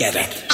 Fogjuk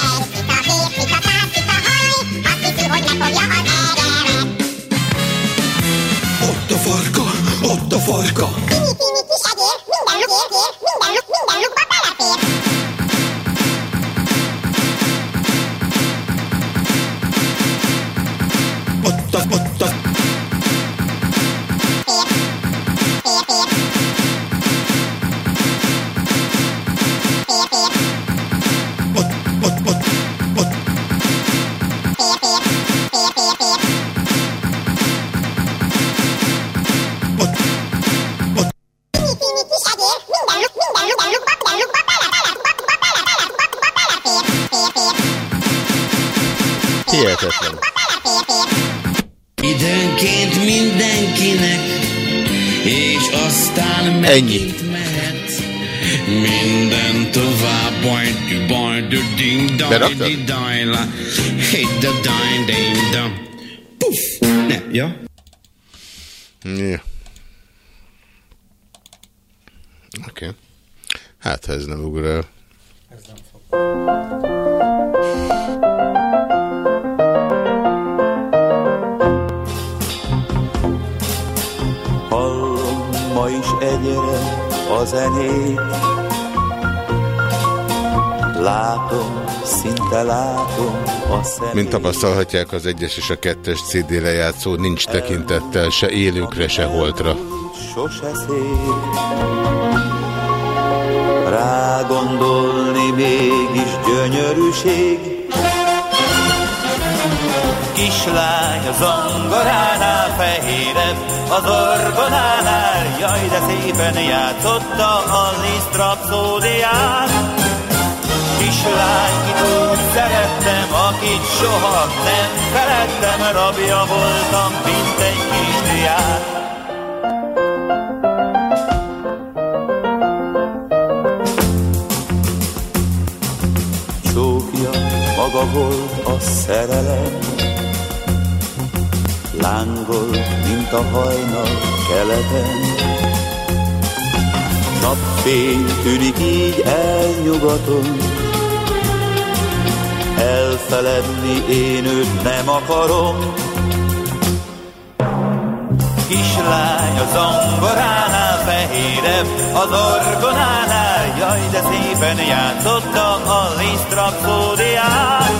szemét. Mint tapasztalhatják, az egyes és a kettes CD lejátszó nincs tekintettel se élőkre, se holtra. Sose szél. Rá mégis gyönyörűség. Kislány a zongoránál fehérebb, az orgonánál, jaj, de szépen játszotta a Liszt rapszódiát. Kislány, kit úgy szerettem, akit soha nem feledtem, rabja voltam, mint egy kisdiák. Csókja maga volt a szerelem, Lángolt, mint a hajnal keleten. Napfény tűnik így elnyugaton, Elfeledni én őt nem akarom. Kislány a zongoránál fehérebb, az orgonánál, jaj, de szépen játszotta a Liszt rapszódiát.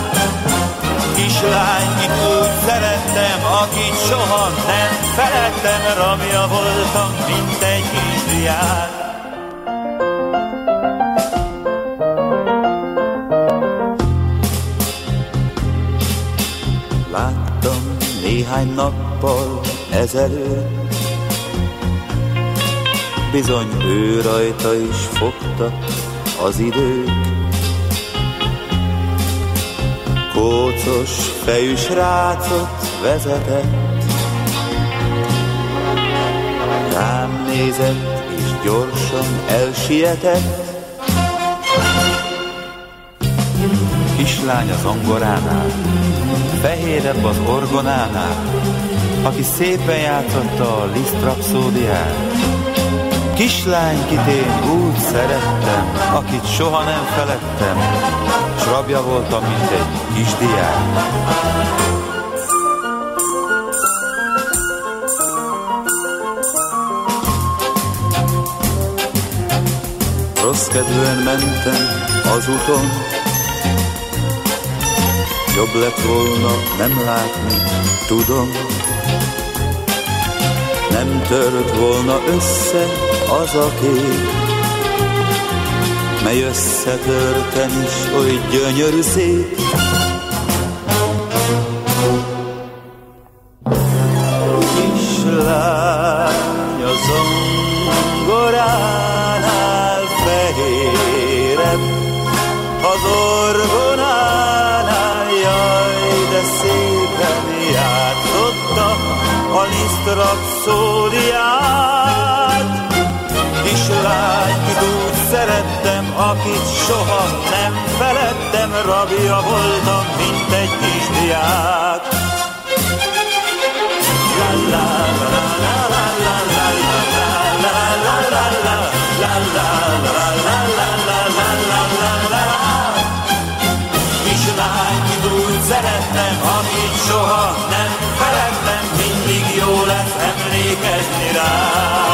Kislányit úgy szerettem, akit soha nem feledtem, rabja voltam, mint egy kisdiák. Néhány nappal ezelőtt, bizony ő rajta is fogta az időt. Kócos fejű srácot vezetett, rám nézett és gyorsan elsietett. Kislány az zongoránál, fehérebb az orgonánál, aki szépen játszotta a Liszt rapszódiát. Kislány, kit én úgy szerettem, akit soha nem felettem, s rabja voltam, mint egy kisdiák. Rossz kedvűen mentem az úton, Jobb lett volna nem látni, tudom, nem tört volna össze az a kép, mely összetörtem is oly gyönyörű szép. 힘했니라.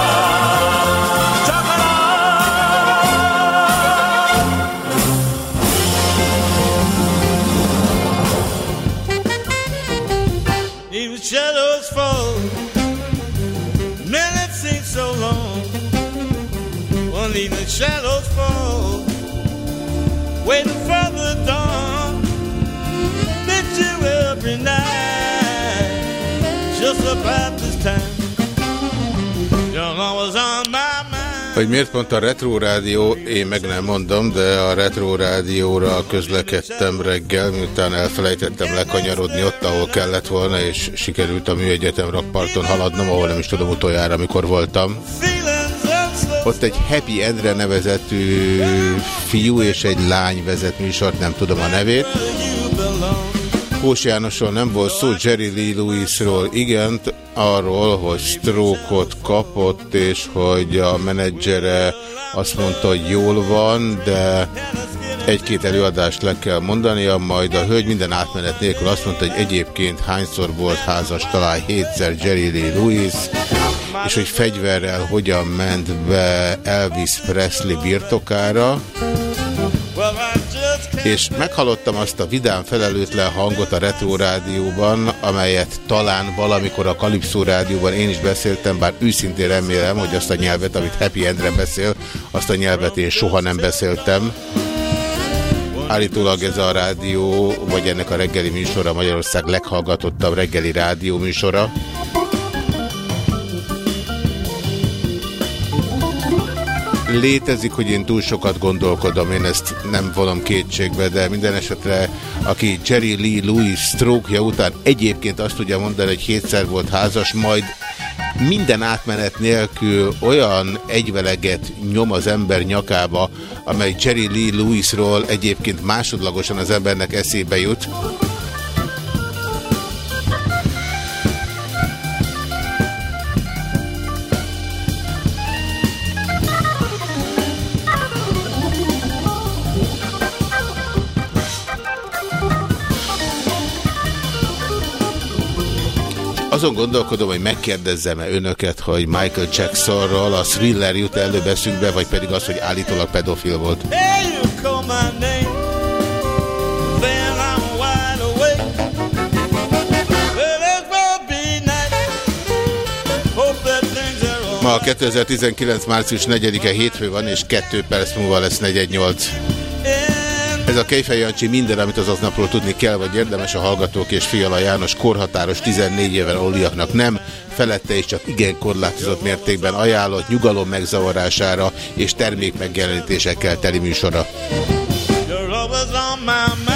Hogy miért pont a Retro Rádió, én meg nem mondom, de a Retro Rádióra közlekedtem reggel, miután elfelejtettem lekanyarodni ott, ahol kellett volna, és sikerült a műegyetem rakparton haladnom, ahol nem is tudom utoljára, amikor voltam. Ott egy Happy Endre nevezetű fiú és egy lány vezet műsort, nem tudom a nevét. Kós Jánosról nem volt szó, Jerry Lee Lewisról. Igen, arról, hogy stroke kapott, és hogy a menedzsere azt mondta, hogy jól van, de egy-két előadást le kell mondania, majd a hölgy minden átmenet nélkül azt mondta, hogy egyébként hányszor volt házas, talán hétszer Jerry Lee Lewis, és hogy fegyverrel hogyan ment be Elvis Presley birtokára, és meghallottam azt a vidám felelőtlen hangot a Retro Rádióban, amelyet talán valamikor a Kalipszó Rádióban én is beszéltem, bár őszintén remélem, hogy azt a nyelvet, amit Happy Endre beszél, azt a nyelvet én soha nem beszéltem. Állítólag ez a rádió, vagy ennek a reggeli műsora Magyarország leghallgatottabb reggeli rádió műsora. Létezik, hogy én túl sokat gondolkodom, én ezt nem vonom kétségbe, de minden esetre, aki Jerry Lee Lewis stroke után egyébként azt tudja mondani, hogy hétszer volt házas, majd minden átmenet nélkül olyan egyveleget nyom az ember nyakába, amely Jerry Lee Lewisról egyébként másodlagosan az embernek eszébe jut. Azon gondolkodom, hogy megkérdezzem-e önöket, hogy Michael Jacksonról a thriller jut előbb eszünkbe, vagy pedig az, hogy állítólag pedofil volt. Ma 2019. március 4-e hétfő van, és 2 perc múlva lesz 418. Ez a Kejfej Jancsi minden, amit az aznapról tudni kell, vagy érdemes a Hallgatók és Fiala János korhatáros 14 éven aluliaknak nem, felette és csak igen korlátozott mértékben ajánlott nyugalom megzavarására és termék megjelenítésekkel teli műsora. You're always on my mind.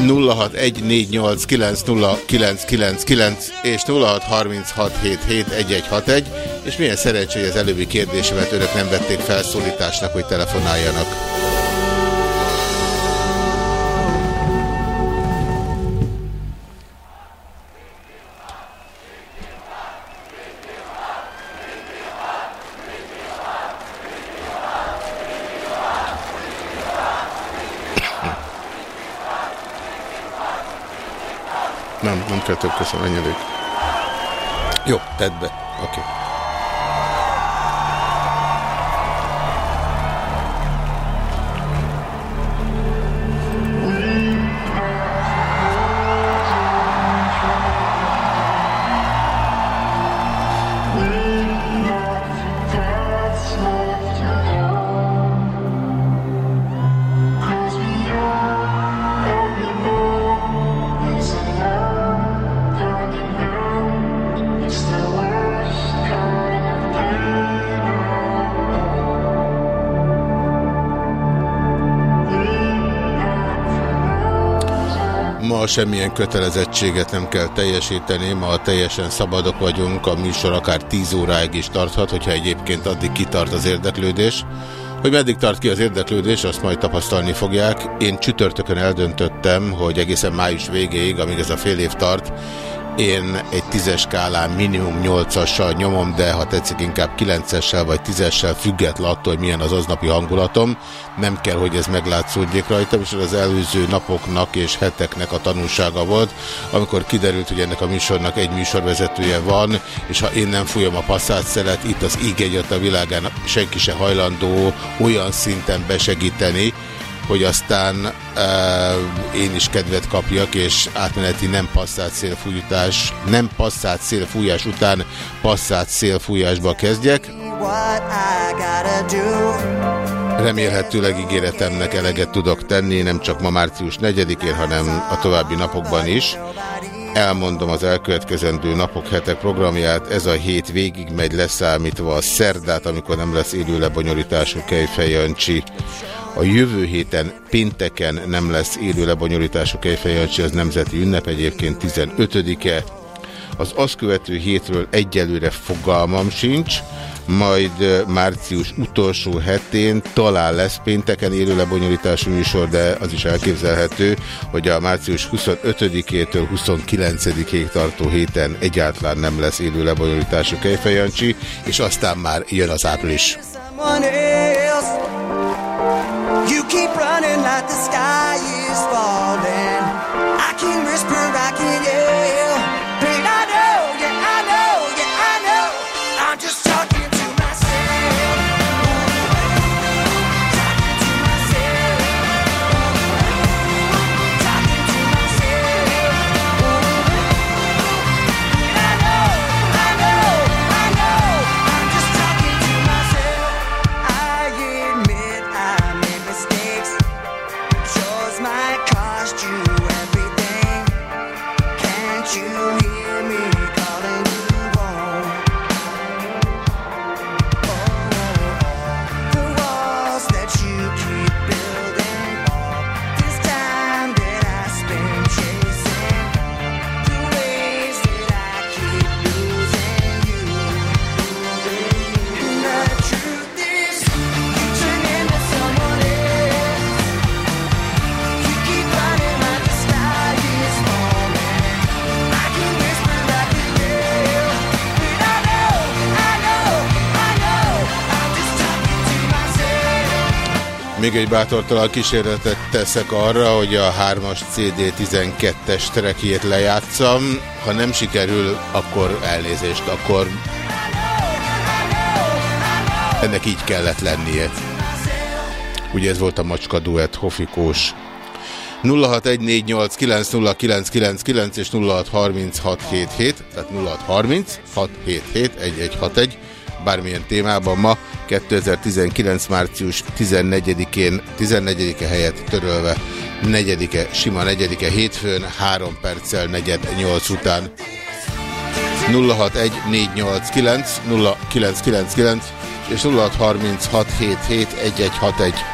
0614890999 és 0636771161 és milyen szerencsé, hogy az előbbi kérdésemet önök nem vették felszólításnak, hogy telefonáljanak. Kell több, köszönöm, ennyi elég. Jó, tedd be. Oké. Okay. Semmilyen kötelezettséget nem kell teljesíteni, ma teljesen szabadok vagyunk, a műsor akár 10 óráig is tarthat, hogyha egyébként addig kitart az érdeklődés. Hogy meddig tart ki az érdeklődés, azt majd tapasztalni fogják. Én csütörtökön eldöntöttem, hogy egészen május végéig, amíg ez a fél év tart, én egy tízes skálán minimum 8-assal nyomom, de ha tetszik inkább 9-essel vagy 10-essel független attól, hogy milyen az aznapi hangulatom. Nem kell, hogy ez meglátszódjék rajtam, és az előző napoknak és heteknek a tanulsága volt, amikor kiderült, hogy ennek a műsornak egy műsorvezetője van, és ha én nem fújom a passzát szelet, itt az íg egyet a világán senki se hajlandó olyan szinten besegíteni, hogy aztán uh, én is kedvet kapjak, és átmeneti nem passzát szélfújítás, nem passzát szélfújás után passzát szélfújásba kezdjek. Remélhetőleg ígéretemnek eleget tudok tenni, nem csak ma március 4-én, hanem a további napokban is. Elmondom az elkövetkezendő napok, hetek programját. Ez a hét végig megy leszámítva a szerdát, amikor nem lesz élő lebonyolítású Kejfej Jancsi. A jövő héten pénteken nem lesz élő lebonyolítású Kejfejancsi, az nemzeti ünnep, egyébként 15-e. Az azt követő hétről egyelőre fogalmam sincs, majd március utolsó hetén talán lesz pénteken élő lebonyolítású műsor, de az is elképzelhető, hogy a március 25-től 29-ig tartó héten egyáltalán nem lesz élő lebonyolítású Kejfejancsi, és aztán már jön az április. Keep running like the sky is falling. I can whisper, I can yell. Még egy bátortalan kísérletet teszek arra, hogy a 3-as CD 12-es trekjét lejátszam. Ha nem sikerül, akkor elnézést, akkor ennek így kellett lennie. Ugye ez volt a macska duett Hofikós 0614890999 és 063677, tehát 0630 677 1161, bármilyen témában ma 2019. március 14-én, 14-e helyett törölve, 4-e, sima 4-e hétfőn, 3 perccel 4 után. 061489 0999 és 0636771161.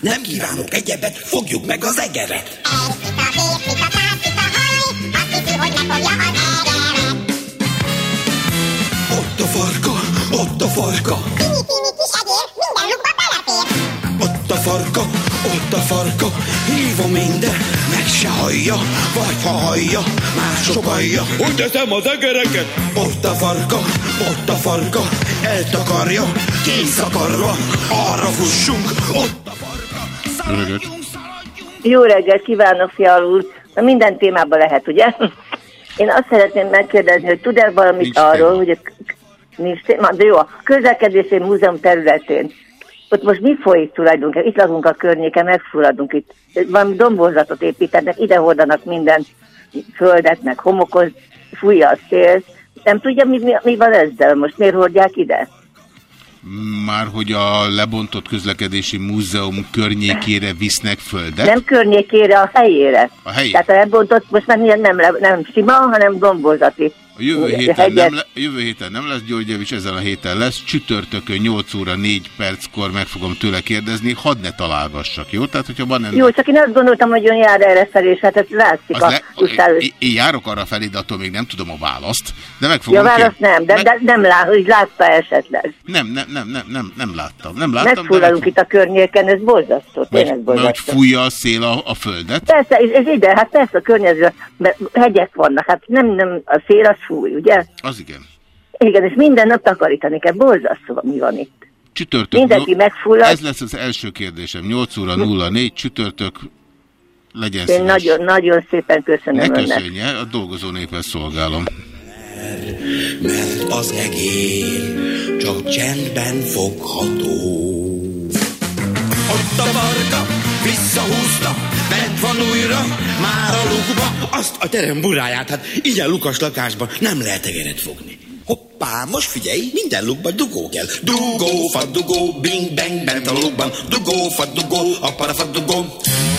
Nem kívánok egyebet, fogjuk meg az egeret. Ott a farka, ott a farka. Ott a farka, ott a farka, hívom minden, meg se hallja, vagy ha hallja, mások hallja. Úgy teszem az egereket. Ott a farka, ott a farka, eltakarja, készakarva, arra fussunk, ott a Jó reggelt kívánok, fial úr! Na, minden témában lehet, ugye? Én azt szeretném megkérdezni, hogy tud-e valamit Nincs arról, téma. hogy a nincs téma, de jó, a közlekedési múzeum területén, ott most mi folyik tulajdonképpen? Itt lakunk a környéken, megfulladunk itt. Valami dombozatot építenek, ide hordanak minden földet, meg homokot, fújja a szél. Nem tudja, mi, mi, mi van ezzel most? Miért hordják ide? Már hogy a lebontott közlekedési múzeum környékére visznek földet? Nem környékére, a helyére. A helyére. Tehát a lebontott most már nem, le- nem sima, hanem dombozati. A jövő Ugye, héten, hegyes- nem le, jövő héten nem lesz György Javis, ezen a héten lesz. Csütörtökön 8 óra 4 perckor meg fogom tőle kérdezni, hadd ne találgassak, jó? Tehát, hogyha van ennek... Jó, csak én azt gondoltam, hogy ön jár erre felé, és hát ez látszik a le, én, én járok arra felé, de attól még nem tudom a választ, de meg Ja, fogom válasz kér- nem, de, meg- de nem lát, hogy látta esetleg. Nem, nem, nem, nem, nem, nem láttam. Nem láttam, de meg itt a környéken, ez borzasztó, tényleg mert, mert hogy borzasztó. fújja a szél a, a földet. Persze, ez, ez ide, hát persze a környezetben, mert hegyek vannak, hát nem, nem, a szél az fúj, ugye? Az igen. Igen, és minden nap takarítani kell, borzasztó, mi van itt. Csütörtök. Mindenki megfullad. Ez lesz az első kérdésem. 8 óra 04, csütörtök. Legyen Én nagyon, nagyon szépen Ne köszönöm önnek. köszönje, a dolgozó népet szolgálom. mert az egér csak csendben fogható. Ott a barka, visszahúzta, van újra, már a lukba, azt a terem buráját, hát ilyen lukas lakásban nem lehet egeret fogni. Hoppá, most figyelj, minden lukban dugó kell. Dugó, fa, dugó, bing, bang, bent a lukban. Dugó, fa, dugó, appara, fa, dugó.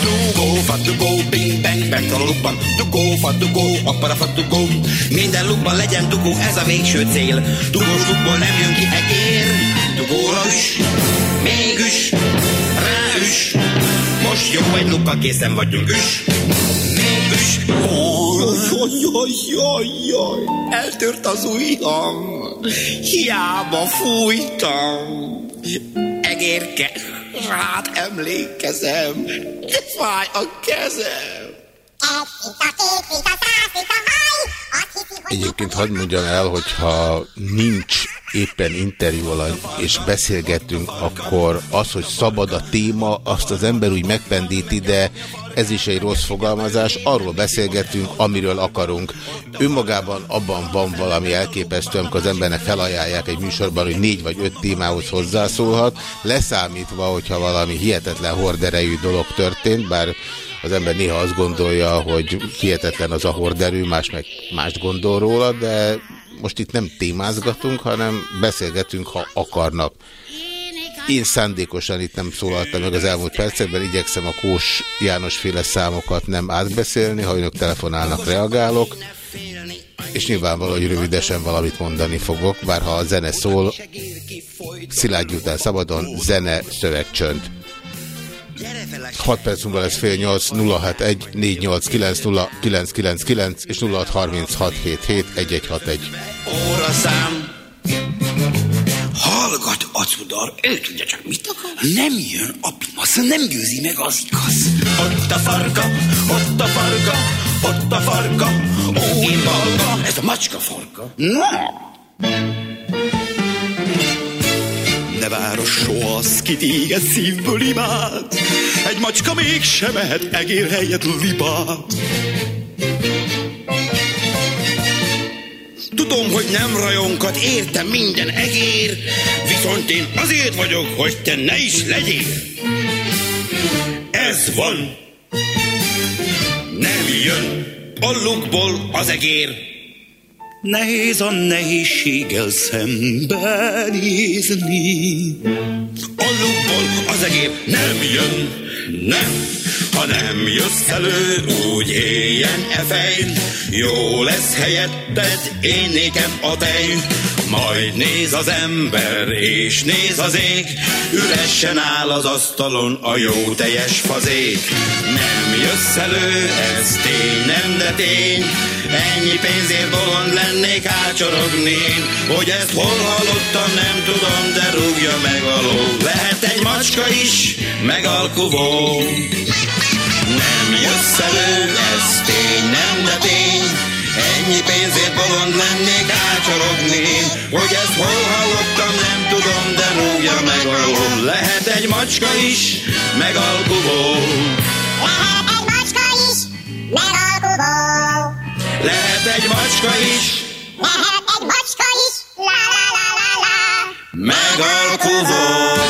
Dugó, fa, dugó, bing, bang, bent a lukban. Dugó, fa, dugó, appara, fa, dugó. Minden lukban legyen dugó, ez a végső cél. Dugós lukból nem jön ki egér. Dugóra üs, még üs. Most jó egy lukkal készen vagyunk üs. Még üs. Jaj, jaj, jaj, jaj, eltört az ujjam, hiába fújtam. Egérke, rád emlékezem, fáj a kezem. Egyébként hadd mondjam el, hogyha nincs éppen interjú alany, és beszélgetünk, akkor az, hogy szabad a téma, azt az ember úgy megpendíti, de ez is egy rossz fogalmazás. Arról beszélgetünk, amiről akarunk. Önmagában abban van valami elképesztő, amikor az embernek felajánlják egy műsorban, hogy négy vagy öt témához hozzászólhat, leszámítva, hogyha valami hihetetlen horderejű dolog történt, bár az ember néha azt gondolja, hogy hihetetlen az a horderő, más meg mást gondol róla, de most itt nem témázgatunk, hanem beszélgetünk, ha akarnak. Én szándékosan itt nem szólaltam meg az elmúlt percekben, igyekszem a Kós János féle számokat nem átbeszélni, ha önök telefonálnak, reagálok, és nyilvánvaló, hogy rövidesen valamit mondani fogok, bár ha a zene szól, Szilágyi után szabadon, zene, szöveg, csönd. 6 perc múlva lesz fél 8, 061 489 0999 és 0636771161. Óraszám. Hallgat, acudar, ő tudja csak mit akar. Nem jön a pimasz, nem győzi meg az igaz. Ott a farka, ott a farka, ott a farka, új balga, ez a macska farka. Na! Ne város soha az, ki téged szívből imád. Egy macska mégsem mehet egér helyett libát. Tudom, hogy nem rajongkat, értem minden egér, viszont én azért vagyok, hogy te ne is legyél. Ez van. Nem jön a lukból az egér. Nehéz a nehézséggel szembenézni. Lukból az egér nem jön, nem. Ha nem jössz elő, úgy éljen e fej. Jó lesz helyetted, én nékem a tej. Majd néz az ember, és néz az ég, üresen áll az asztalon a jó teljes fazék. Nem jössz elő, ez tény, nem de tény, ennyi pénzért bolond lennék ácsorogni én. Hogy ezt hol hallottam, nem tudom, de rúgja meg a ló. Lehet egy macska is, megalkuvó. Nem jössz elő, ez tény, nem de tény, Ennyi pénzért bolond lennék ácsorogni Hogy ezt hol hallottam, nem tudom, de rúgja meg a ló Lehet egy macska is, megalkuvó Lehet egy macska is, megalkuvó. Lehet egy macska is, Lehet egy macska is, la la la la la. megalkuvó The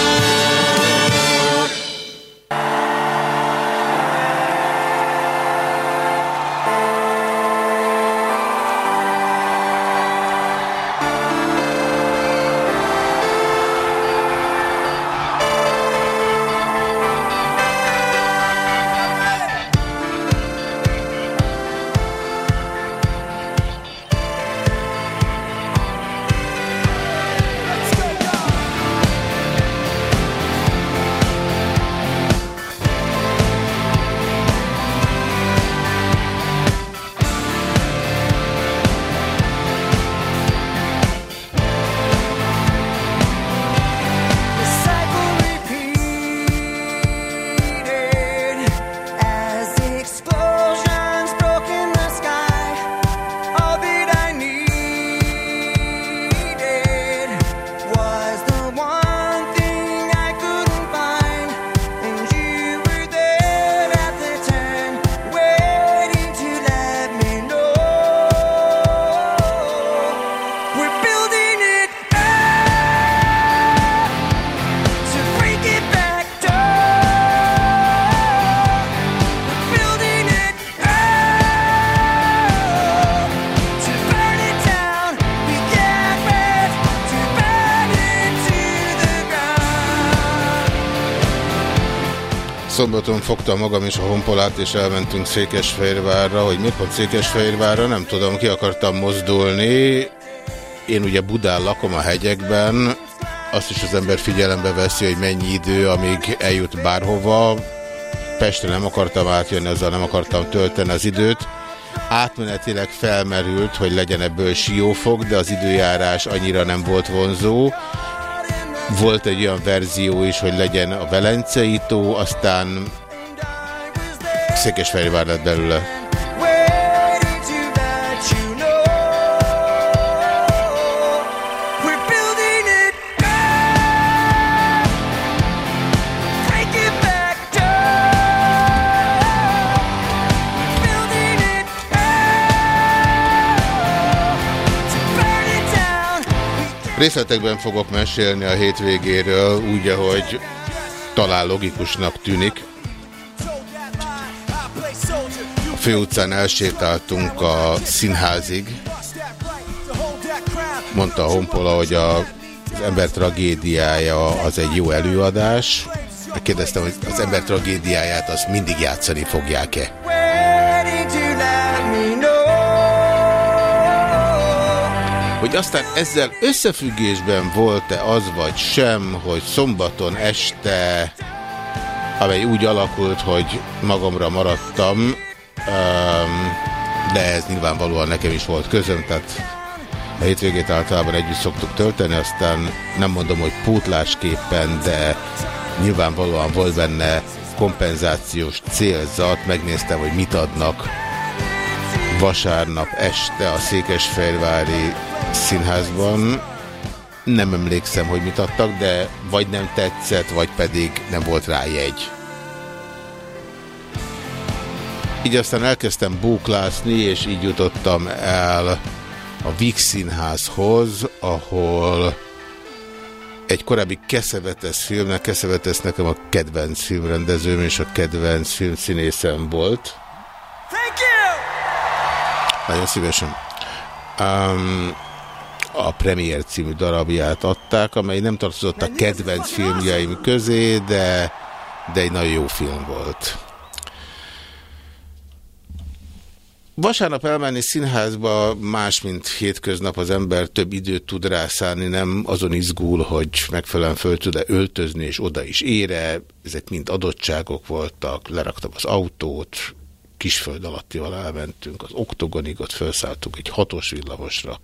Szombaton fogtam magam és a honpolát, és elmentünk Székesfehérvárra, hogy miért pont Székesfehérvárra, nem tudom, ki akartam mozdulni. Én ugye Budán lakom a hegyekben, azt is az ember figyelembe veszi, hogy mennyi idő, amíg eljut bárhova. Pestre nem akartam átjönni, azzal nem akartam tölteni az időt. Átmenetileg felmerült, hogy legyen ebből siófok, de az időjárás annyira nem volt vonzó. Volt egy olyan verzió is, hogy legyen a Velencei tó, aztán Székesfehérvár lett belőle. Részletekben fogok mesélni a hétvégéről, úgy, ahogy talán logikusnak tűnik. A főutcán elsétáltunk a színházig. Mondta a Honpola, hogy a, az ember tragédiája az egy jó előadás. Megkérdeztem, hogy az ember tragédiáját azt mindig játszani fogják-e. Hogy aztán ezzel összefüggésben volt-e az vagy sem, hogy szombaton este, amely úgy alakult, hogy magamra maradtam, de ez nyilvánvalóan nekem is volt közöm, tehát a hétvégét általában együtt szoktuk tölteni, aztán nem mondom, hogy pótlásképpen, de nyilvánvalóan volt benne kompenzációs célzat, megnéztem, hogy mit adnak vasárnap este a Székesfehérvári színházban. Nem emlékszem, hogy mit adtak, de vagy nem tetszett, vagy pedig nem volt rá jegy. Így aztán elkezdtem bóklászni, és így jutottam el a Víg Színházhoz, ahol egy korábbi Keszevetes filmnek, Keszevetes nekem a kedvenc filmrendezőm és a kedvenc filmszínészem volt. Nagyon szívesen. Um, a Premier című darabját adták, amely nem tartozott a kedvenc filmjeim közé, de, de egy nagyon jó film volt. Vasárnap elmenni színházba más, mint hétköznap az ember több időt tud rászállni, nem azon izgul, hogy megfelelően föl tud-e öltözni, és oda is ére. Ezek mind adottságok voltak, leraktam az autót, kisföld alattival elmentünk, az oktogonig, ott felszálltunk egy hatos villamosra,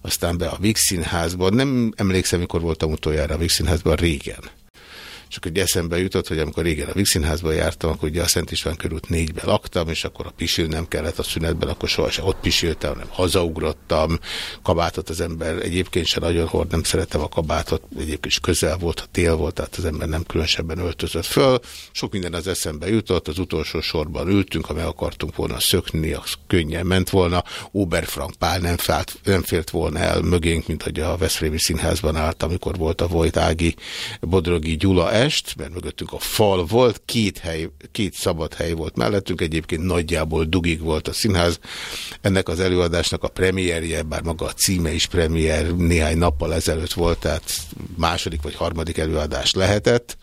aztán be a Vix színházba. Nem emlékszem, mikor voltam utoljára a Vix színházban, régen. Akkor ugye eszembe jutott, hogy amikor régen a Vix Színházban jártam, akkor ugye a Szent István körút négybe laktam, és akkor a pisil nem kellett a szünetben, akkor sohasem ott pisiltem, hanem hazaugrottam, kabátot az ember egyébként sem nagyon hord, nem szeretem a kabátot, egyébként is közel volt, ha tél volt, tehát az ember nem különösebben öltözött föl. Sok minden az eszembe jutott, az utolsó sorban ültünk, ha meg akartunk volna szökni, az könnyen ment volna. Oberfrank Pál nem, fált, nem fért volna el mögénk, mint hogy a Veszprémi Színházban állt, amikor volt a Vojt Ági, Bodrogi Gyula est, mert mögöttünk a fal volt, két, hely, két szabad hely volt mellettünk, egyébként nagyjából dugig volt a színház. Ennek az előadásnak a premierje, bár maga a címe is premier néhány nappal ezelőtt volt, tehát második vagy harmadik előadás lehetett.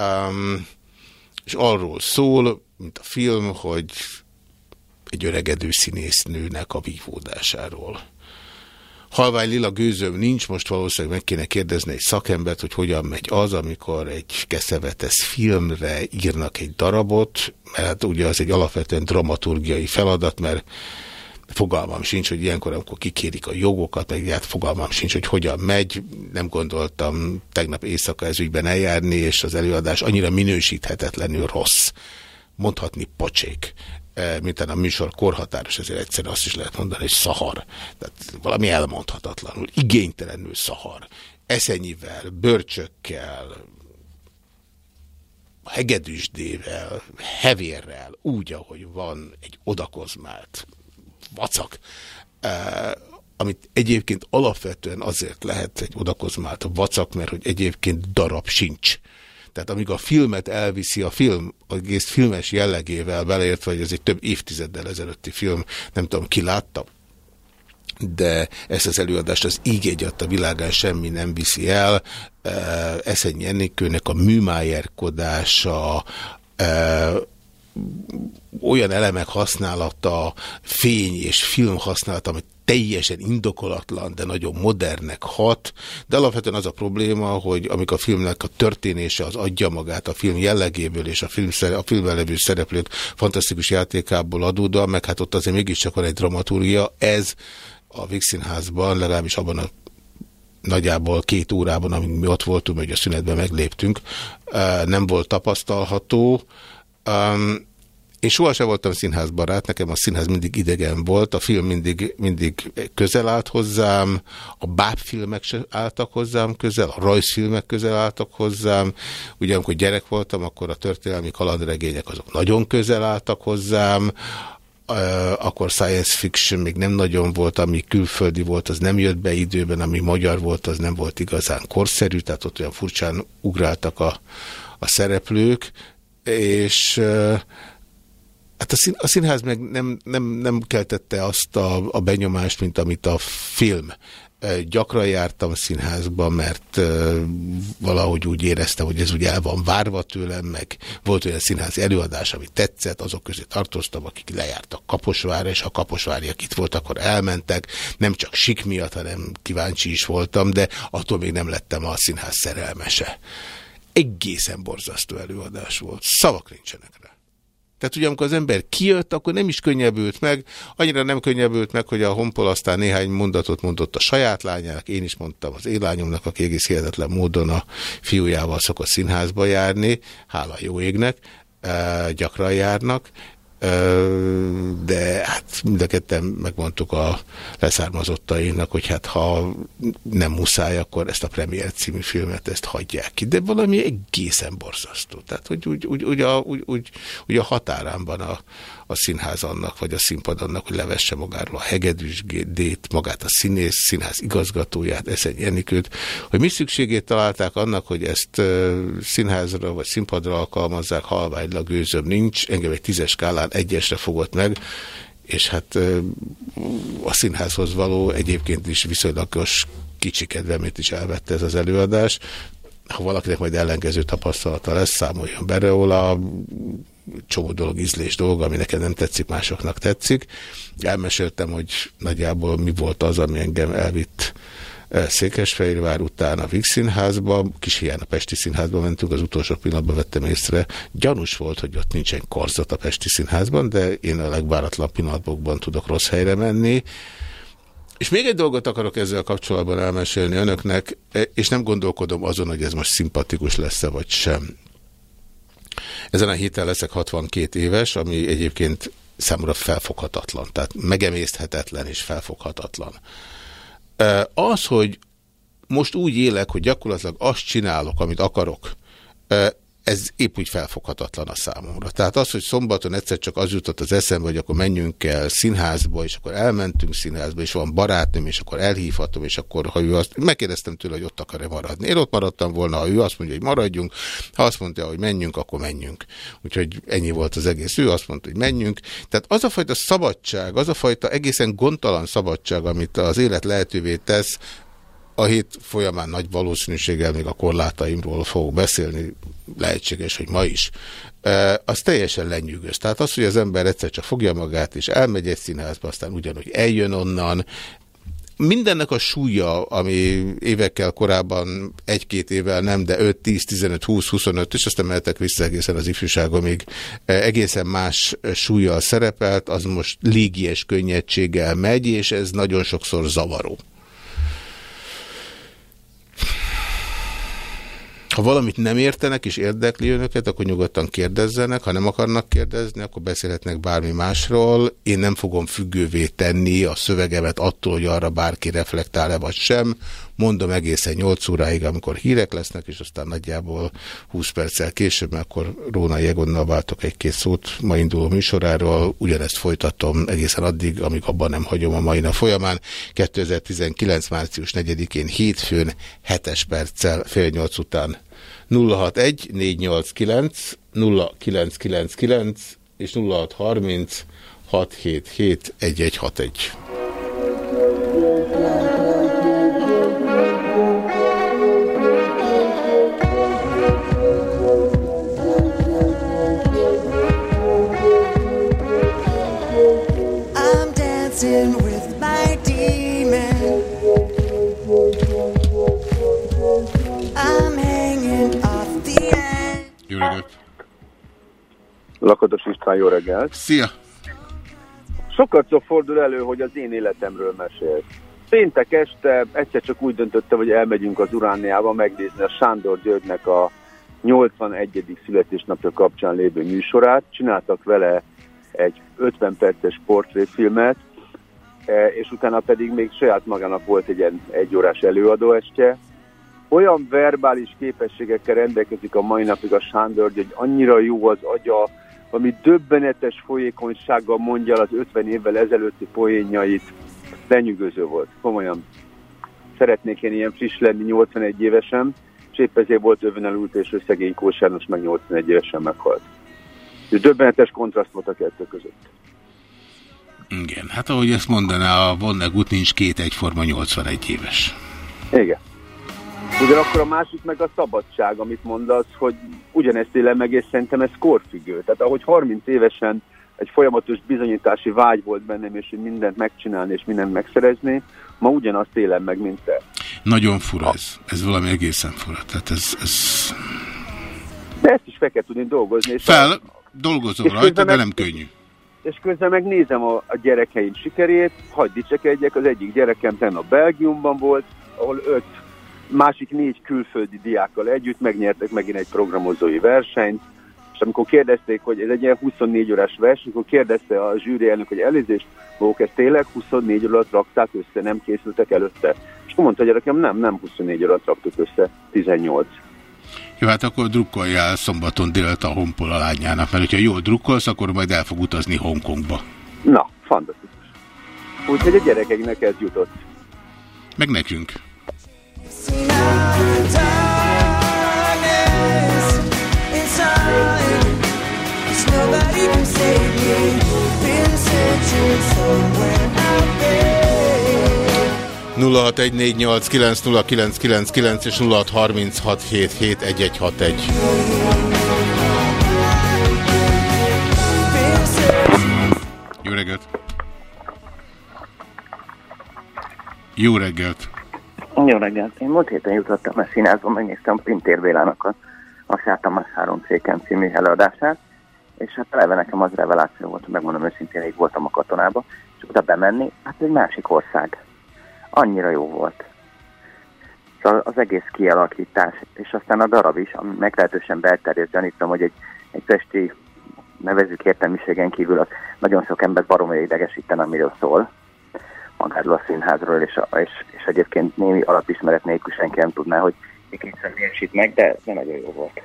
Um, és arról szól, mint a film, hogy egy öregedő színésznőnek a vívódásáról. Halvány lila gőzöm nincs, most valószínűleg meg kéne kérdezni egy szakembert, hogy hogyan megy az, amikor egy keszevetesz filmre írnak egy darabot, mert hát ugye az egy alapvetően dramaturgiai feladat, mert fogalmam sincs, hogy ilyenkor, amikor kikérik a jogokat, meg hát fogalmam sincs, hogy hogyan megy. Nem gondoltam tegnap éjszaka ez ügyben eljárni, és az előadás annyira minősíthetetlenül rossz. Mondhatni pocsék mint a műsor korhatáros, ezért egyszerűen azt is lehet mondani, hogy szahar. Tehát valami elmondhatatlanul, igénytelenül szahar. Eszenyivel, bőrcsökkel, hegedűsdével, hevérrel, úgy, ahogy van egy odakozmált vacak, eh, amit egyébként alapvetően azért lehet egy odakozmált vacak, mert hogy egyébként darab sincs. Tehát amíg a filmet elviszi a film, egész filmes jellegével beleértve, hogy ez egy több évtizeddel ezelőtti film, nem tudom, ki látta, de ezt az előadást az íg a világán semmi nem viszi el. Eszenyi Ennikőnek a műmájerkodása, olyan elemek használata, fény és film használata, amit teljesen indokolatlan, de nagyon modernek hat, de alapvetően az a probléma, hogy amikor a filmnek a történése az adja magát a film jellegéből és a, film, a filmben levő szereplők fantasztikus játékából adódóan, meg hát ott azért mégiscsak van egy dramaturgia, ez a Vixinházban, legalábbis abban a nagyjából két órában, amíg mi ott voltunk, hogy a szünetben megléptünk, nem volt tapasztalható. Én sohasem voltam színházbarát, nekem a színház mindig idegen volt, a film mindig, mindig közel állt hozzám, a bábfilmek se álltak hozzám közel, a rajzfilmek közel álltak hozzám. Ugye amikor gyerek voltam, akkor a történelmi kalandregények azok nagyon közel álltak hozzám, akkor science fiction még nem nagyon volt, ami külföldi volt, az nem jött be időben, ami magyar volt, az nem volt igazán korszerű, tehát ott olyan furcsán ugráltak a, a szereplők, és Hát a, szín, a színház meg nem, nem, nem keltette azt a, a benyomást, mint amit a film. Gyakran jártam színházba, mert valahogy úgy éreztem, hogy ez ugye el van várva tőlem, meg volt olyan színházi előadás, ami tetszett, azok közé tartoztam, akik lejártak Kaposvárra, és ha Kaposváriak itt voltak, akkor elmentek. Nem csak sik miatt, hanem kíváncsi is voltam, de attól még nem lettem a színház szerelmese. Egészen borzasztó előadás volt. Szavak nincsenek rá. Tehát ugye amikor az ember kijött, akkor nem is könnyebbült meg, annyira nem könnyebbült meg, hogy a honpol aztán néhány mondatot mondott a saját lányának, én is mondtam az élányomnak, aki egész hihetetlen módon a fiújával szokott színházba járni, hála jó égnek, gyakran járnak, de hát mind a ketten megmondtuk a leszármazottainak, hogy hát ha nem muszáj, akkor ezt a Premier című filmet ezt hagyják ki. De valami egészen borzasztó. Tehát, hogy úgy, úgy, úgy, a, úgy, úgy, úgy a határán van a, a színház annak, vagy a színpad annak, hogy levesse magáról a hegedűsgét, magát a színész, színház igazgatóját, Eszeny Enikőt, hogy mi szükségét találták annak, hogy ezt színházra vagy színpadra alkalmazzák, halványlag gőzöm nincs, engem egy tízes skálán egyesre fogott meg, és hát a színházhoz való egyébként is viszonylagos kicsi kedvemét is elvette ez az előadás. Ha valakinek majd ellenkező tapasztalata lesz, számoljon Bereola, csomó dolog ízlés dolga, ami nekem nem tetszik, másoknak tetszik. Elmeséltem, hogy nagyjából mi volt az, ami engem elvitt eh, Székesfehérvár után a Vix Színházba, kis hiány a Pesti Színházba mentünk, az utolsó pillanatban vettem észre. Gyanús volt, hogy ott nincsen karzat a Pesti Színházban, de én a legváratlan pillanatokban tudok rossz helyre menni. És még egy dolgot akarok ezzel kapcsolatban elmesélni önöknek, eh, és nem gondolkodom azon, hogy ez most szimpatikus lesz-e vagy sem. Ezen a héten leszek 62 éves, ami egyébként számomra felfoghatatlan, tehát megemészthetetlen és felfoghatatlan. Az, hogy most úgy élek, hogy gyakorlatilag azt csinálok, amit akarok, ez épp úgy felfoghatatlan a számomra. Tehát az, hogy szombaton egyszer csak az jutott az eszembe, hogy akkor menjünk el színházba, és akkor elmentünk színházba, és van barátnőm, és akkor elhívhatom, és akkor, ha ő azt, megkérdeztem tőle, hogy ott akar-e maradni. Én ott maradtam volna, ha ő azt mondja, hogy maradjunk, ha azt mondja, hogy menjünk, akkor menjünk. Úgyhogy ennyi volt az egész. Ő azt mondta, hogy menjünk. Tehát az a fajta szabadság, az a fajta egészen gondtalan szabadság, amit az élet lehetővé tesz, a hét folyamán nagy valószínűséggel még a korlátaimról fogok beszélni, lehetséges, hogy ma is. Az teljesen lenyűgöz. Tehát az, hogy az ember egyszer csak fogja magát, és elmegy egy színházba, aztán ugyanúgy eljön onnan, mindennek a súlya, ami évekkel korábban, egy-két évvel nem, de 5, 10, 15, 20, 25, és aztán mehetek vissza egészen az ifjúságomig, egészen más súlyjal szerepelt, az most légies könnyedséggel megy, és ez nagyon sokszor zavaró. Ha valamit nem értenek és érdekli önöket, akkor nyugodtan kérdezzenek. Ha nem akarnak kérdezni, akkor beszélhetnek bármi másról. Én nem fogom függővé tenni a szövegemet attól, hogy arra bárki reflektál-e vagy sem. Mondom egészen 8 óráig, amikor hírek lesznek, és aztán nagyjából 20 perccel később, mert akkor Róna Jegonnal váltok egy-két szót ma induló műsoráról. Ugyanezt folytatom egészen addig, amíg abban nem hagyom a mai nap folyamán. 2019. március 4-én hétfőn 7 perccel fél 8 után 061 489 0999 és 0630 677 1161. Jó reggelt! Lakatos István, jó reggelt! Szia! Sokat szó fordul elő, hogy az én életemről mesél. Péntek este egyszer csak úgy döntöttem, hogy elmegyünk az Urániába megnézni a Sándor Györgynek a 81. születésnapja kapcsán lévő műsorát. Csináltak vele egy 50 perces portréfilmet, e, és utána pedig még saját magának volt egy ilyen egyórás előadóestje. Olyan verbális képességekkel rendelkezik a mai napig a Sándor, hogy annyira jó az agya, ami döbbenetes folyékonysággal mondja el az 50 évvel ezelőtti poénjait. Lenyűgöző volt, komolyan. Szeretnék én ilyen friss lenni 81 évesen, és épp ezért volt övön és ő szegény Kós János meg 81 évesen meghalt. És döbbenetes kontraszt volt a kettő között. Igen, hát ahogy ezt mondaná a Vonnegut, nincs két egyforma 81 éves. Igen. Ugyanakkor a másik meg a szabadság, amit mondasz, hogy ugyanezt élem meg, és szerintem ez korfüggő. Tehát ahogy 30 évesen egy folyamatos bizonyítási vágy volt bennem, és hogy mindent megcsinálni, és mindent megszerezni, ma ugyanazt élem meg, mint te. Nagyon fura ez. Ez valami egészen fura. Tehát ez, ez... De ezt is fel kell tudni dolgozni. És Fel, dolgozom és rajta, de nem könnyű. és közben megnézem a, a gyerekeim sikerét, hagyd dicsekedjek, az egyik gyerekem tegnap Belgiumban volt, ahol öt, másik négy külföldi diákkal együtt megnyertek megint egy programozói versenyt, és amikor kérdezték, hogy ez egy ilyen 24 órás verseny, akkor kérdezte a zsűri elnök, hogy elnézést, maguk ezt tényleg 24 óra alatt rakták össze, nem készültek előtte? És akkor mondta a gyerekem, nem, nem 24 óra alatt raktuk össze, 18. Jó, hát akkor drukkoljál szombaton délután a honpol a lányának, mert hogyha jól drukkolsz, akkor majd el fog utazni Hongkongba. Na, fantasztikus. Úgyhogy a gyerekeknek ez jutott. Meg nekünk. 0614890999 és 0636771161. Jó reggelt! Jó reggelt! Én múlt héten jutottam a színházba, megnéztem Pintér Bélának a a Sátamas három céken című előadását, és hát eleve nekem az reveláció volt, megmondom őszintén, így voltam a katonába, és oda bemenni, hát egy másik ország. Annyira jó volt. Szóval az egész kialakítás, és aztán a darab is, ami meglehetősen belterjedt, gyanítom, hogy egy, egy pesti nevezük értelmiségen kívül az nagyon sok ember baromira idegesíten, amiről szól magáról a színházról, és, a, és, és egyébként némi alapismeret nélkül senki nem tudná, hogy kétszer milyesít meg, de, de nagyon jó volt.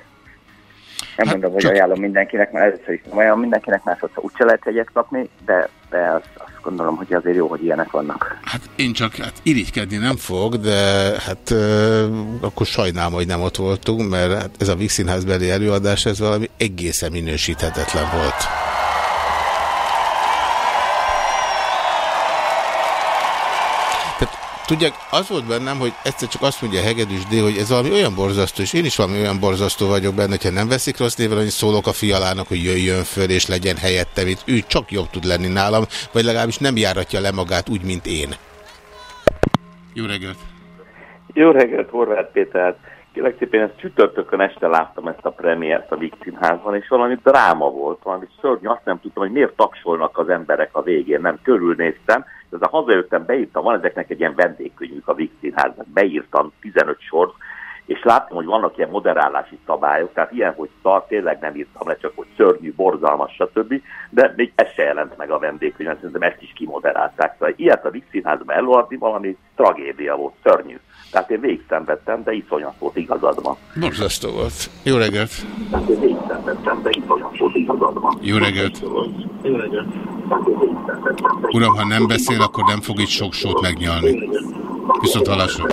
Nem mondom, hogy ajánlom mindenkinek, mert először is nem ajánlom mindenkinek, másodszor úgyse lehet egyet kapni, de, de azt, azt gondolom, hogy azért jó, hogy ilyenek vannak. Hát én csak hát irigykedni nem fog, de hát ö, akkor sajnálom, hogy nem ott voltunk, mert hát ez a Víg Színházbeli előadás, ez valami egészen minősíthetetlen volt. Tudják, az volt bennem, hogy egyszer csak azt mondja Hegedűs D, hogy ez valami olyan borzasztó, és én is valami olyan borzasztó vagyok benne, hogyha nem veszik rossz néven, hogy szólok a fialának, hogy jöjjön föl, és legyen helyette, mint ő csak jobb tud lenni nálam, vagy legalábbis nem járatja le magát úgy, mint én. Jó reggelt! Jó reggelt, Horváth Péter! Kérlek szépen, ezt csütörtökön este láttam ezt a premiért a Víg Színházban, és valami dráma volt, valami szörnyű, azt nem tudtam, hogy miért tapsolnak az emberek a végén, nem körülnéztem, de aztán hazajöttem, beírtam, van ezeknek egy ilyen vendégkönyvük a Víg Színháznak, beírtam 15 sort, és láttam, hogy vannak ilyen moderálási szabályok, tehát ilyen, hogy szar, tényleg nem írtam le, csak hogy szörnyű, borzalmas, stb. De még ez se jelent meg a vendégkönyvben, szerintem ezt is kimoderálták. Szóval ilyet a Víg Színházban előadni valami tragédia volt, szörnyű. Tehát én végig szenvedtem, de iszonyat volt igazad van. Borzasztó volt. Jó reggelt! Tehát én végig szenvedtem, de iszonyat volt igazad van. Jó reggelt! Jó reggelt! Uram, ha nem beszél, akkor nem fog itt sok sót megnyalni. Viszont hallásra.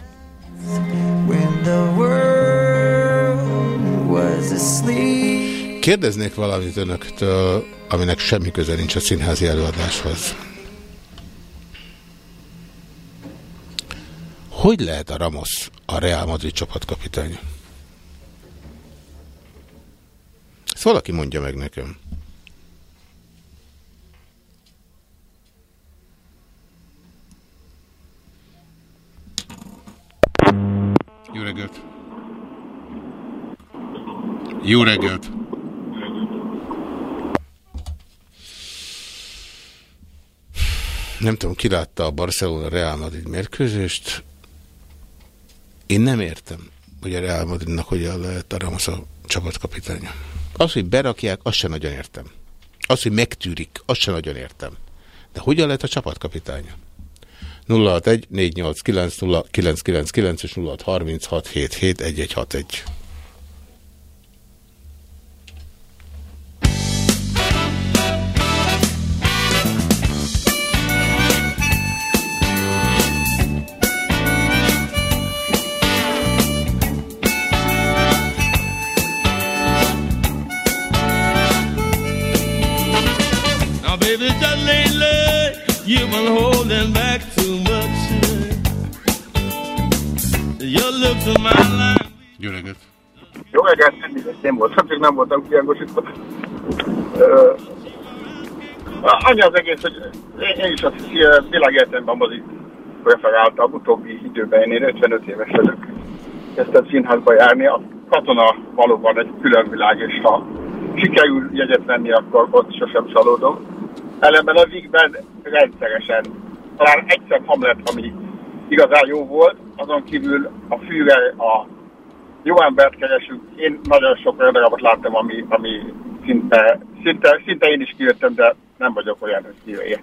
Kérdeznék valamit önöktől, aminek semmi köze nincs a színházi előadáshoz. Hogy lehet a Ramos a Real Madrid csapatkapitány? Ezt valaki mondja meg nekem. Jó reggelt! Jó reggelt! Nem tudom, ki látta a Barcelona Real Madrid mérkőzést. Én nem értem, hogy a Real Madridnak hogyan lehet a Ramos a csapatkapitánya. Az, hogy berakják, azt sem nagyon értem. Az, hogy megtűrik, azt sem nagyon értem. De hogyan lehet a csapatkapitánya? 061 489 0999 és 0636 Jó reggelt! Jó reggelt, én voltam, csak nem voltam kiangosítva. Ö, Annyi az egész, hogy én, én is azt hiszi, világegyetemben mozik preferáltam utóbbi időben, én 55 éves vagyok. Kezdtem színházba járni, a katona valóban egy külön világ, és ha sikerül jegyet venni, akkor ott sosem csalódom. Ellenben a Vigben rendszeresen, talán egyszer Hamlet, ami igazán jó volt, azon kívül a fűre, a jó embert keresünk. Én nagyon sok olyan darabot láttam, ami, ami szinte, szinte, szinte én is kijöttem, de nem vagyok olyan szívéje.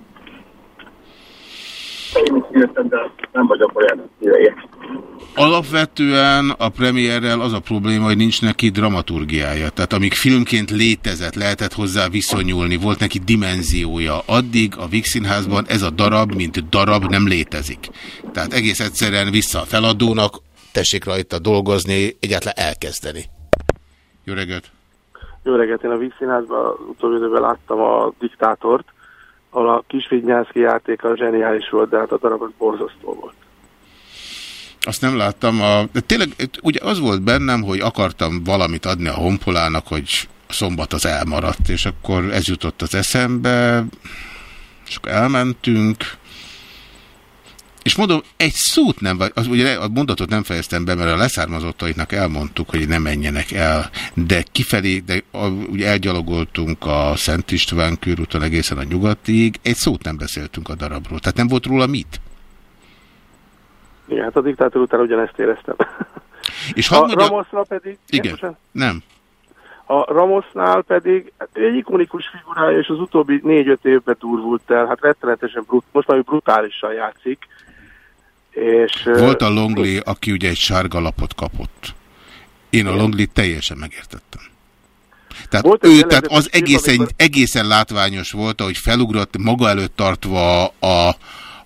Alapvetően a premierrel az a probléma, hogy nincs neki dramaturgiája. Tehát amíg filmként létezett, lehetett hozzá viszonyulni, volt neki dimenziója. Addig a Színházban ez a darab, mint darab nem létezik. Tehát egész egyszerűen vissza a feladónak, tessék rajta dolgozni, egyáltalán elkezdeni. Jó reggelt! Jó reggelt, én a Víg Színházban utóbbi időben láttam a diktátort, ahol a Kisvidnyánszki játéka zseniális volt, de hát a darab az borzasztó volt. Azt nem láttam. A, de tényleg ugye az volt bennem, hogy akartam valamit adni a honpolának, hogy a szombat az elmaradt, és akkor ez jutott az eszembe, és akkor elmentünk, És mondom, egy szót nem, vagy- az, ugye a mondatot nem fejeztem be, mert a leszármazottaiknak elmondtuk, hogy ne menjenek el, de kifelé, de a, ugye elgyalogoltunk a Szent István körúton egészen a nyugatig, egy szót nem beszéltünk a darabról. Tehát nem volt róla mit? Igen, hát a diktátor után ugyanezt éreztem. És a hadd mondjam- Ramosra pedig... Igen. bocsánat. Nem. A Ramosnál pedig egy ikonikus figurája, és az utóbbi négy-öt évben durvult el, hát rettenetesen brut, most már brutálisan játszik. És, Volt a Longley, aki ugye egy sárga lapot kapott. Én a Longley teljesen megértettem. Tehát, Volt ő, tehát az egészen, amikor- egészen látványos volt, ahogy felugrott maga előtt tartva a,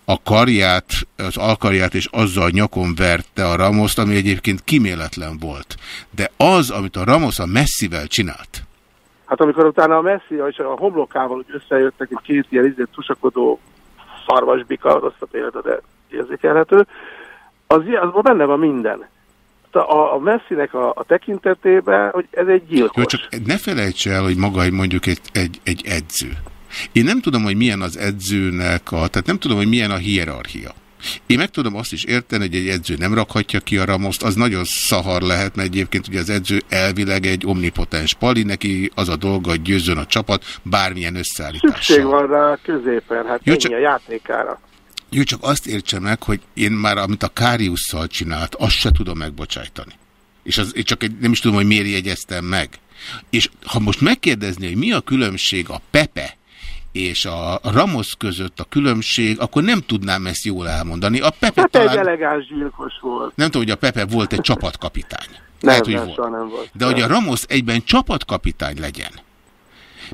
a karját, az alkarját, és azzal nyakon verte a Ramoszt, ami egyébként kiméletlen volt. De az, amit a Ramos a messzivel csinált, Hát amikor utána a Messi és a homlokával úgy összejöttek, egy két ilyen izé, tusakodó szarvasbika, rossz a példa, de érzékelhető, az, azban benne van minden. A, a, Messinek a, a tekintetében, hogy ez egy gyilkos. Jó, csak ne felejts el, hogy maga mondjuk egy, egy, egy edző. Én nem tudom, hogy milyen az edzőnek a, tehát nem tudom, hogy milyen a hierarchia. Én meg tudom azt is érteni, hogy egy edző nem rakhatja ki a Ramoszt, az nagyon szahar lehet, mert egyébként ugye az edző elvileg egy omnipotens pali, neki az a dolga, hogy győzzön a csapat bármilyen összeállítással. Szükség van rá középen, hát Jó, csak- a játékára. Jó, csak azt értse meg, hogy én már, amit a Káriusszal csinált, azt se tudom megbocsájtani. És az, én csak egy- nem is tudom, hogy miért jegyeztem meg. És ha most megkérdezni, hogy mi a különbség a Pepe és a Ramos között a különbség, akkor nem tudnám ezt jól elmondani. A Pepe Hát egy talán... elegáns gyilkos volt. Nem tudom, hogy a Pepe volt egy csapatkapitány. Nem, Lehet, hogy nem, volt. nem volt. De hogy a Ramos egyben csapatkapitány legyen,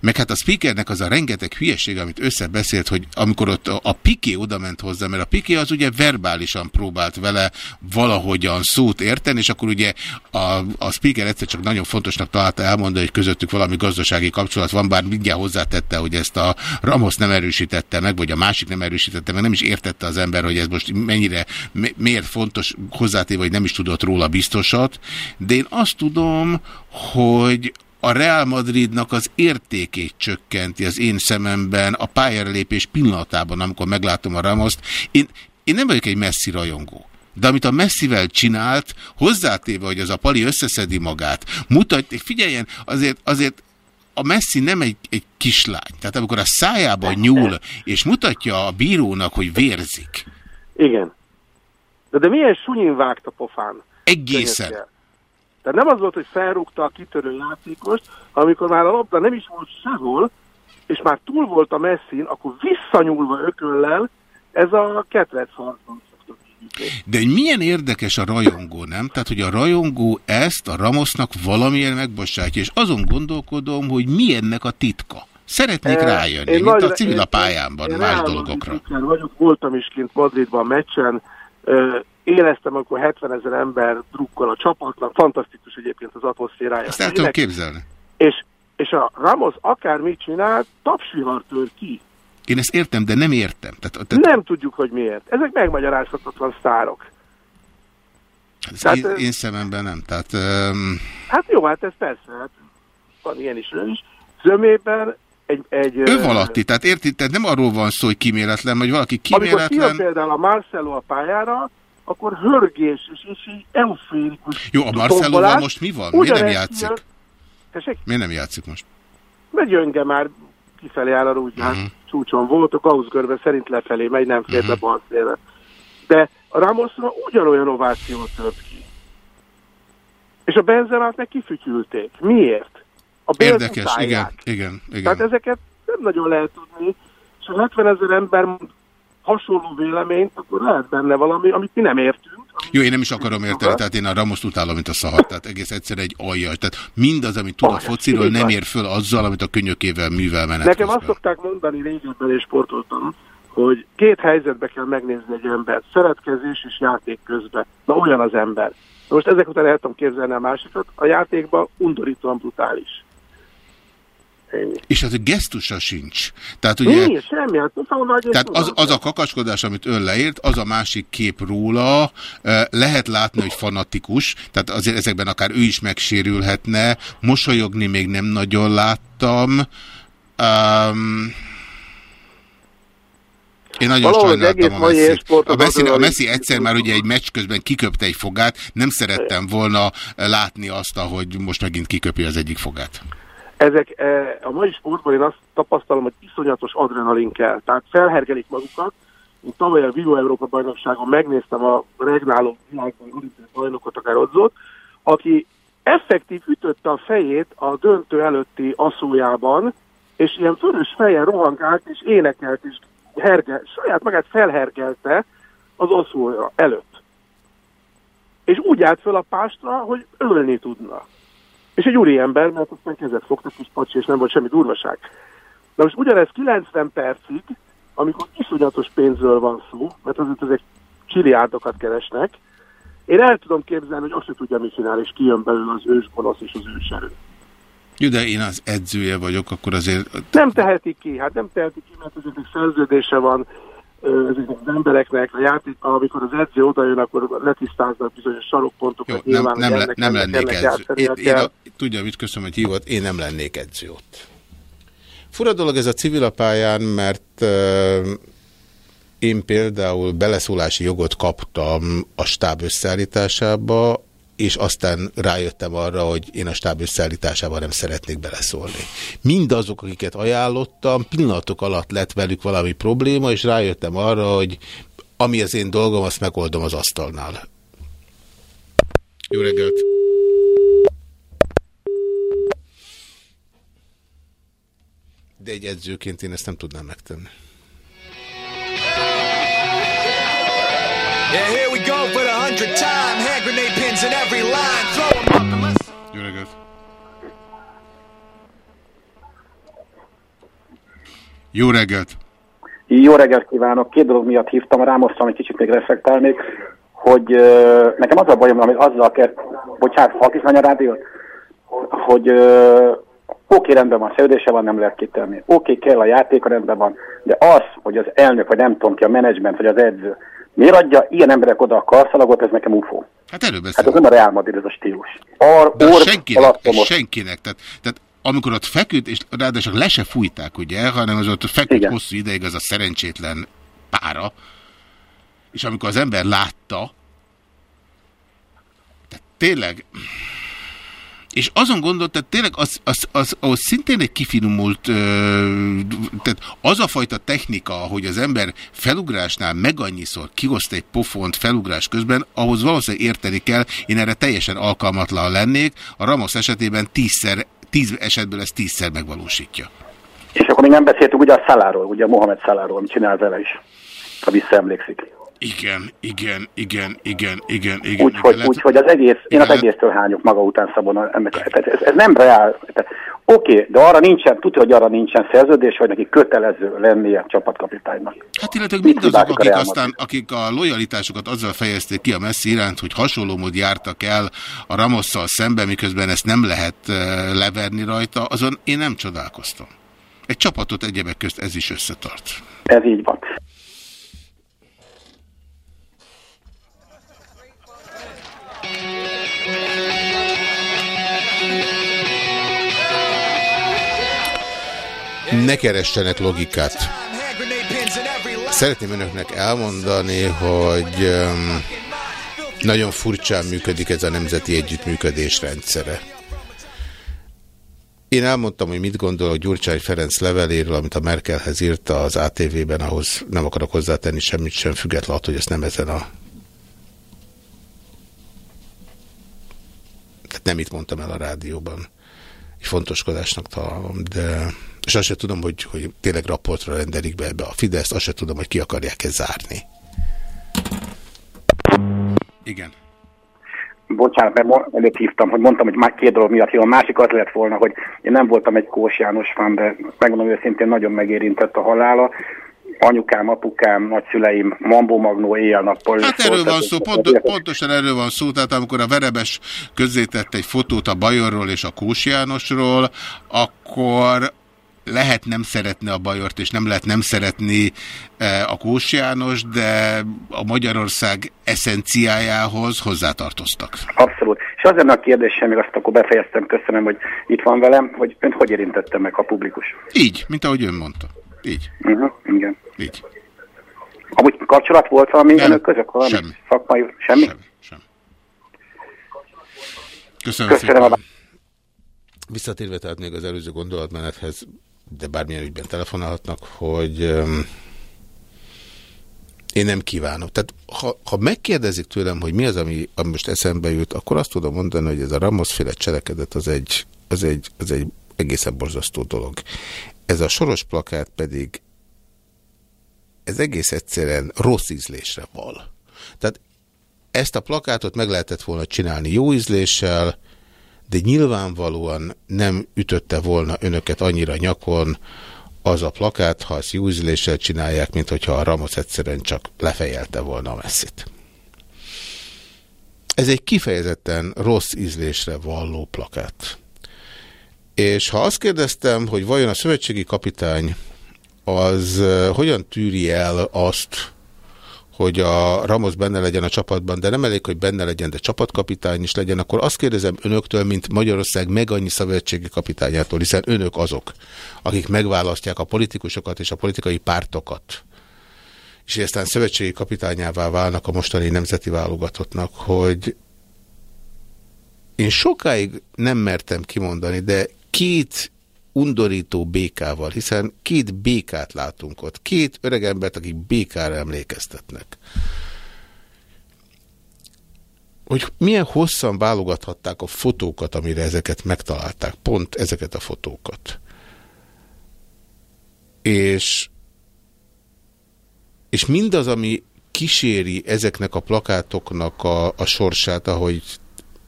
meg hát a speakernek az a rengeteg hülyeség, amit összebeszélt, hogy amikor ott a, a Piqué oda ment hozzá, mert a Piqué az ugye verbálisan próbált vele valahogyan szót érteni, és akkor ugye a, a speaker egyszer csak nagyon fontosnak találta elmondani, hogy közöttük valami gazdasági kapcsolat van, bár mindjárt hozzátette, hogy ezt a Ramos nem erősítette meg, vagy a másik nem erősítette meg, nem is értette az ember, hogy ez most mennyire, mi- miért fontos hozzátéve, hogy nem is tudott róla biztosat, de én azt tudom, hogy a Real Madridnak az értékét csökkenti az én szememben a pályára lépés pillanatában, amikor meglátom a Ramoszt. Én, én nem vagyok egy messzi rajongó. De amit a messzivel csinált, hozzátéve, hogy az a pali összeszedi magát, mutatja, figyeljen, azért, azért a Messi nem egy, egy kislány. Tehát amikor a szájába nyúl, és mutatja a bírónak, hogy vérzik. Igen. De, de milyen sunyin vágt a pofán? Egészen. Szegedkel. Tehát nem az volt, hogy felrúgta a kitörő játékost, amikor már a labda nem is volt sehol, és már túl volt a messzin, akkor visszanyúlva ököllel, ez a ketrecharcban szokott hívni. De hogy milyen érdekes a rajongó, nem? Tehát, hogy a rajongó ezt a Ramosnak valamiért megbocsátja, és azon gondolkodom, hogy mi ennek a titka. Szeretnék rájönni, én mint a nagyra- civil a pályámban, én más dolgokra. Madrid vagyok, voltam is kint Madridban meccsen, éreztem, amikor 70 ezer ember drukkol a csapatnak, fantasztikus egyébként az atmoszférája. Ezt el tudom képzelni. És, és a Ramos akármit csinál, tapsvihar tör ki. Én ezt értem, de nem értem. Tehát, tehát Nem tudjuk, hogy miért. Ezek megmagyarázhatatlan sztárok. ez tehát, én, én szememben nem. Tehát, um, Hát jó, hát ez persze, hát van ilyen is, olyan is. Zömében egy... egy ő valatti, tehát érti, tehát nem arról van szó, hogy kiméletlen, vagy valaki Amikor kijön például a Marcelo a pályára, akkor hörgés és, és így euférikus Jó, a Marcelóval most mi van? Miért nem játszik? jön- Tessék? Miért nem játszik most? Mert Gyönge már kifelé áll a rúgyán, Mhm. csúcson volt, a Gauss-görbe szerint lefelé megy, nem fér be bal félre. De a Ramosra ugyanolyan ovációt tört ki. És a Benzemát meg kifütyülték. Miért? A Bélt Érdekes, utálják. igen, igen, igen. Tehát ezeket nem nagyon lehet tudni, és ha 70 ezer ember hasonló véleményt, akkor lehet benne valami, amit mi nem értünk. Jó, én nem is akarom érteni, tehát én a Ramoszt utálom, mint a szahar, tehát egész egyszer egy aljas. Tehát mindaz, amit tud a fociról, nem ér föl azzal, amit a könyökével művel menet Nekem közben. azt szokták mondani régebben, és sportoltam, hogy két helyzetbe kell megnézni egy embert, szeretkezés és játék közben. Na olyan az ember. Na most ezek után el tudom képzelni a másikat, a játékban undorítóan brutális. Ennyi. És az a gesztusa sincs. Tehát ugye... Nincs, semmi, hát hogy Tehát az, az a kakaskodás, amit ön leírt, az a másik kép róla, eh, lehet látni, hogy fanatikus, tehát azért ezekben akár ő is megsérülhetne, mosolyogni még nem nagyon láttam. Um, Én nagyon Valahogy az sajnáltam a Messi. A az Messi, a Messi egyszer már ugye egy meccs közben kiköpte egy fogát, nem szerettem volna látni azt, ahogy most megint kiköpi az egyik fogát. Ezek eh, a mai sportban én azt tapasztalom, hogy iszonyatos adrenalin kell. Tehát felhergelik magukat. Én tavaly a Vivo Európa bajnokságon megnéztem a regnáló világban olimpiai bajnokot, akár Odzot, aki effektív ütötte a fejét a döntő előtti aszójában, és ilyen fölös fejen rohangált, és énekelt, és herge, saját magát felhergelte az aszója előtt. És úgy állt föl a pástra, hogy ölni tudna. És egy úri ember, mert aztán kezet fogtak kis pacsi, és nem volt semmi durvaság. Na most ugyanez 90 percig, amikor iszonyatos pénzről van szó, mert azért ezek csiliárdokat keresnek, én el tudom képzelni, hogy azt se tudja, mit csinál, és kijön belőle az ősgonosz és az őserő. Jó, de én az edzője vagyok, akkor azért Nem tehetik ki, hát nem tehetik ki, mert ezeknek szerződése van ezeknek az embereknek, a játék, amikor az edző odajön, akkor letisztáznak bizonyos sarokpontokat. Jó, nem, nyilván, nem, hogy le, nem ennek, lennék ennek edző. Én, én a, tudja, mit köszönöm, hogy hívott, én nem lennék edző ott. Fura dolog ez a civilapályán, mert uh, én például beleszólási jogot kaptam a stáb összeállításába, és aztán rájöttem arra, hogy én a stáb összeállításában nem szeretnék beleszólni. Mindazok, akiket ajánlottam, pillanatok alatt lett velük valami probléma, és rájöttem arra, hogy ami az én dolgom, azt megoldom az asztalnál. Jó reggelt! De egy edzőként én ezt nem tudnám megtenni. Yeah, here we go for the hundredth time. Hand grenade pins in every line. Throw 'em up and let's. Jó reggelt! Jó reggelt! Jó reggelt kívánok! Két dolog miatt hívtam, rámoztam, hogy kicsit még reflektálnék, hogy uh, nekem az a bajom, amit azzal kell, bocsánat, halkizmány a rádiót, hogy uh, oké, rendben van, szerződése van, nem lehet kitenni. Oké, kell a játék, rendben van, de az, hogy az elnök, vagy nem tudom ki, a menedzsment, vagy az edző, miért adja ilyen emberek oda a karszalagot, ez nekem ufó. Hát erről Hát beszélünk. ez nem a Real Madrid, ez a stílus. Ar, De orr, senkinek, alattomos. senkinek. Tehát, tehát amikor ott feküdt, és ráadásul le se fújták, ugye, hanem az ott feküdt Igen. hosszú ideig az a szerencsétlen pára, és amikor az ember látta, tehát tényleg, és azon gondolt, tehát tényleg az, az, az, az szintén egy kifinomult, tehát az a fajta technika, hogy az ember felugrásnál meg annyiszor kihozta egy pofont felugrás közben, ahhoz valószínűleg érteni kell, én erre teljesen alkalmatlan lennék, a Ramos esetében tízszer, tíz esetből ez tízszer megvalósítja. És akkor még nem beszéltünk ugye a Szaláról, ugye a Mohamed Szaláról, amit csinál vele is, ha visszaemlékszik. Igen, igen, igen, igen, igen, igen. Úgyhogy igen, úgy, hogy az egész, én az egésztől hányok maga után szabon. Ez, ez nem reál. Tehát, Oké, de arra nincsen, tudja, hogy arra nincsen szerződés, vagy neki kötelező lennie csapatkapitánynak. Hát illetve mindazok, a akik Real aztán, akik a lojalitásukat azzal fejezték ki a Messi iránt, hogy hasonló mód jártak el a Ramosszal szemben, miközben ezt nem lehet eh, leverni rajta, azon én nem csodálkoztam. Egy csapatot egyebek közt ez is összetart. Ez így van. Ne keressenek logikát. Szeretném önöknek elmondani, hogy nagyon furcsán működik ez a nemzeti együttműködés rendszere. Én elmondtam, hogy mit gondolok Gyurcsány Ferenc leveléről, amit a Merkelhez írta az ATV-ben, ahhoz nem akarok hozzátenni semmit sem, függetlenül hogy ezt nem ezen a... Tehát nem itt mondtam el a rádióban. Egy fontoskodásnak találom, de... És azt sem tudom, hogy, hogy tényleg raportra rendelik be ebbe a Fidesz, azt sem tudom, hogy ki akarják-e zárni. Igen. Bocsánat, mert előbb hívtam, hogy mondtam, hogy már két dolog miatt jó. A másik az lett volna, hogy én nem voltam egy Kós János fan, de megmondom őszintén, nagyon megérintett a halála. Anyukám, apukám, nagyszüleim, Mambó Magnó éjjel-nappal. Hát erről van szó, pont, pontosan erről van szó, tehát amikor a Verebes közzétett egy fotót a Bajorról és a Kós Jánosról, akkor lehet nem szeretni a Bajort, és nem lehet nem szeretni eh, a Kós János, de a Magyarország eszenciájához hozzátartoztak. Abszolút. És az lenne a kérdésem, még azt akkor befejeztem, köszönöm, hogy itt van velem, hogy önt hogy érintette meg a publikus? Így, mint ahogy ön mondta. Így. Uh-huh, igen. Így. Amúgy kapcsolat volt valami önök között? Valami Semmi. szakmai? Semmi? Semmi. Köszönöm, Köszönöm szépen. Visszatérve tehát még az előző gondolatmenethez, de bármilyen ügyben telefonálhatnak, hogy én nem kívánok. Tehát ha, ha megkérdezik tőlem, hogy mi az, ami, ami most eszembe jut, akkor azt tudom mondani, hogy ez a Ramos-féle cselekedet az egy, az, egy, az egy egészen borzasztó dolog. Ez a soros plakát pedig ez egész egyszerűen rossz ízlésre val. Tehát ezt a plakátot meg lehetett volna csinálni jó ízléssel, de nyilvánvalóan nem ütötte volna önöket annyira nyakon az a plakát, ha ezt jó ízléssel csinálják, mint hogyha a Ramos egyszerűen csak lefejelte volna a messzit. Ez egy kifejezetten rossz ízlésre valló plakát. És ha azt kérdeztem, hogy vajon a szövetségi kapitány az eh, hogyan tűri el azt, hogy a Ramos benne legyen a csapatban, de nem elég, hogy benne legyen, de csapatkapitány is legyen, akkor azt kérdezem önöktől, mint Magyarország meg annyi szövetségi kapitányától, hiszen önök azok, akik megválasztják a politikusokat és a politikai pártokat, és aztán szövetségi kapitányává válnak a mostani nemzeti válogatottnak, hogy én sokáig nem mertem kimondani, de két undorító békával, hiszen két békát látunk ott, két öregembert, akik békára emlékeztetnek. Hogy milyen hosszan válogathatták a fotókat, amire ezeket megtalálták, pont ezeket a fotókat. És, és mindaz, ami kíséri ezeknek a plakátoknak a, a sorsát, ahogy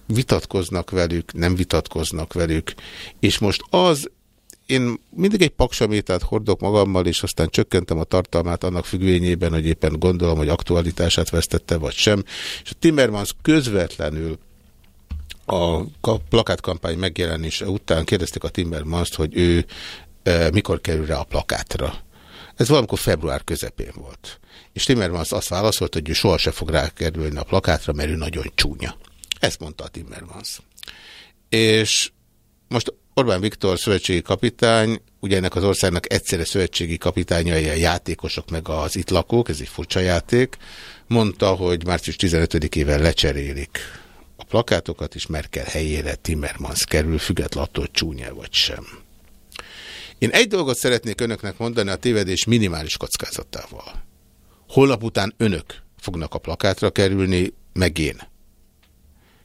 vitatkoznak velük, nem vitatkoznak velük, és most az én mindig egy paksamétát hordok magammal, és aztán csökkentem a tartalmát annak függvényében, hogy éppen gondolom, hogy aktualitását vesztette, vagy sem. És a Timmermans közvetlenül a plakátkampány megjelenése után kérdezték a Timmermans-t, hogy ő e, mikor kerül rá a plakátra. Ez valamikor február közepén volt. És Timmermans azt válaszolt, hogy ő sohasem fog rákerülni a plakátra, mert ő nagyon csúnya. Ezt mondta a Timmermans. És most Orbán Viktor szövetségi kapitány, ugye ennek az országnak egyszerre szövetségi kapitányai a játékosok meg az itt lakók, ez egy furcsa játék, mondta, hogy március 15-ével lecserélik a plakátokat, és Merkel helyére Timmermans kerül, független attól, csúnya vagy sem. Én egy dolgot szeretnék önöknek mondani a tévedés minimális kockázatával. Holnap után önök fognak a plakátra kerülni, meg én.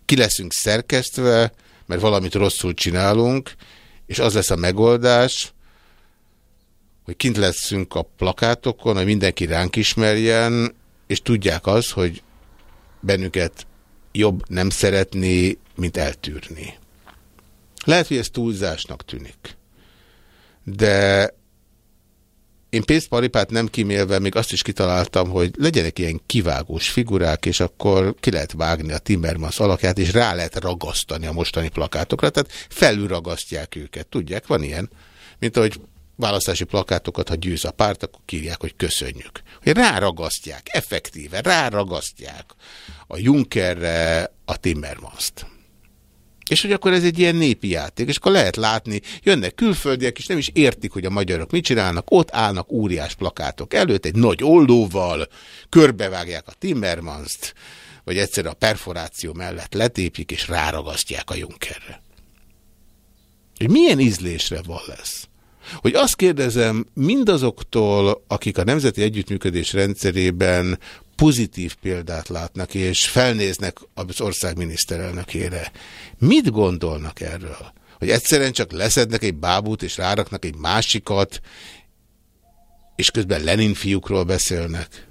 Ki leszünk szerkesztve, mert valamit rosszul csinálunk, és az lesz a megoldás, hogy kint leszünk a plakátokon, hogy mindenki ránk ismerjen, és tudják az, hogy bennünket jobb nem szeretni, mint eltűrni. Lehet, hogy ez túlzásnak tűnik. De én pénzparipát nem kimélve még azt is kitaláltam, hogy legyenek ilyen kivágós figurák, és akkor ki lehet vágni a Timmermans alakját, és rá lehet ragasztani a mostani plakátokra, tehát felülragasztják őket. Tudják, van ilyen. Mint ahogy választási plakátokat, ha győz a párt, akkor kírják, hogy köszönjük. Hogy ráragasztják, effektíve ráragasztják a Junckerre a Timmermans-t. És hogy akkor ez egy ilyen népi játék, és akkor lehet látni, jönnek külföldiek, és nem is értik, hogy a magyarok mit csinálnak, ott állnak óriás plakátok előtt, egy nagy oldóval, körbevágják a Timmermans-t, vagy egyszer a perforáció mellett letépik, és ráragasztják a Junckerre. Hogy milyen ízlésre van lesz? Hogy azt kérdezem mindazoktól, akik a Nemzeti Együttműködés rendszerében pozitív példát látnak, és felnéznek az ország miniszterelnökére. Mit gondolnak erről? Hogy egyszerűen csak leszednek egy bábút, és ráraknak egy másikat, és közben Lenin fiúkról beszélnek?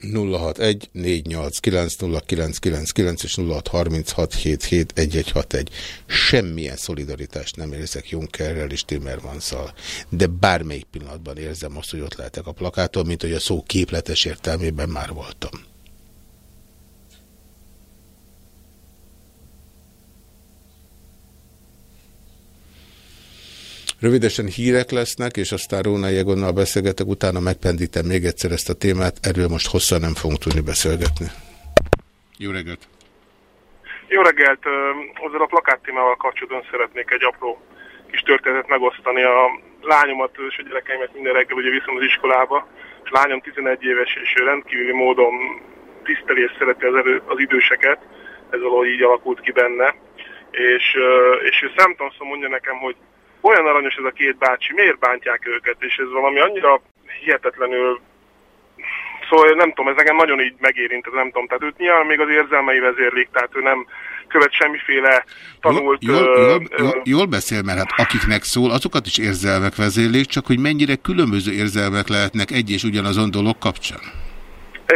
061 489 és 0636771161. Semmilyen szolidaritást nem érzek Junckerrel és Timmermanszal, de bármelyik pillanatban érzem azt, hogy ott lehetek a plakáton, mint hogy a szó képletes értelmében már voltam. Rövidesen hírek lesznek, és aztán Róna Jegonnal beszélgetek, utána megpendítem még egyszer ezt a témát, erről most hosszan nem fogunk tudni beszélgetni. Jó reggelt. Jó reggelt! Azzal a plakát témával kapcsolatban szeretnék egy apró kis történetet megosztani. A lányomat és a gyerekeimet minden reggel ugye viszem az iskolába, és lányom 11 éves, és ő rendkívüli módon tiszteli és szereti az, erő, az időseket. Ez valahogy így alakult ki benne. És, és ő számtalanszor mondja nekem, hogy olyan aranyos ez a két bácsi, miért bántják őket, és ez valami annyira hihetetlenül Szóval nem tudom, ez engem nagyon így megérint, ez nem tudom. Tehát őt nyilván még az érzelmei vezérlik, tehát ő nem követ semmiféle tanult... Jól, jól, jól, jól beszél, mert hát akiknek szól, azokat is érzelmek vezérlik, csak hogy mennyire különböző érzelmek lehetnek egy és ugyanazon dolog kapcsán.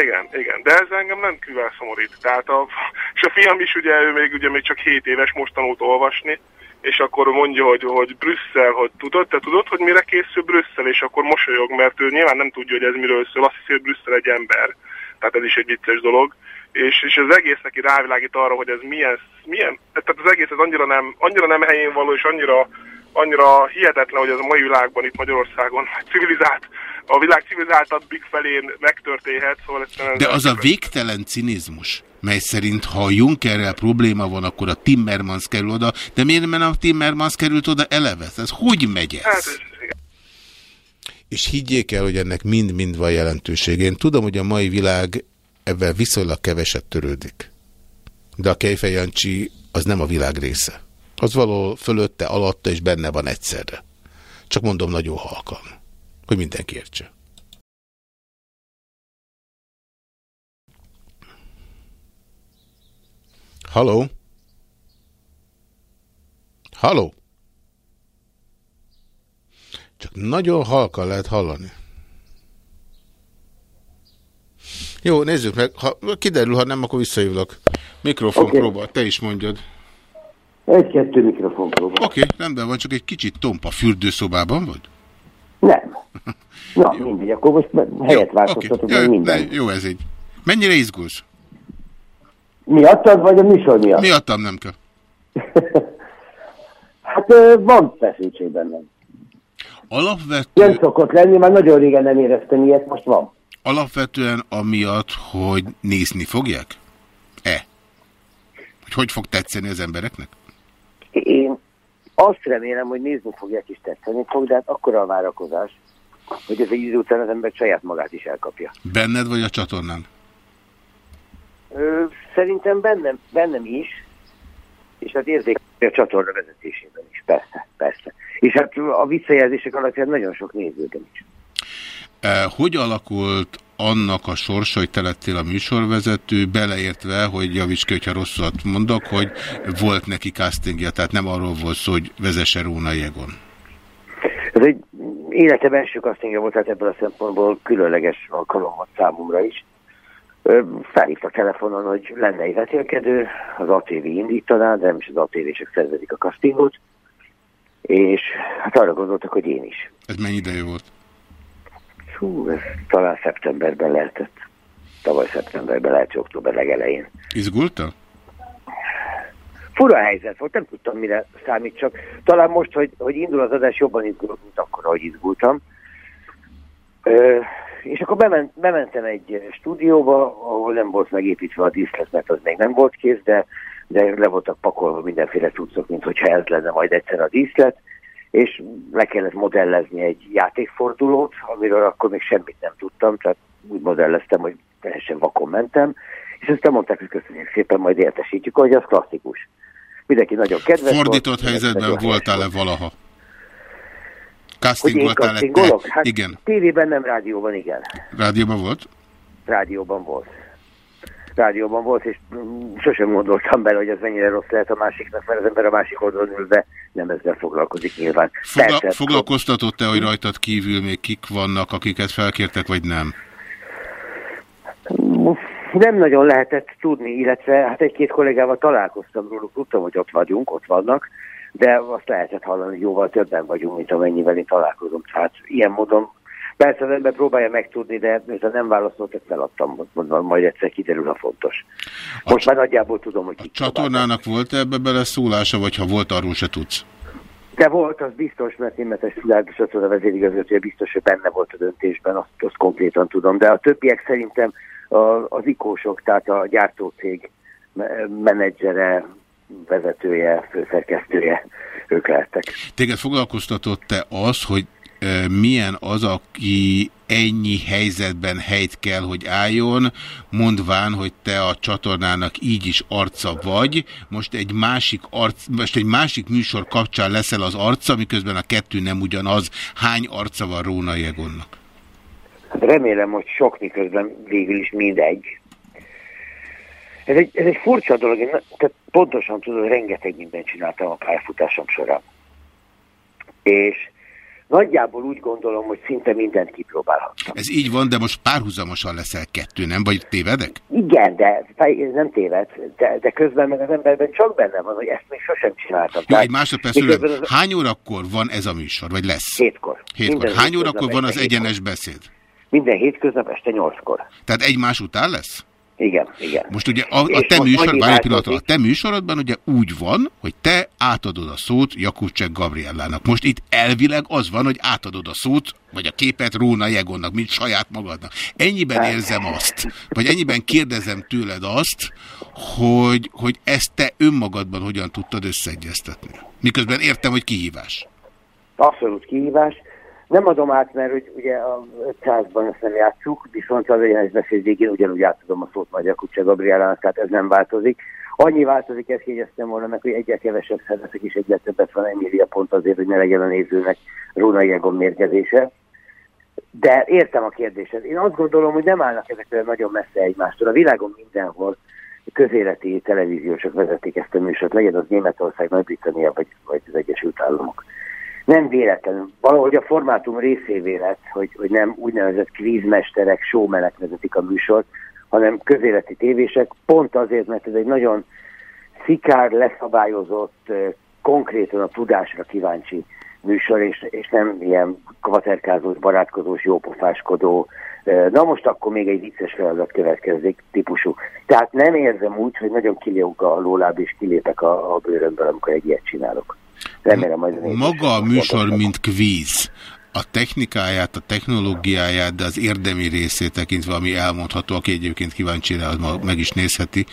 Igen, igen, de ez engem nem külön szomorít. Tehát a, és a fiam is ugye, ő még, ugye még csak 7 éves, most tanult olvasni, és akkor mondja, hogy, hogy Brüsszel, hogy tudod, te tudod, hogy mire készül Brüsszel, és akkor mosolyog, mert ő nyilván nem tudja, hogy ez miről szól, azt hiszi, hogy Brüsszel egy ember. Tehát ez is egy vicces dolog. És, és az egész neki rávilágít arra, hogy ez milyen, milyen tehát az egész ez annyira nem, annyira nem helyén való, és annyira, annyira hihetetlen, hogy ez a mai világban, itt Magyarországon civilizált, a világ civilizáltabbik felén megtörténhet, szóval De az a végtelen cinizmus, mely szerint ha a Junckerrel probléma van, akkor a Timmermans kerül oda, de miért nem a Timmermans került oda eleve? Ez hogy megy ez? Hát, És higgyék el, hogy ennek mind-mind van jelentősége. Én tudom, hogy a mai világ ebben viszonylag keveset törődik. De a Kejfej Jancsi az nem a világ része. Az való fölötte, alatta és benne van egyszerre. Csak mondom nagyon halkan, hogy mindenki értse. Halló? Halló? Csak nagyon halkan lehet hallani. Jó, nézzük meg. Ha kiderül, ha nem, akkor visszajövök. Mikrofon Oké. próba, te is mondjad. Egy-kettő mikrofon próba. Oké, rendben van, csak egy kicsit tompa fürdőszobában vagy? Nem. Na, mindegy, akkor most helyet változtatok, Jó, meg minden. jó ez így. Mennyire izgulsz? Miattad, vagy a műsor miatt? Miattam nem kell. Hát van feszültség bennem. Alapvető, Nem szokott lenni, már nagyon régen nem éreztem ilyet, most van. alapvetően amiatt, hogy nézni fogják? E? Hogy hogy fog tetszeni az embereknek? Én azt remélem, hogy nézni fogják is tetszeni fog, de hát akkora a várakozás, hogy ez egy idő után az ember saját magát is elkapja. Benned vagy a csatornán? Ö, szerintem bennem, bennem is, és hát érzékelni a csatorna vezetésében is, persze, persze. És hát a visszajelzések alapján nagyon sok nézőben is. Hogy alakult annak a sorsa, hogy te lettél a műsorvezető, beleértve, hogy javíts ki, hogyha rosszat mondok, hogy volt neki castingja, tehát nem arról volt szó, hogy vezesse Róna Jegon. Ez egy életem első castingja volt, tehát ebből a szempontból különleges alkalom volt számomra is. Ö, Felhívtak telefonon, hogy lenne egy vetélkedő, az ATV indítaná, de nem is az ATV-sek szervezik a castingot, és hát arra gondoltak, hogy én is. Ez mennyi ideje volt? Hú, ez talán szeptemberben lehetett. Tavaly szeptemberben, lehet, október legelején. Izgulta? Fura helyzet volt, nem tudtam mire számít, csak talán most, hogy, hogy indul az adás, jobban izgulok, mint akkor, ahogy izgultam. Ö, és akkor bement, bementem egy stúdióba, ahol nem volt megépítve a díszlet, mert az még nem volt kész, de, de le voltak pakolva mindenféle cuccok, mint hogyha ez lenne majd egyszer a díszlet, és le kellett modellezni egy játékfordulót, amiről akkor még semmit nem tudtam, tehát úgy modelleztem, hogy teljesen vakon mentem, és aztán mondták, hogy köszönjük szépen, majd értesítjük, hogy az klasszikus. Mindenki nagyon kedves Fordított volt, helyzetben voltál'e valaha? Hogy én castingolok? Hát Igen. tévében nem, rádióban igen. Rádióban volt? Rádióban volt. Rádióban volt, és sosem gondoltam bele, hogy ez mennyire rossz lehet a másiknak, mert az ember a másik oldalon ül, de nem ezzel foglalkozik nyilván. Fogla Persze, foglalkoztatott-e, hogy rajtad kívül még kik vannak, akiket felkértek, vagy nem? nem nagyon lehetett tudni, illetve hát egy-két kollégával találkoztam róluk, tudtam, hogy ott vagyunk, ott vannak, de azt lehetett hallani, hogy jóval többen vagyunk, mint amennyivel én találkozom. Tehát ilyen módon persze az ember próbálja megtudni, de miután nem válaszoltak, feladtam, mondom, majd egyszer kiderül, ha fontos. Most már nagyjából tudom, hogy kik Csatornának volt -e ebbe beleszólása, vagy ha volt, arról se tudsz? De volt, az biztos, mert Németes Szilárd és a vezérigazgatója biztos, hogy benne volt a döntésben, azt, azt konkrétan tudom. De a többiek szerintem a, az ikósok, tehát a gyártócég me- menedzsere, vezetője, főszerkesztője, ők lehettek. Téged foglalkoztatott-e az, hogy ö, milyen az, aki ennyi helyzetben helyt kell, hogy álljon, mondván, hogy te a csatornának így is arca vagy, most egy másik, arc, most egy másik műsor kapcsán leszel az arca, miközben a kettő nem ugyanaz. Hány arca van Róna Jegonnak? Hát remélem, hogy sok miközben végül is mindegy. Ez egy, ez egy furcsa dolog, én tehát pontosan tudod, hogy rengeteg mindent csináltam a pályafutásom során. És nagyjából úgy gondolom, hogy szinte mindent kipróbálhattam. Ez így van, de most párhuzamosan leszel kettő, nem? Vagy tévedek? Igen, de nem téved, de, de közben meg az emberben csak benne van, hogy ezt még sosem csináltam. Jó, egy másodperc szület. az- Hány órakor van ez a műsor, vagy lesz? Hétkor. Hétkor. Minden Hány órakor van az egyenes beszéd? Minden hétköznap este nyolckor. Tehát egymás után lesz? Igen, igen. Most ugye a, a te műsor, várj pillanatra, a te műsorodban ugye úgy van, hogy te átadod a szót Jakubcsek Gabriellának. Most itt elvileg az van, hogy átadod a szót, vagy a képet Róna Jegonnak, mint saját magadnak. Ennyiben érzem azt, vagy ennyiben kérdezem tőled azt, hogy, hogy ezt te önmagadban hogyan tudtad összeegyeztetni. Miközben értem, hogy kihívás. Abszolút kihívás. Nem adom át, mert hogy ugye a 500-ban ezt nem játszuk, viszont az egyenes beszéd végén ugyanúgy átadom a szót majd a Kutsa Gabrielának, tehát ez nem változik. Annyi változik, ezt jegyeztem volna meg, hogy egyet kevesebb szervezek és egyet többet van Emília pont azért, hogy ne legyen a nézőnek Róna Jegon mérgezése. De értem a kérdésed. Én azt gondolom, hogy nem állnak ezek olyan nagyon messze egymástól. A világon mindenhol közéleti televíziósok vezetik ezt a műsort, legyen az Németország, Nagy-Britannia vagy, vagy az Egyesült Államok. Nem véletlenül. Valahogy a formátum részévé lett, hogy, hogy nem úgynevezett kvízmesterek, showmenek vezetik a műsort, hanem közéleti tévések, pont azért, mert ez egy nagyon szikár, leszabályozott, konkrétan a tudásra kíváncsi műsor, és, és nem ilyen kvaterkázós, barátkozós, jópofáskodó, na most akkor még egy vicces feladat következik típusú. Tehát nem érzem úgy, hogy nagyon kilóg a lóláb, és kilépek a, a bőrömből, amikor egy ilyet csinálok. Remélem majd Maga a műsor, mint kvíz, a technikáját, a technológiáját, de az érdemi részét tekintve, ami elmondható, aki egyébként kíváncsi rá, az ma meg is nézheti.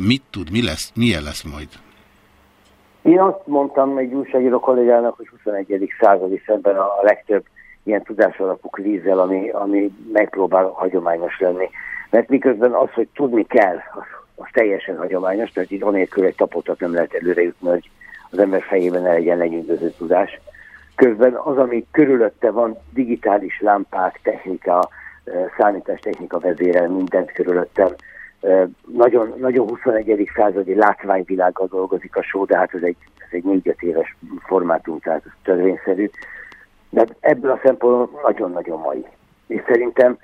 Mit tud, mi lesz, milyen lesz majd? Én azt mondtam egy újságíró kollégának, hogy 21. századi szemben a legtöbb ilyen tudásalapú kvízzel, ami, ami megpróbál hagyományos lenni. Mert miközben az, hogy tudni kell, az, az teljesen hagyományos, tehát itt anélkül egy tapotat nem lehet előre jutni, hogy az ember fejében ne legyen lenyűgöző tudás. Közben az, ami körülötte van, digitális lámpák, technika, számítástechnika vezérel mindent körülöttem. Nagyon, nagyon 21. századi látványvilággal dolgozik a show, de hát ez egy, ez egy négy éves formátum, tehát ez törvényszerű. De ebből a szempontból nagyon-nagyon mai. És szerintem,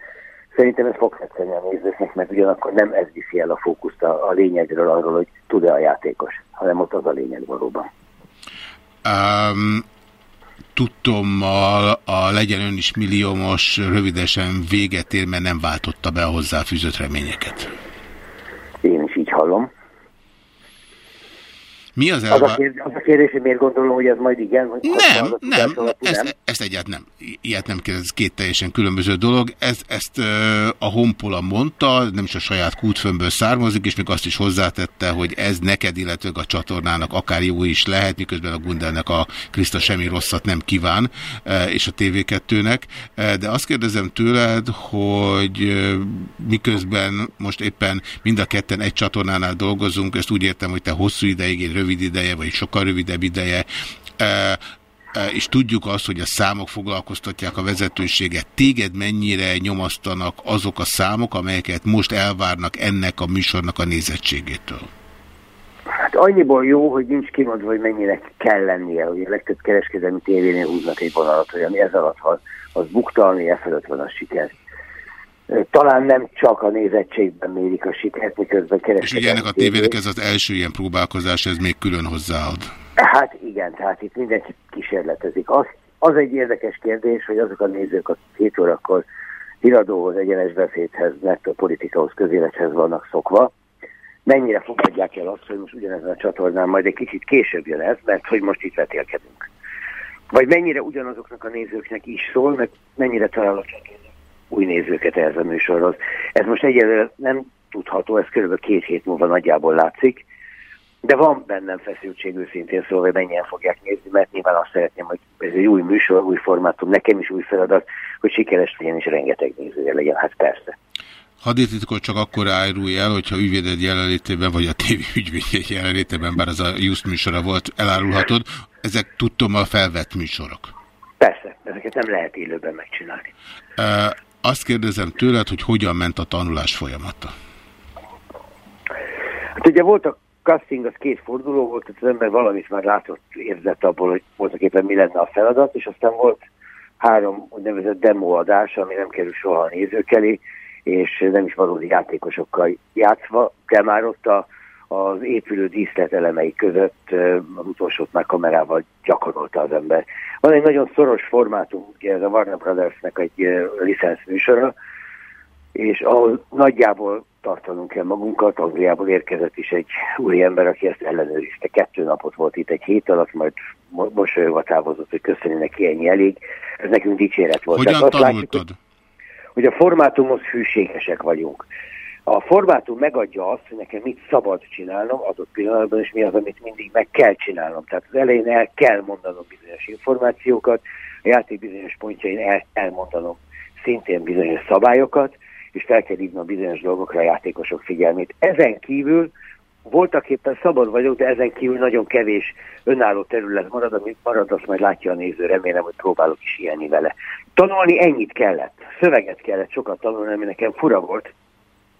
szerintem ez fog tetszeni a nézőknek, mert ugyanakkor nem ez viszi el a fókuszt a, a lényegről arról, hogy tud-e a játékos, hanem ott az a lényeg valóban. Um, tudtommal a legyen ön is milliómos rövidesen véget ér, mert nem váltotta be a hozzáfűzött reményeket. Én is így hallom. Mi az Az a, elvá... kérdés, az a kérdés, hogy miért gondolom, hogy ez majd igen? Hogy Nem, nem, tudás alapú, ezt, ezt egyáltalán nem. Ilyet nem kérdez, ez két teljesen különböző dolog. Ez, ezt a Honpola mondta, nem is a saját kútfőmből származik, és még azt is hozzátette, hogy ez neked, illetve a csatornának akár jó is lehet, miközben a Gundelnek a Kriszta semmi rosszat nem kíván, és a TV2-nek. Ö, De azt kérdezem tőled, hogy miközben most éppen mind a ketten egy csatornánál dolgozunk, ezt úgy értem, hogy te hosszú ideig, én rövid ideje, vagy sokkal rövidebb ideje, és tudjuk azt, hogy a számok foglalkoztatják a vezetőséget. Téged mennyire nyomasztanak azok a számok, amelyeket most elvárnak ennek a műsornak a nézettségétől? Hát annyiból jó, hogy nincs kimondva, hogy mennyire kell lennie. Ugye a legtöbb kereskedelmi tévénél húznak egy vonalat, hogy ami ez alatt ha az bukta, ami e fölött van a siker. Talán nem csak a nézettségben mérik a sikert, miközben És kereskedelmi ugye ennek a tévének ez az első ilyen próbálkozás, ez még külön hozzáad. Hát igen, tehát itt mindenki kísérletezik. Az, az egy érdekes kérdés, hogy azok a nézők, akik 7 órakor híradóhoz, egyenes beszédhez, mert a politikához, közélethez vannak szokva, mennyire fogadják el azt, hogy most ugyanezen a csatornán majd egy kicsit később jön ez, mert hogy most itt vetélkedünk. Vagy mennyire ugyanazoknak a nézőknek is szól, mert mennyire talál a csatorna új nézőket ehhez a műsorhoz. Ez most egyelőre nem tudható, ez kb. két hét múlva nagyjából látszik, de van bennem feszültség őszintén szólva, hogy mennyien fogják nézni, mert nyilván azt szeretném, hogy ez egy új műsor, új formátum, nekem is új feladat, hogy sikeres legyen és rengeteg nézője legyen, hát persze. Hadititkot csak akkor árulj el, hogyha ügyvéded jelenlétében, vagy a tévé ügyvédjét jelenlétében, bár az a Just műsora volt, elárulhatod. Ezek tudtommal felvett műsorok. Persze, ezeket nem lehet élőben megcsinálni. Ö, Azt kérdezem tőled, hogy hogyan ment a tanulás folyamata. Hát ugye volt a casting, az két forduló volt, tehát az ember valamit már látott, érzett abból, hogy voltak éppen mi lenne a feladat, és aztán volt három úgynevezett demoadás, ami nem kerül soha a nézők elé, és nem is valódi játékosokkal játszva, de már ott a, az épülő díszlet elemei között az utolsót már kamerával gyakorolta az ember. Van egy nagyon szoros formátum, ugye ez a Warner Brothersnek egy licensz műsora, és ahol nagyjából tartanunk kell magunkat, Angliából érkezett is egy úri ember, aki ezt ellenőrizte. Kettő napot volt itt egy hét alatt, majd mo- mosolyogva távozott, hogy köszönni neki ennyi elég. Ez nekünk dicséret volt. Hogyan Tehát tanultad? Látjuk, hogy a formátumhoz hűségesek vagyunk. A formátum megadja azt, hogy nekem mit szabad csinálnom adott pillanatban, és mi az, amit mindig meg kell csinálnom. Tehát az elején el kell mondanom bizonyos információkat, a játék bizonyos pontjain el, elmondanom szintén bizonyos szabályokat, és fel kell hívnom bizonyos dolgokra a játékosok figyelmét. Ezen kívül voltak éppen szabad vagyok, de ezen kívül nagyon kevés önálló terület marad, amit marad, azt majd látja a néző, remélem, hogy próbálok is élni vele. Tanulni ennyit kellett, szöveget kellett sokat tanulni, ami nekem fura volt,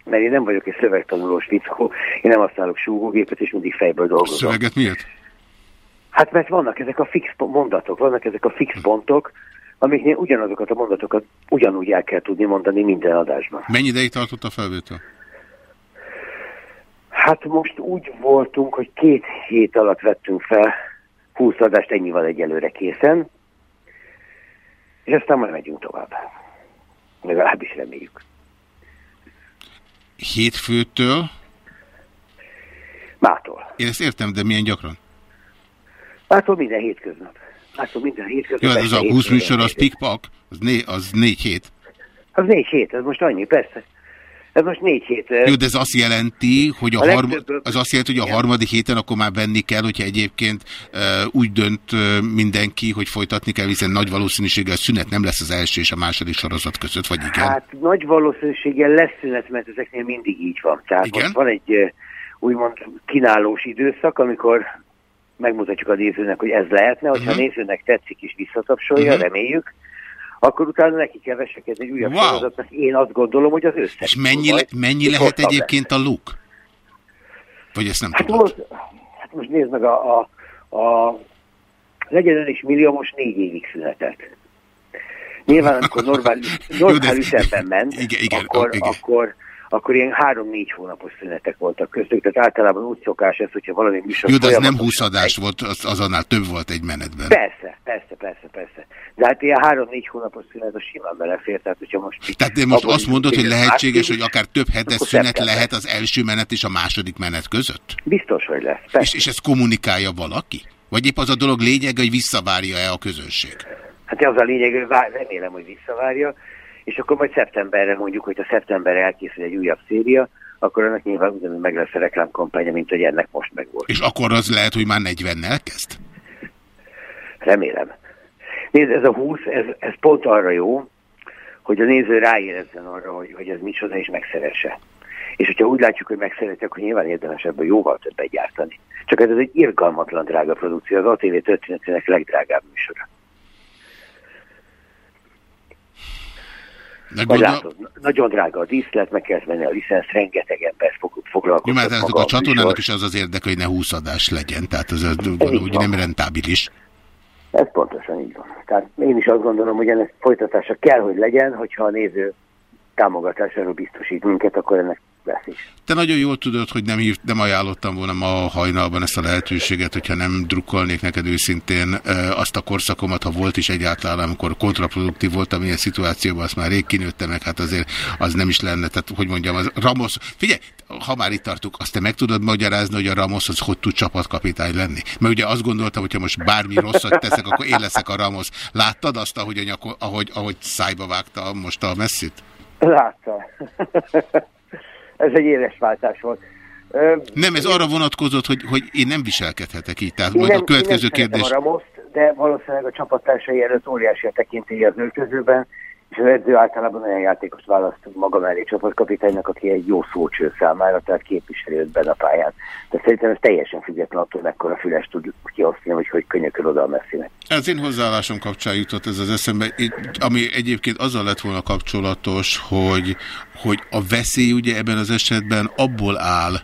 mert én nem vagyok egy szövegtanulós fickó, én nem használok súgógépet, és mindig fejből dolgozom. Szöveget miért? Hát mert vannak ezek a fix mondatok, vannak ezek a fix pontok, amiknél ugyanazokat a mondatokat ugyanúgy el kell tudni mondani minden adásban. Mennyi ideig tartott a felvétel? Hát most úgy voltunk, hogy két hét alatt vettünk fel 20 adást, ennyi van egyelőre készen, és aztán majd megyünk tovább. Legalábbis reméljük. Hétfőtől? Mától. Én ezt értem, de milyen gyakran? Mától minden hétköznap. Mától minden hétköznap. Jó, hát ez a este 20 hétfőre. műsor, az pikpak, az, né, az négy hét. Az négy hét, ez most annyi, persze. Ez most négy hét. Jó, de ez azt jelenti, hogy a, A harma, az azt jelenti, hogy a harmadik héten akkor már venni kell, hogyha egyébként e, úgy dönt e, mindenki, hogy folytatni kell, hiszen nagy valószínűséggel szünet nem lesz az első és a második sorozat között, vagy igen? Hát nagy valószínűséggel lesz szünet, mert ezeknél mindig így van. Tehát Igen? van egy úgymond kínálós időszak, amikor megmutatjuk a nézőnek, hogy ez lehetne, hogyha Mhm. a nézőnek tetszik és visszatapsolja, Mhm. reméljük, akkor utána neki kell vesekedni egy újabb Wow. sorozatnak. Én azt gondolom, hogy az összes. És mennyi, le, mennyi lehet lesz. egyébként a look? Vagy ezt nem Hát tudod? most, hát most nézd meg a, a, a legyen ön is millió, most négy évig szünetelt. Nyilván, amikor normál, normál ütemben ment, igen, igen, akkor, igen. akkor, akkor ilyen három-négy hónapos szünetek voltak köztük, tehát általában úgy szokás ez, hogyha valami műsor Jó, de az nem folyamatos- 20 adás volt, az, az annál több volt egy menetben. Persze, persze, persze, persze. De hát ilyen három-négy hónapos szünet az simán belefér, tehát hogyha most... Tehát de most azt mondod, hogy lehetséges, hogy akár több hetes szünet lehet az első menet és a második menet között? Biztos, hogy lesz. És, és ezt kommunikálja valaki? Vagy épp az a dolog lényeg, hogy visszavárja-e a közönség? Hát az a lényeg, hogy vár, remélem, hogy visszavárja, és akkor majd szeptemberre mondjuk, hogy a szeptemberre elkészül egy újabb széria, akkor ennek nyilván ugyanúgy meg lesz a reklámkampánya, mint hogy ennek most meg volt. És akkor az lehet, hogy már 40-nel kezd? Remélem. Nézd, ez a 20, ez, ez pont arra jó, hogy a néző ráérezzen arra, hogy, hogy ez micsoda, és megszeresse. És hogyha úgy látjuk, hogy megszereti, akkor nyilván érdemes ebből jóval többet gyártani. Csak ez egy irgalmatlan drága produkció, az ATV történetének legdrágább műsora. De gondol... látod, na- nagyon drága a díszlet, meg kell menni a licensz, rengeteg ember fog, Jó, foglalkozik. mert hát a csatornának is az az érdeke, hogy ne 20 adás legyen, tehát ez, az, úgy nem rentábilis. Ez pontosan így van. Tehát én is azt gondolom, hogy ennek folytatása kell, hogy legyen, hogyha a néző támogatásáról biztosít minket, akkor ennek lesz is. Te nagyon jól tudod, hogy nem, hív, nem ajánlottam volna ma hajnalban ezt a lehetőséget, hogyha nem drukkolnék neked őszintén azt a korszakomat, ha volt is egyáltalán, amikor kontraproduktív voltam ilyen szituációban, azt már rég kinőtte meg, hát azért az nem is lenne. Tehát, hogy mondjam, az Ramos, figyelj, ha már itt tartunk, azt te meg tudod magyarázni, hogy a Ramos az hogy tud csapatkapitány lenni? Mert ugye azt gondoltam, hogyha most bármi rosszat teszek, akkor én leszek a Ramos. Láttad azt, ahogy, a nyako, ahogy, ahogy szájba vágta most a messzit? Látta. Ez egy éles váltás volt. Nem, ez arra vonatkozott, hogy, hogy én nem viselkedhetek így. Tehát Én majd nem, a következő kérdés... a Ramoszt, de valószínűleg a csapattársai előtt óriási a tekintélye az öltözőben, és az edző általában olyan játékos választ maga mellé csapatkapitánynak, aki egy jó szócső számára, tehát képviseli őt benne a pályán. De szerintem ez teljesen független attól, mekkora füles tud kiosztani, hogy hogy könyököl oda a messzinek. Az én hozzáállásom kapcsán jutott ez az eszembe, ami egyébként azzal lett volna kapcsolatos, hogy, hogy a veszély ugye ebben az esetben abból áll,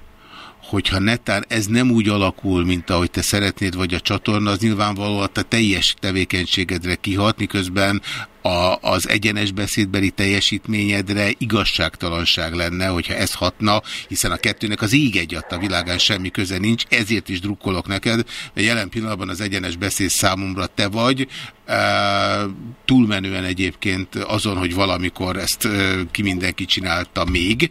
hogyha netán ez nem úgy alakul, mint ahogy te szeretnéd, vagy a csatorna, az nyilvánvalóan a te teljes tevékenységedre kihat, miközben a, az egyenes beszédbeli teljesítményedre igazságtalanság lenne, hogyha ez hatna, hiszen a kettőnek az ég egyadt a világán semmi köze nincs, ezért is drukkolok neked, de jelen pillanatban az egyenes beszéd számomra te vagy, e, túlmenően egyébként azon, hogy valamikor ezt e, ki mindenki csinálta még,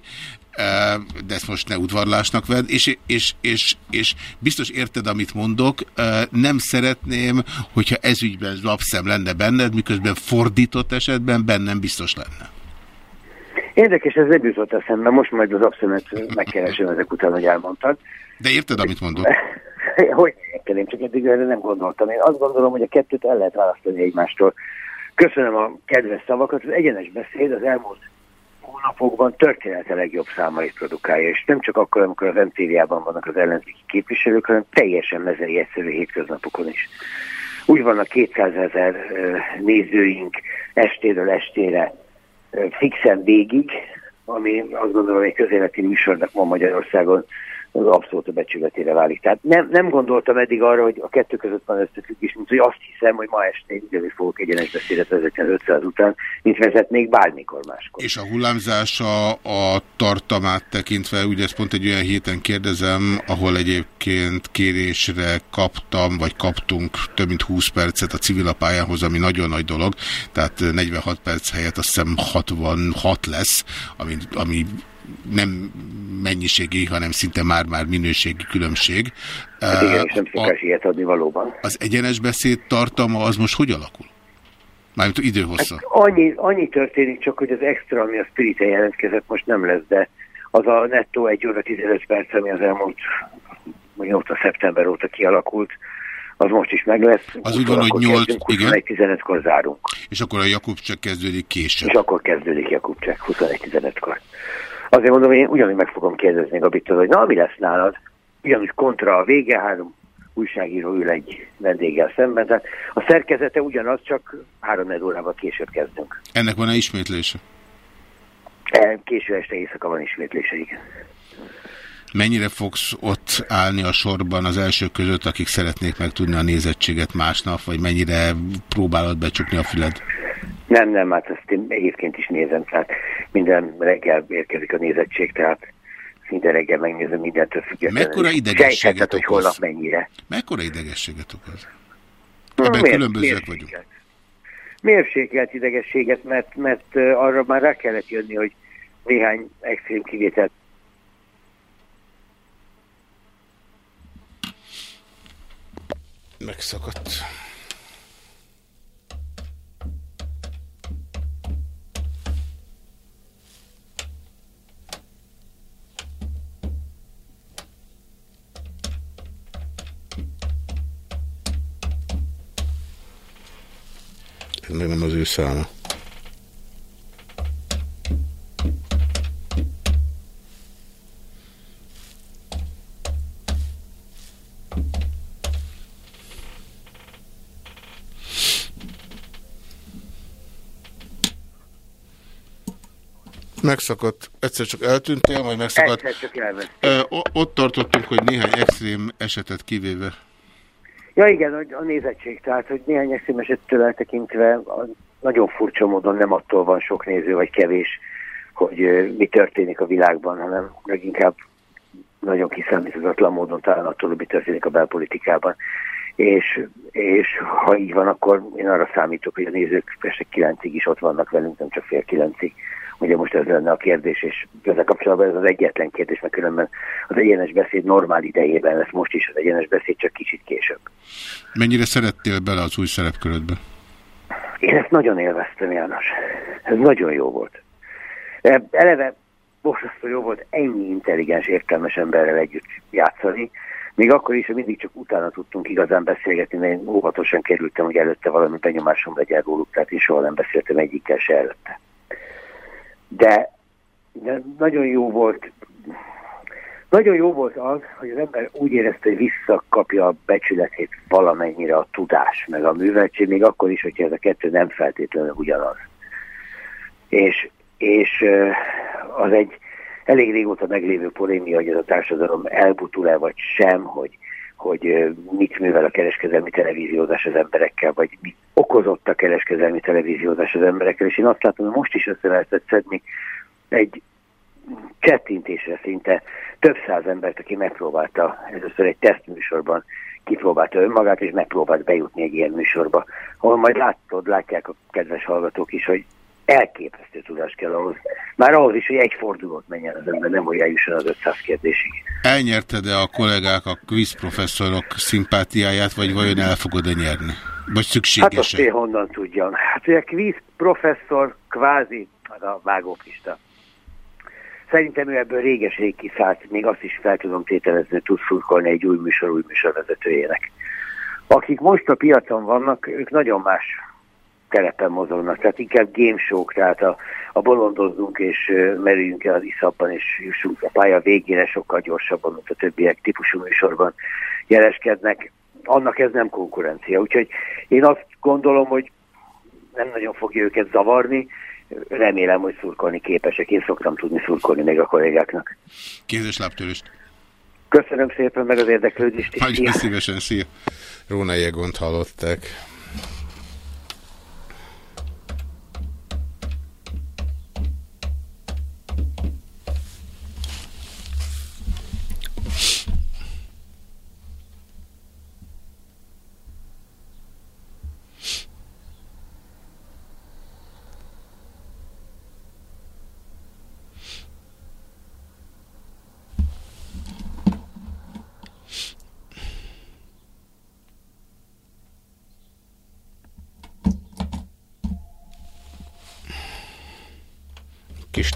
de ezt most ne udvarlásnak vedd, és, és, és, és biztos érted, amit mondok, nem szeretném, hogyha ezügyben lapszem lenne benned, miközben fordított esetben bennem biztos lenne. Érdekes, ez nem jutott eszembe, most majd az abszolút megkeresem ezek után, hogy elmondtad. De érted, amit mondok? hogy értem, én csak eddig erre nem gondoltam. Én azt gondolom, hogy a kettőt el lehet választani egymástól. Köszönöm a kedves szavakat. Az egyenes beszéd az elmúlt hónapokban története legjobb számait produkálja, és nem csak akkor, amikor az MTV-ában vannak az ellenzéki képviselők, hanem teljesen mezei egyszerű hétköznapokon is. Úgy vannak 200 ezer nézőink estéről estére fixen végig, ami azt gondolom, hogy egy közéleti műsornak ma Magyarországon abszolút a becsületére válik. Tehát nem, nem gondoltam eddig arra, hogy a kettő között van összefüggés, mint hogy azt hiszem, hogy ma este ugyanúgy fogok egyenes beszédet 1500 után, mint vezetnék bármikor máskor. És a hullámzása a tartamát tekintve, ugye ezt pont egy olyan héten kérdezem, ahol egyébként kérésre kaptam, vagy kaptunk több mint 20 percet a civilapályához, ami nagyon nagy dolog, tehát 46 perc helyett azt hiszem 66 lesz, ami, ami nem mennyiségi, hanem szinte már-már minőségi különbség. Hát igen, és nem A- ilyet adni valóban. Az egyenes beszéd tartalma az most hogy alakul? Mármint időhossza. Annyi, annyi történik csak, hogy az extra, ami a spirit jelentkezett, most nem lesz, de az a nettó 1 óra 15 perc, ami az elmúlt óta szeptember óta kialakult, az most is meg lesz. Az úgy van, hogy 8, igen. 21-15-kor zárunk. És akkor a Jakub csak kezdődik később. És akkor kezdődik Jakubcsek 21-15-kor. Azért mondom, hogy én ugyanúgy meg fogom kérdezni Gabitől, hogy na, mi lesz nálad? Ugyanúgy kontra a vége, három újságíró ül egy vendéggel szemben. Tehát a szerkezete ugyanaz, csak három órával később kezdünk. Ennek van-e ismétlése? E, Késő este éjszaka van ismétlése, igen. Mennyire fogsz ott állni a sorban az elsők között, akik szeretnék megtudni a nézettséget másnap, vagy mennyire próbálod becsukni a füled? Nem, nem, hát ezt én egyébként is nézem, tehát minden reggel érkezik a nézettség, tehát minden reggel megnézem mindentől függetlenül. Mekkora idegességet sejtheted, hogy okoz? holnap mennyire. Mekkora idegességet okoz? Hmm, Ebben miért- különbözőek miért vagyunk. Mérsékelt idegességet, mert, mert arra már rá kellett jönni, hogy néhány extrém kivételt Megszakadt. Ez meg nem az ő száma. Megszakadt. Egyszer csak eltűntél, majd megszakadt. egyszer csak o- ott tartottunk, hogy néhány extrém esetet kivéve. Ja igen, hogy a nézettség, tehát hogy néhány extrém esettől eltekintve a- nagyon furcsa módon nem attól van sok néző vagy kevés, hogy ö, mi történik a világban, hanem leginkább nagyon kiszámíthatatlan módon talán attól, hogy mi történik a belpolitikában. És, és ha így van, akkor én arra számítok, hogy a nézők este kilencig is ott vannak velünk, nem csak fél kilencig. Ugye most ez lenne a kérdés, és ezzel kapcsolatban ez az egyetlen kérdés, mert különben az egyenes beszéd normál idejében lesz most is az egyenes beszéd, csak kicsit később. Mennyire szerettél bele az új szerepkörödbe? Én ezt nagyon élveztem, János. Ez nagyon jó volt. E, Eleve borzasztó jó volt ennyi intelligens, értelmes emberrel együtt játszani, még akkor is, hogy mindig csak utána tudtunk igazán beszélgetni, mert én óvatosan kerültem, hogy előtte valami benyomásom legyen róluk, tehát én soha nem beszéltem egyikkel se előtte. De, de nagyon jó volt, nagyon jó volt az, hogy az ember úgy érezte, hogy visszakapja a becsületét valamennyire a tudás, meg a műveltség, még akkor is, hogyha ez a kettő nem feltétlenül ugyanaz. És, és az egy elég régóta meglévő polémia, hogy ez a társadalom elbutul-e vagy sem, hogy, hogy ö, mit művel a kereskedelmi televíziózás az emberekkel, vagy mit okozott a kereskedelmi televíziózás az emberekkel, és én azt látom, hogy most is össze lehetett szedni egy csettintésre szinte több száz embert, aki megpróbálta először egy tesztműsorban kipróbálta önmagát, és megpróbált bejutni egy ilyen műsorba, ahol majd látod, látják a kedves hallgatók is, hogy elképesztő tudás kell ahhoz. Már ahhoz is, hogy egy fordulót menjen az ember, nem hogy eljusson az 500 kérdésig. Elnyerted-e a kollégák, a quiz professzorok szimpátiáját, vagy vajon el fogod-e nyerni? Vagy Hát szükséges azt én honnan tudjam. Hát ugye kvíz professzor, kvázi, az a vágópista. Szerintem ő ebből réges-rég kiszállt, még azt is fel tudom tételezni, hogy tud szurkolni egy új műsor, új műsorvezetőjének. Akik most a piacon vannak, ők nagyon más terepen mozognak, tehát inkább game show tehát a, a bolondozzunk és merüljünk el az iszapban, és jussunk a pálya végére sokkal gyorsabban, mint a többiek típusú műsorban jeleskednek. Annak ez nem konkurencia. Úgyhogy én azt gondolom, hogy nem nagyon fogja őket zavarni, remélem, hogy szurkolni képesek. Én szoktam tudni szurkolni még a kollégáknak. Kézes lábtörést. Köszönöm szépen meg az érdeklődést. és szia! szívesen, szia. Róna Jegont hallották.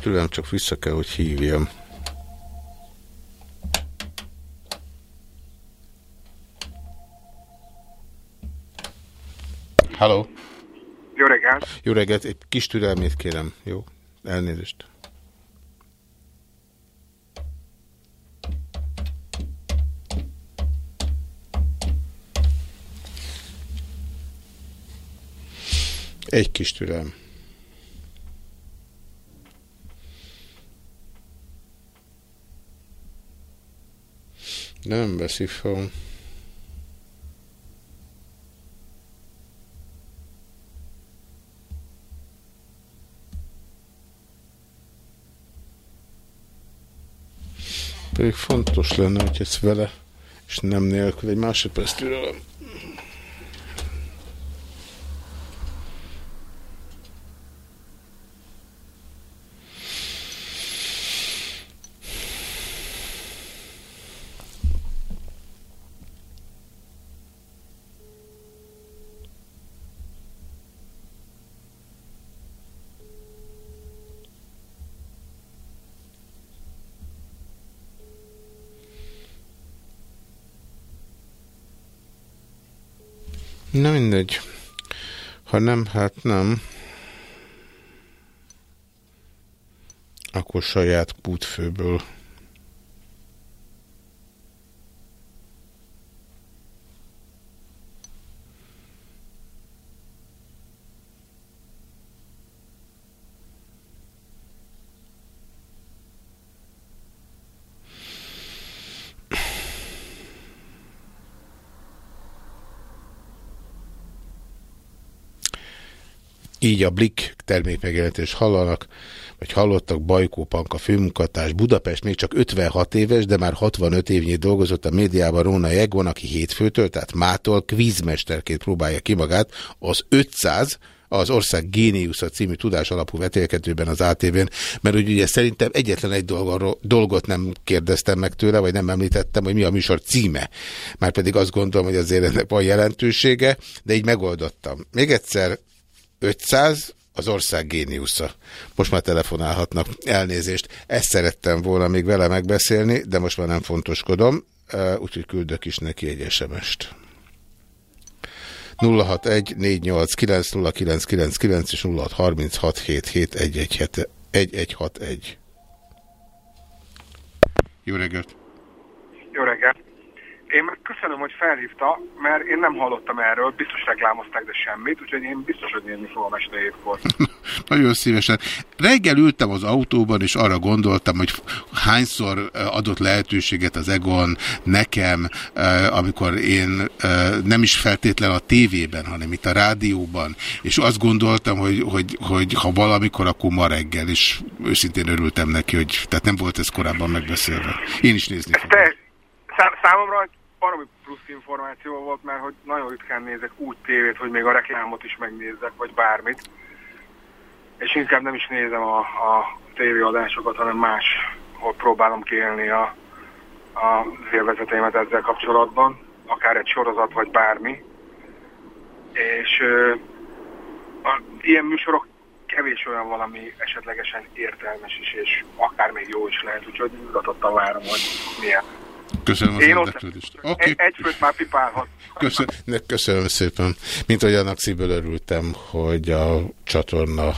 Tőlem csak vissza kell, hogy hívjam. Hello. Jó reggelt! Jó reggelt, egy kis türelmét kérem. Jó, elnézést. Egy kis türelm. Nem veszi fel. Pedig fontos lenne, hogy ez vele, és nem nélkül egy másodperc türelem. Ha nem, hát nem. Akkor saját kútfőből. Így a Blick termékmegjelentés hallanak. vagy hallottak, Bajkó Panka főmunkatárs, Budapest még csak 56 éves, de már 65 évnyi dolgozott a médiában Róna Jegon, aki hétfőtől, tehát mától kvízmesterként próbálja ki magát az 500 az Ország Géniusza című tudás alapú vetélkedőben az ATV-n, mert úgy ugye szerintem egyetlen egy dolgot nem kérdeztem meg tőle, vagy nem említettem, hogy mi a műsor címe. Már pedig azt gondolom, hogy azért ennek van jelentősége, de így megoldottam. Még egyszer 500, az ország géniusza. Most már telefonálhatnak. Elnézést. Ezt szerettem volna még vele megbeszélni, de most már nem fontoskodom, úgyhogy küldök is neki egy SMS-t. 061 489 0999 és 0636 1161. Jó reggelt! Jó reggelt! Én köszönöm, hogy felhívta, mert én nem hallottam erről, biztos reklámozták, de semmit, úgyhogy én biztos, hogy nézni fogom este hétkor. Nagyon szívesen. Reggel ültem az autóban, és arra gondoltam, hogy hányszor eh, adott lehetőséget az Egon nekem, eh, amikor én eh, nem is feltétlen a tévében, hanem itt a rádióban, és azt gondoltam, hogy, hogy, hogy ha valamikor, akkor ma reggel, és őszintén örültem neki, hogy tehát nem volt ez korábban megbeszélve. Én is nézni fogom. Te, szá számomra információ volt, mert hogy nagyon ritkán nézek úgy tévét, hogy még a reklámot is megnézzek, vagy bármit. És inkább nem is nézem a, a tévéadásokat, hanem más, hogy próbálom kiélni a, a élvezeteimet ezzel kapcsolatban, akár egy sorozat, vagy bármi. És ö, a, ilyen műsorok kevés olyan valami esetlegesen értelmes is, és akár még jó is lehet, úgyhogy nyugodottan várom, hogy milyen. Köszönöm az Én ott érdeklődést. egy, egy főt már pipálhat. Köszönöm, köszönöm szépen. Mint hogy annak szívből örültem, hogy a csatorna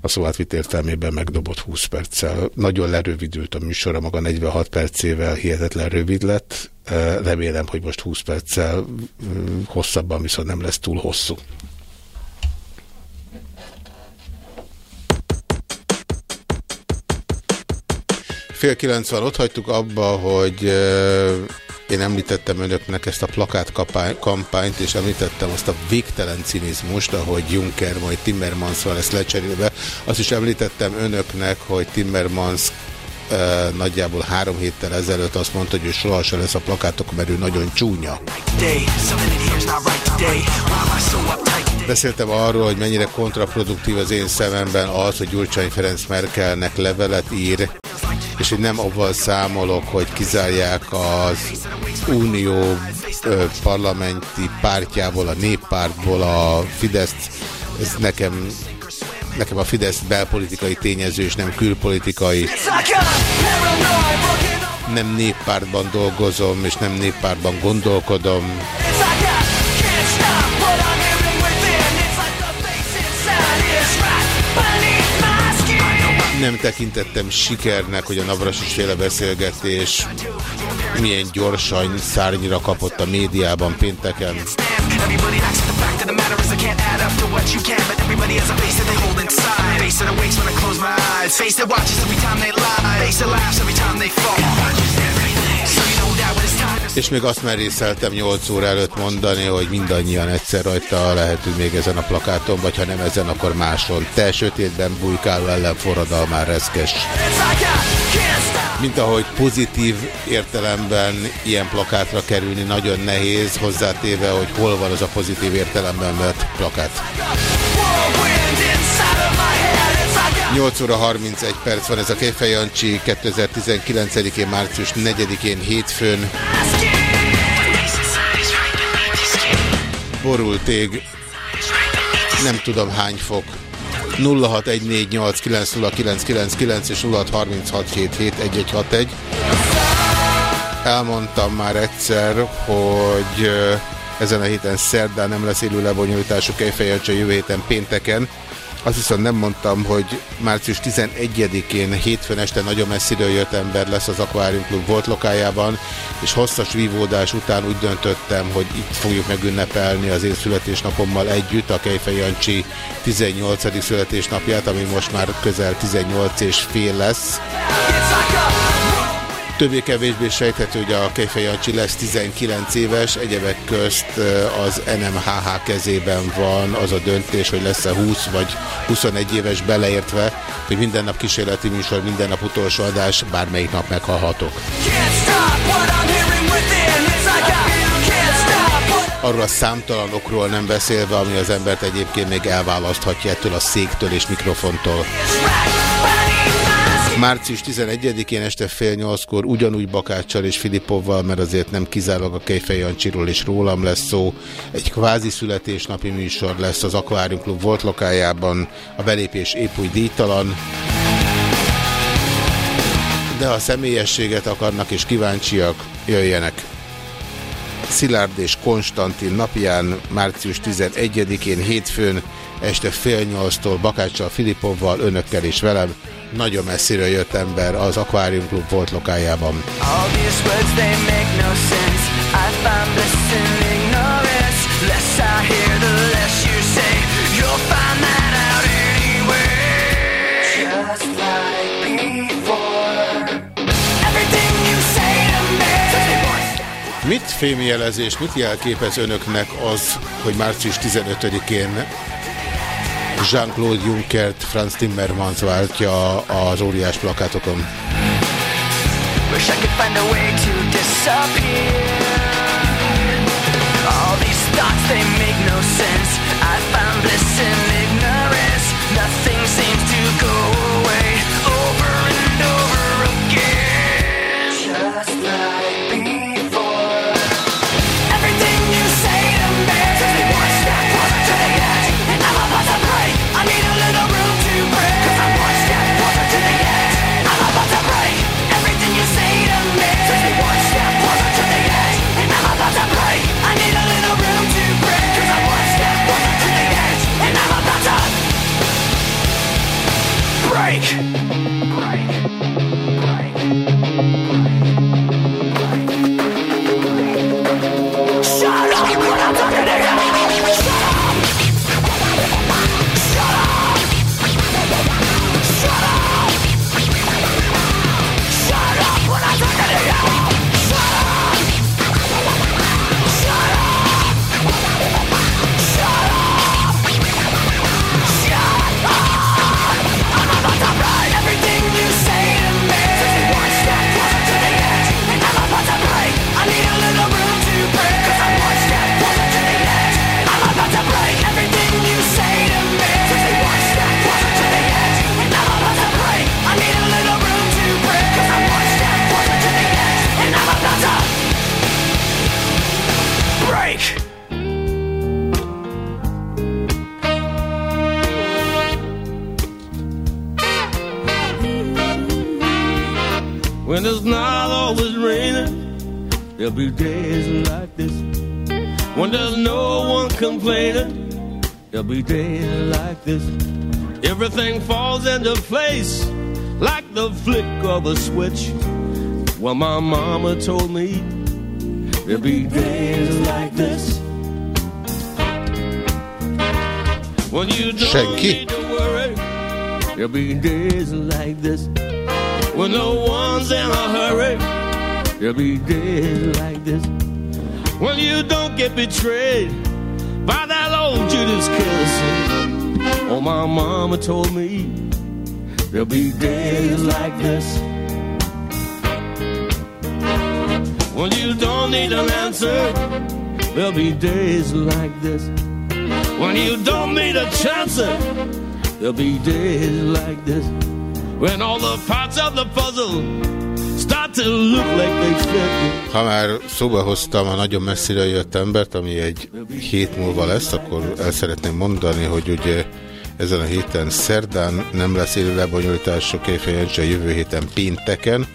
a szóátvit értelmében megdobott 20 perccel. Nagyon lerövidült a műsora, maga 46 percével hihetetlen rövid lett. Remélem, hogy most 20 perccel mm, hosszabban viszont nem lesz túl hosszú. Fél kilenc van, ott hagytuk abba, hogy én említettem önöknek ezt a plakát kampányt, és említettem azt a végtelen cinizmust, ahogy Juncker majd Timmermans-val ezt lecserélve. Azt is említettem önöknek, hogy Timmermans nagyjából három héttel ezelőtt azt mondta, hogy ő sohasem lesz a plakátok, mert ő nagyon csúnya. Beszéltem arról, hogy mennyire kontraproduktív az én szememben az, hogy Gyurcsány Ferenc Merkelnek levelet ír, és hogy nem avval számolok, hogy kizárják az unió parlamenti pártjából, a néppártból a Fidesz, ez nekem, nekem a Fidesz belpolitikai tényező, és nem külpolitikai. Nem néppártban dolgozom, és nem néppártban gondolkodom. Nem tekintettem sikernek, hogy a Navrasis féle beszélgetés milyen gyorsan szárnyra kapott a médiában pénteken. Face that watches every time they lie. Face that laughs every time they fall. És még azt merészeltem 8 óra előtt mondani, hogy mindannyian egyszer rajta lehetünk még ezen a plakáton, vagy ha nem ezen, akkor máson. Te sötétben bujkáló ellen forradalmár reszkes. Mint ahogy pozitív értelemben ilyen plakátra kerülni nagyon nehéz, hozzátéve, hogy hol van az a pozitív értelemben vett plakát. 8 óra 31 perc van ez a Kejfej Jancsi 2019-én március 4-én hétfőn. Borult ég, nem tudom hány fok. 0614890999 és 0636771161. Elmondtam már egyszer, hogy ezen a héten szerdán nem lesz élő lebonyolítású Kejfejancsi jövő héten pénteken. Azt viszont nem mondtam, hogy március 11-én hétfőn este nagyon messziről jött ember lesz az Aquarium Club volt lokájában, és hosszas vívódás után úgy döntöttem, hogy itt fogjuk megünnepelni az én születésnapommal együtt a Kejfej Jancsi 18. születésnapját, ami most már közel 18 és fél lesz. Többé-kevésbé sejthető, hogy a Kejfej Jancsi lesz 19 éves, egyebek közt az NMHH kezében van az a döntés, hogy lesz-e 20 vagy 21 éves beleértve, hogy minden nap kísérleti műsor, minden nap utolsó adás, bármelyik nap meghallhatok. Arról a számtalanokról nem beszélve, ami az embert egyébként még elválaszthatja ettől a széktől és mikrofontól. Március 11-én este fél nyolckor ugyanúgy Bakáccsal és Filipovval, mert azért nem kizárólag a Kejfej Jancsiról és rólam lesz szó. Egy kvázi születésnapi műsor lesz az Aquarium Klub volt lokájában, a belépés épp úgy díjtalan. De ha személyességet akarnak és kíváncsiak, jöjjenek. Szilárd és Konstantin napján, március 11-én hétfőn, este fél nyolctól Bakáccsal, Filipovval, önökkel és velem. Nagyon messziről jött ember az Aquarium Klub volt lokájában. Mit fémjelezés, mit jelképez önöknek az, hogy március 15-én Jean-Claude Junckert Franz Timmermans váltja az óriás plakátokon? A way to. All these thoughts, they make no sense. My mama told me there'll be days like this. When you don't need to worry, there'll be days like this. When no one's in a hurry, there'll be days like this. When you don't get betrayed by that old Judas kiss. Oh, my mama told me there'll be days like this. When you don't need an answer, there'll be days like this. When you don't need a chance, there'll be days like this. When all the parts of the puzzle. Ha már szóba hoztam a nagyon messzire jött embert, ami egy hét múlva lesz, akkor el szeretném mondani, hogy ugye ezen a héten szerdán nem lesz élő lebonyolítások Kejfejancsi a jövő héten pénteken,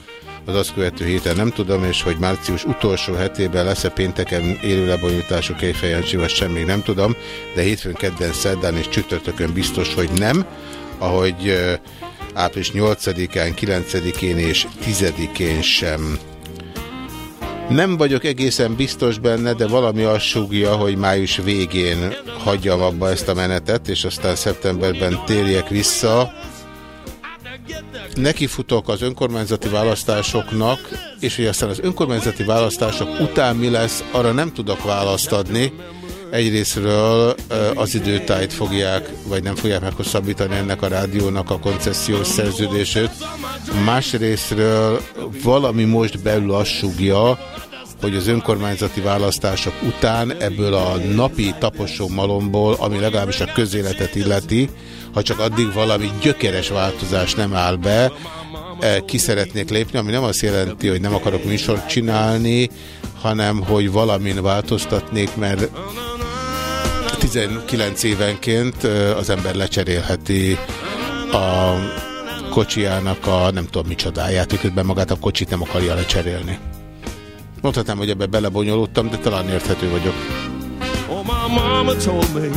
az azt követő héten nem tudom, és hogy március utolsó hetében lesz-e pénteken élő lebonyolítások Kejfejancsi, vagy sem még nem tudom, de hétfőn, kedden, szerdán és csütörtökön biztos, hogy nem, ahogy április 8-án, 9-én és 10-én sem. Nem vagyok egészen biztos benne, de valami azt súgja, hogy május végén hagyjam abba ezt a menetet, és aztán szeptemberben térjek vissza. Nekifutok az önkormányzati választásoknak, és hogy aztán az önkormányzati választások után mi lesz, arra nem tudok választ adni, Egyrésztről az időtájt fogják, vagy nem fogják meghosszabbítani ennek a rádiónak a koncesziós szerződését. Másrésztről valami most belül azt sugja, hogy az önkormányzati választások után ebből a napi taposó malomból, ami legalábbis a közéletet illeti, ha csak addig valami gyökeres változás nem áll be, eh, ki szeretnék lépni, ami nem azt jelenti, hogy nem akarok műsort csinálni, hanem hogy valamin változtatnék, mert 19 évenként ö, az ember lecserélheti a kocsijának a nem tudom micsodáját, miközben magát a kocsit nem akarja lecserélni. Mondhatnám, hogy ebbe belebonyolódtam, de talán érthető vagyok. Oh, my mama told me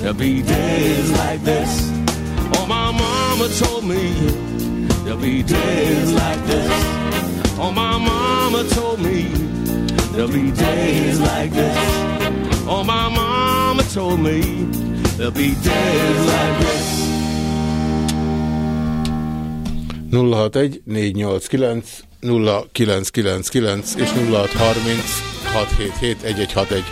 there'll be days like this. Oh, my mama told me there'll be days like this. Oh, my mama told me there'll be days like this. Oh, my mama told me there'll be days like this. 061 489 0999 és 0630 677 1161.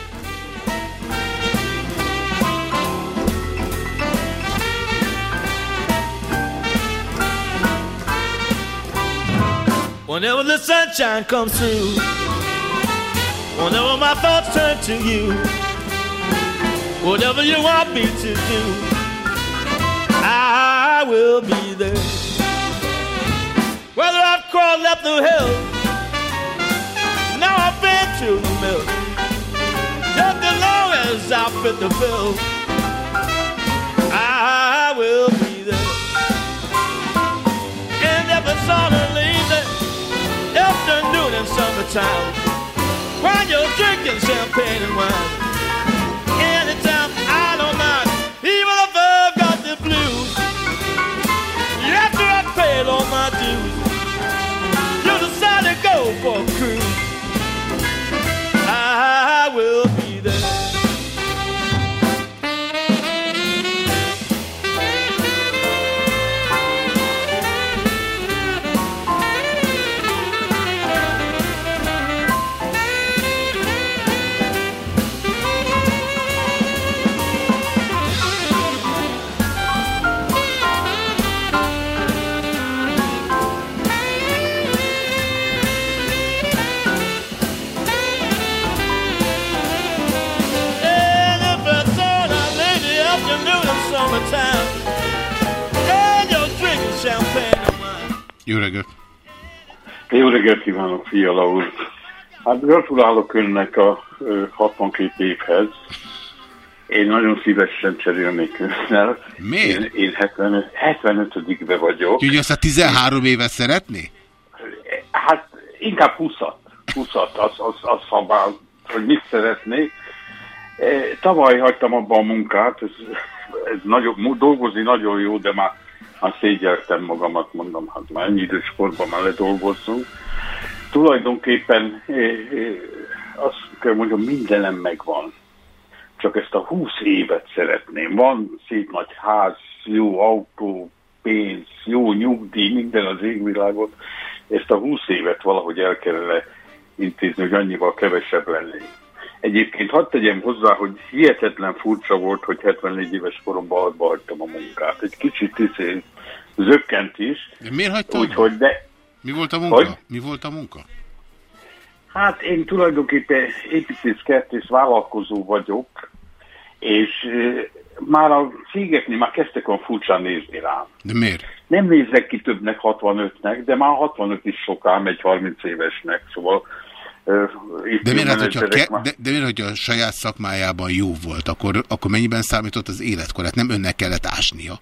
Whenever the sunshine comes through, whenever my thoughts turn to you, whatever you want me to do, I will be there. Whether I've crawled up the hill, now I've been to the mill, just as long as I fit the bill, I will be there. And if it's on a lazy afternoon in summertime, while you're drinking champagne and wine, Jó reggelt! Jó reggelt kívánok, Fiala úr! Hát gratulálok önnek a ö, 62 évhez. Én nagyon szívesen cserélnék önnel. Miért? Én, én 75, 75 vagyok. Úgyhogy azt a 13 évet szeretné? Hát inkább 20-at. 20-at, az, az, az szabál, hogy mit szeretnék. Tavaly hagytam abba a munkát, ez, ez nagyon, dolgozni nagyon jó, de már, már szégyeltem magamat, mondom, hát már ennyi idős korban már ledolgozzunk. Tulajdonképpen e, e, azt kell mondjam, mindenem megvan. Csak ezt a 20 évet szeretném. Van szép nagy ház, jó autó, pénz, jó nyugdíj, minden az égvilágot. Ezt a 20 évet valahogy el kellene intézni, hogy annyival kevesebb lennék. Egyébként hadd tegyem hozzá, hogy hihetetlen furcsa volt, hogy 74 éves koromban adba hagytam a munkát. Egy kicsit izé, zökkent is. De miért hagytad? Úgyhogy de, Mi volt a munka? Hogy? Mi volt a munka? Hát én tulajdonképpen építészkertész vállalkozó vagyok, és már a cégeknél már kezdtek olyan furcsán nézni rám. De miért? Nem nézek ki többnek 65-nek, de már 65 is sokám egy 30 évesnek, szóval De miért, hát, hogyha ke, de, de miért, hogyha a saját szakmájában jó volt, akkor, akkor mennyiben számított az életkorát? Nem önnek kellett ásnia?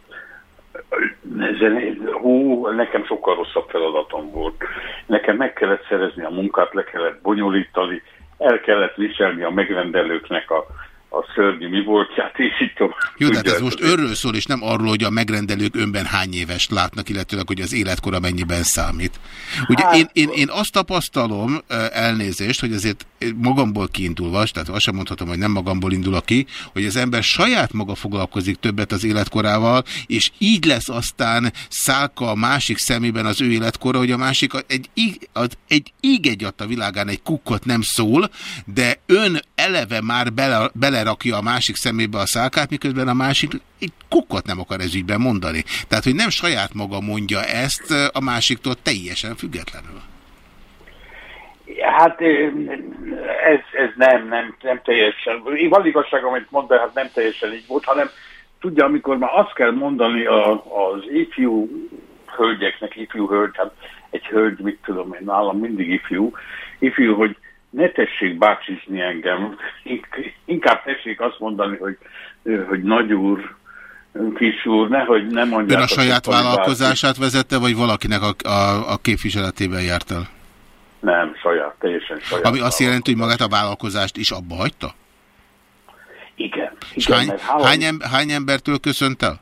Hú, nekem sokkal rosszabb feladatom volt. Nekem meg kellett szerezni a munkát, le kellett bonyolítani, el kellett viselni a megrendelőknek a a szörnyű mi voltját, és így tovább. Jó, de hát ez most örről szól, és nem arról, hogy a megrendelők önben hány éves látnak, illetőleg, hogy az életkora mennyiben számít. Ugye Hát- én, én, én azt tapasztalom, ö, elnézést, hogy azért magamból kiindulva, tehát azt sem mondhatom, hogy nem magamból indulok ki, hogy az ember saját maga foglalkozik többet az életkorával, és így lesz aztán szálka a másik szemében az ő életkora, hogy a másik egy, az, egy íg egy a világán egy kukkot nem szól, de ön eleve már bele, belerakja a másik szemébe a szálkát, miközben a másik egy kukkot nem akar ez ügyben mondani. Tehát, hogy nem saját maga mondja ezt a másiktól teljesen függetlenül. Hát ez, ez nem, nem, nem teljesen. Van igazság, amit mond, de hát nem teljesen így volt, hanem tudja, amikor már azt kell mondani a, az ifjú hölgyeknek, ifjú hölgy, hát egy hölgy, mit tudom én, nálam mindig ifjú, ifjú, hogy ne tessék bácsizni engem, Ink- inkább tessék azt mondani, hogy, hogy nagyúr, kisúr, nehogy nem mondják. Ön a saját hogy bácsi. vállalkozását vezette, vagy valakinek a, a, a képviseletében járt el? Nem, saját, teljesen saját. Ami azt jelenti, hogy magát a vállalkozást is abba hagyta? Igen. És igen, hány, hála- hány, em- hány embertől köszönt el?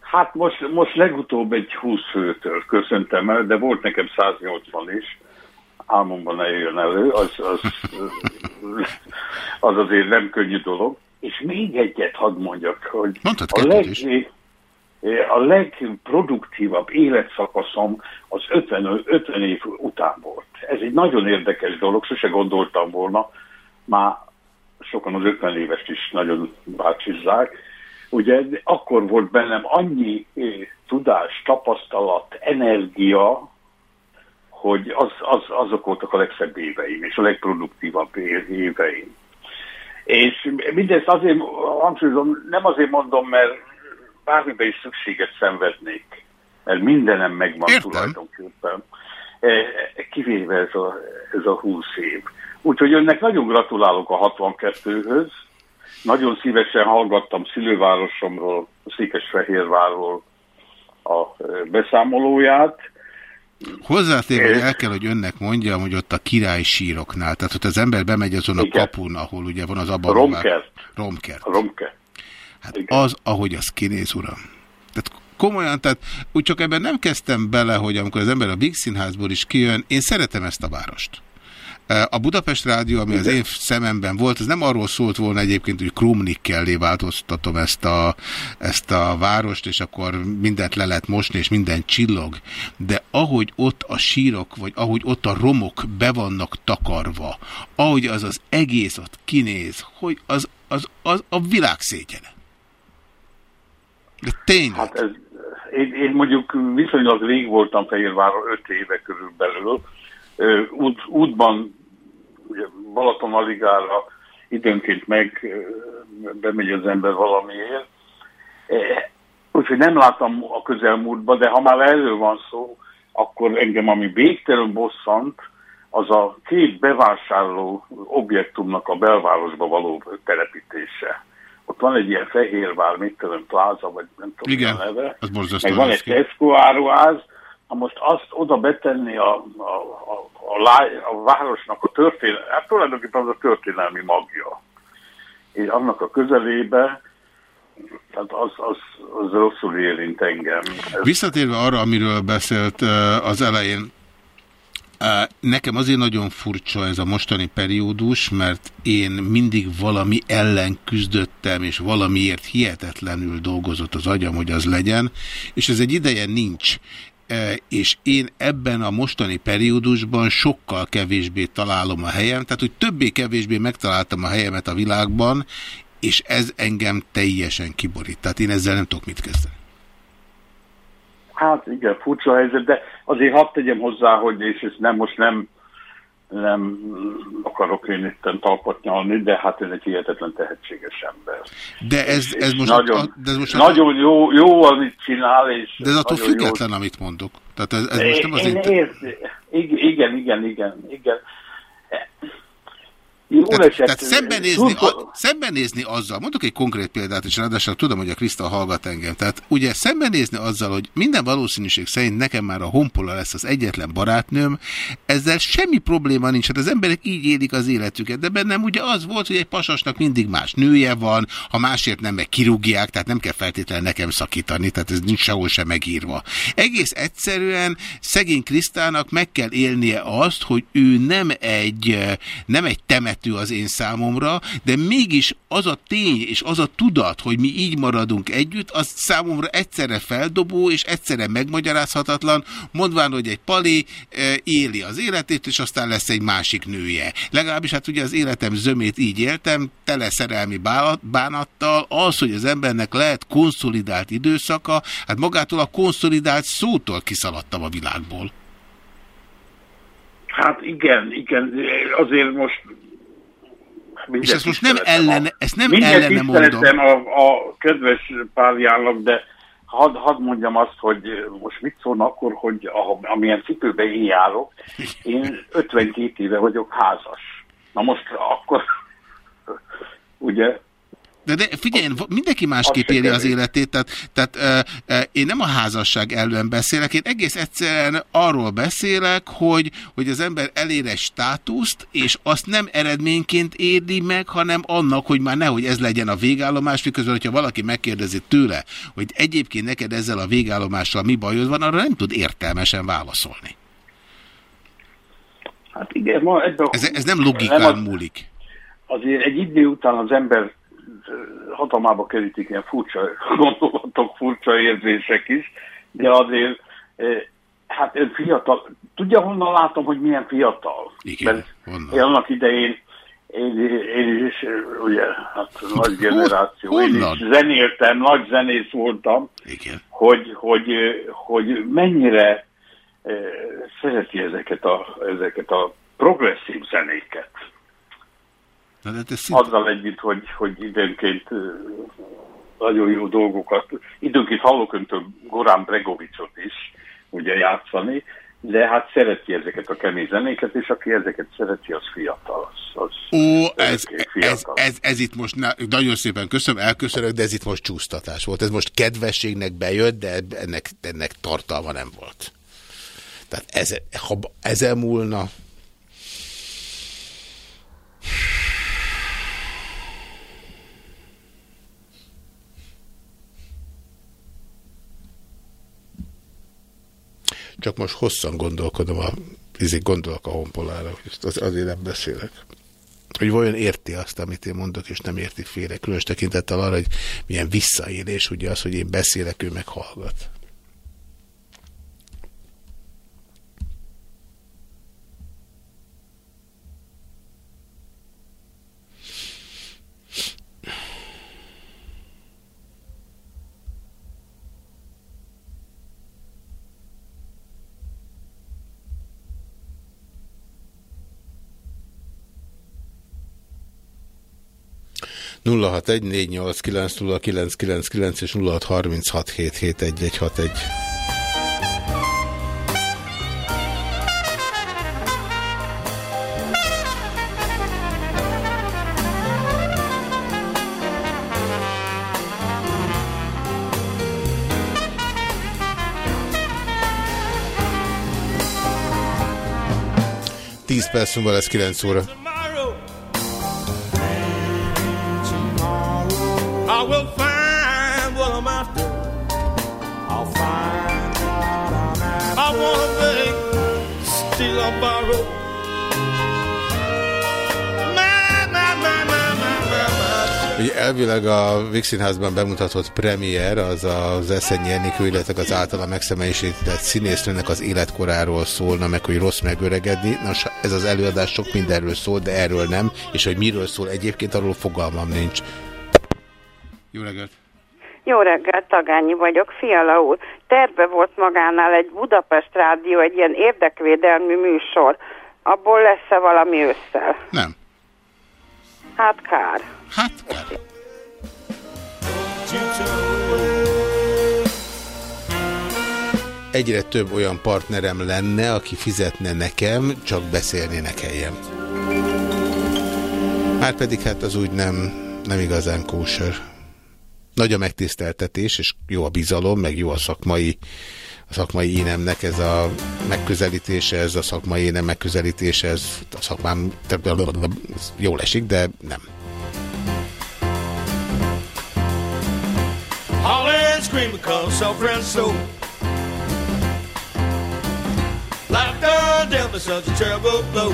Hát most, most legutóbb egy 20 főtől köszöntem el, de volt nekem 180 is. Álmomban ne jön elő, az, az, az azért nem könnyű dolog. És még egyet hadd mondjak, hogy Mondtad a, leg, is. a legproduktívabb életszakaszom az 50, 50 év után volt. Ez egy nagyon érdekes dolog, sose gondoltam volna, már sokan az 50 évest is nagyon bácsizzák. Ugye akkor volt bennem annyi eh, tudás, tapasztalat, energia, hogy az, az, azok voltak a legszebb éveim, és a legproduktívabb éveim. És mindezt azért hangsúlyozom, nem azért mondom, mert bármiben is szükséget szenvednék, mert mindenem megvan Értem. tulajdonképpen. Eh, Kivéve ez a, ez a 20 év. Úgyhogy önnek nagyon gratulálok a 62-höz. Nagyon szívesen hallgattam szülővárosomról, Székesfehérvárról a eh, beszámolóját. Hozzátéve, hogy el kell, hogy önnek mondjam, hogy ott a király síroknál, tehát ott az ember bemegy azon a kapun, ahol ugye van az abban Romkert. Romkert. Romkert. Hát az, ahogy az kinéz, uram. Tehát komolyan, tehát úgy csak ebben nem kezdtem bele, hogy amikor az ember a Big Színházból is kijön, én szeretem ezt a várost. A Budapest Rádió, ami az én szememben volt, az nem arról szólt volna egyébként, hogy krumnikkellé változtatom ezt a, ezt a várost, és akkor mindent le lehet mosni, és minden csillog. De ahogy ott a sírok, vagy ahogy ott a romok be vannak takarva, ahogy az az egész ott kinéz, hogy az, az, az a világ szégyene. De tényleg. Hát ez, én, én mondjuk viszonylag rég voltam Fehérváron, öt éve körülbelül. Út, útban, ugye Balatonaligára időnként meg bemegy az ember valamiért. Úgyhogy nem láttam a közelmúltban, de ha már erről van szó, akkor engem ami végtelen bosszant, az a két bevásárló objektumnak a belvárosba való telepítése. Ott van egy ilyen Fehérvár, mit tudom, pláza, vagy nem tudom, Igen, a neve. borzasztó Meg van egy. Tesco áruház, ha most azt oda betenni a, a, a, a, lá- a városnak a történelmi, hát tulajdonképpen az a történelmi magja. És annak a közelébe, tehát az, az, az rosszul érint engem. Ez, Visszatérve arra, amiről beszélt az elején, nekem azért nagyon furcsa ez a mostani periódus, mert én mindig valami ellen küzdöttem, és valamiért hihetetlenül dolgozott az agyam, hogy az legyen, és ez egy ideje nincs. Eh, És én ebben a mostani periódusban sokkal kevésbé találom a helyem, tehát hogy többé-kevésbé megtaláltam a helyemet a világban, és ez engem teljesen kiborít. Tehát én ezzel nem tudok mit kezdeni. Hát igen, furcsa helyzet, de azért hadd tegyem hozzá, hogy és ezt nem most nem, nem akarok én itt talpat nyalni, de hát ön egy hihetetlen tehetséges ember. De ez, És- ez és most... nagyon, a, de ez most nagyon jó, jó, amit csinál, és De ez attól nagyon jó- független, amit mondok. Tehát ez, ez most nem Én azért... ért- igen, igen, igen, igen, Tehát, esett, tehát szembenézni, a, szembenézni azzal, mondok egy konkrét példát, és ráadásul tudom, hogy a Kriszta hallgat engem. Tehát ugye szembenézni azzal, hogy minden valószínűség szerint nekem már a honpola lesz az egyetlen barátnőm, ezzel semmi probléma nincs. Hát az emberek így élik az életüket, de bennem ugye az volt, hogy egy pasasnak mindig más nője van, ha másért nem meg kirúgják, tehát nem kell feltétlenül nekem szakítani, tehát ez nincs sehol sem megírva. Egész egyszerűen szegény Krisztának meg kell élnie azt, hogy ő nem egy, nem egy temető az én számomra, de mégis az a tény és az a tudat, hogy mi így maradunk együtt, az számomra egyszerre feldobó és egyszerre megmagyarázhatatlan, mondván, hogy egy pali eh, éli az életét, és aztán lesz egy másik nője. Legalábbis hát ugye az életem zömét így éltem, tele szerelmi bánat- bánattal, az, hogy az embernek lehet konszolidált időszaka, hát magától a konszolidált szótól kiszaladtam a világból. Hát igen, igen, azért most... És ezt most nem ellene, ezt nem ellene mondom. a, a kedves párjának, de hadd had mondjam azt, hogy most mit szólna akkor, hogy a, amilyen cipőben én járok, én 52 éve vagyok házas. Na most akkor, ugye, De, de figyelj, mindenki másképp éli az életét, tehát, tehát ö, ö, én nem a házasság ellen beszélek, én egész egyszerűen arról beszélek, hogy, hogy az ember elér egy státuszt, és azt nem eredményként érdi meg, hanem annak, hogy már nehogy ez legyen a végállomás, miközben, hogyha valaki megkérdezi tőle, hogy egyébként neked ezzel a végállomással mi bajod van, arra nem tud értelmesen válaszolni. hát igen, ma ebben Ez, ez nem logikán Nem az- múlik. azért egy idő után az ember hatalmába kerítik ilyen furcsa gondolatok, furcsa érzések is, de azért, ö, hát ön fiatal, tudja honnan látom, hogy milyen fiatal? Igen, Mert én annak idején én, én is, ugye, hát nagy generáció, én honnan? is zenéltem, nagy zenész voltam, Igen. hogy, hogy, hogy mennyire ö, szereti ezeket a, ezeket a progresszív zenéket. Na, de te szint... Azzal együtt, hogy, hogy időnként nagyon jó dolgokat, időnként hallok öntől Gorán Bregovicsot is ugye játszani, de hát szereti ezeket a kemény zenéket, és aki ezeket szereti, az fiatal. Az, az Ó, ez, örökké ez, ez, ez itt most, na, nagyon szépen köszönöm, elköszönök, de ez itt most csúsztatás volt. Ez most kedvességnek bejött, de ennek, ennek tartalma nem volt. Tehát ez, ha ezen múlna... Csak most hosszan gondolkodom, a, ezért gondolok a honpolára, hogy az, azért nem beszélek hogy vajon érti azt, amit én mondok, és nem érti félre. Különös tekintettel arra, hogy milyen visszaélés, ugye az, hogy én beszélek, ő meg hallgat. 0614890999 és 0636771161. Tíz perc múlva lesz 9 óra. Ugye elvileg a Vixinházban bemutatott premier az az Eszenyi Enikő, illetve az általa megszemélyisített színésznőnek az életkoráról szólna, meg hogy rossz megöregedni. Nos, ez az előadás sok mindenről szól, de erről nem, és hogy miről szól egyébként, arról fogalmam nincs. Jó reggelt! Jó reggelt, Tagányi vagyok. Fiala úr, terve volt magánál egy Budapest Rádió, egy ilyen érdekvédelmi műsor. Abból lesz-e valami ősszel? Nem. Hát kár. Hát kár. Egyre több olyan partnerem lenne, aki fizetne nekem, csak beszélni ne kelljen. Márpedig hát az úgy nem, nem igazán kóser. Nagy a megtiszteltetés, és jó a bizalom, meg jó a szakmai, a szakmai énemnek ez a megközelítése, ez a szakmai énem megközelítése, ez a szakmám ez jól esik, de nem. Holler and scream because suffering so. Done dealt me such a terrible blow.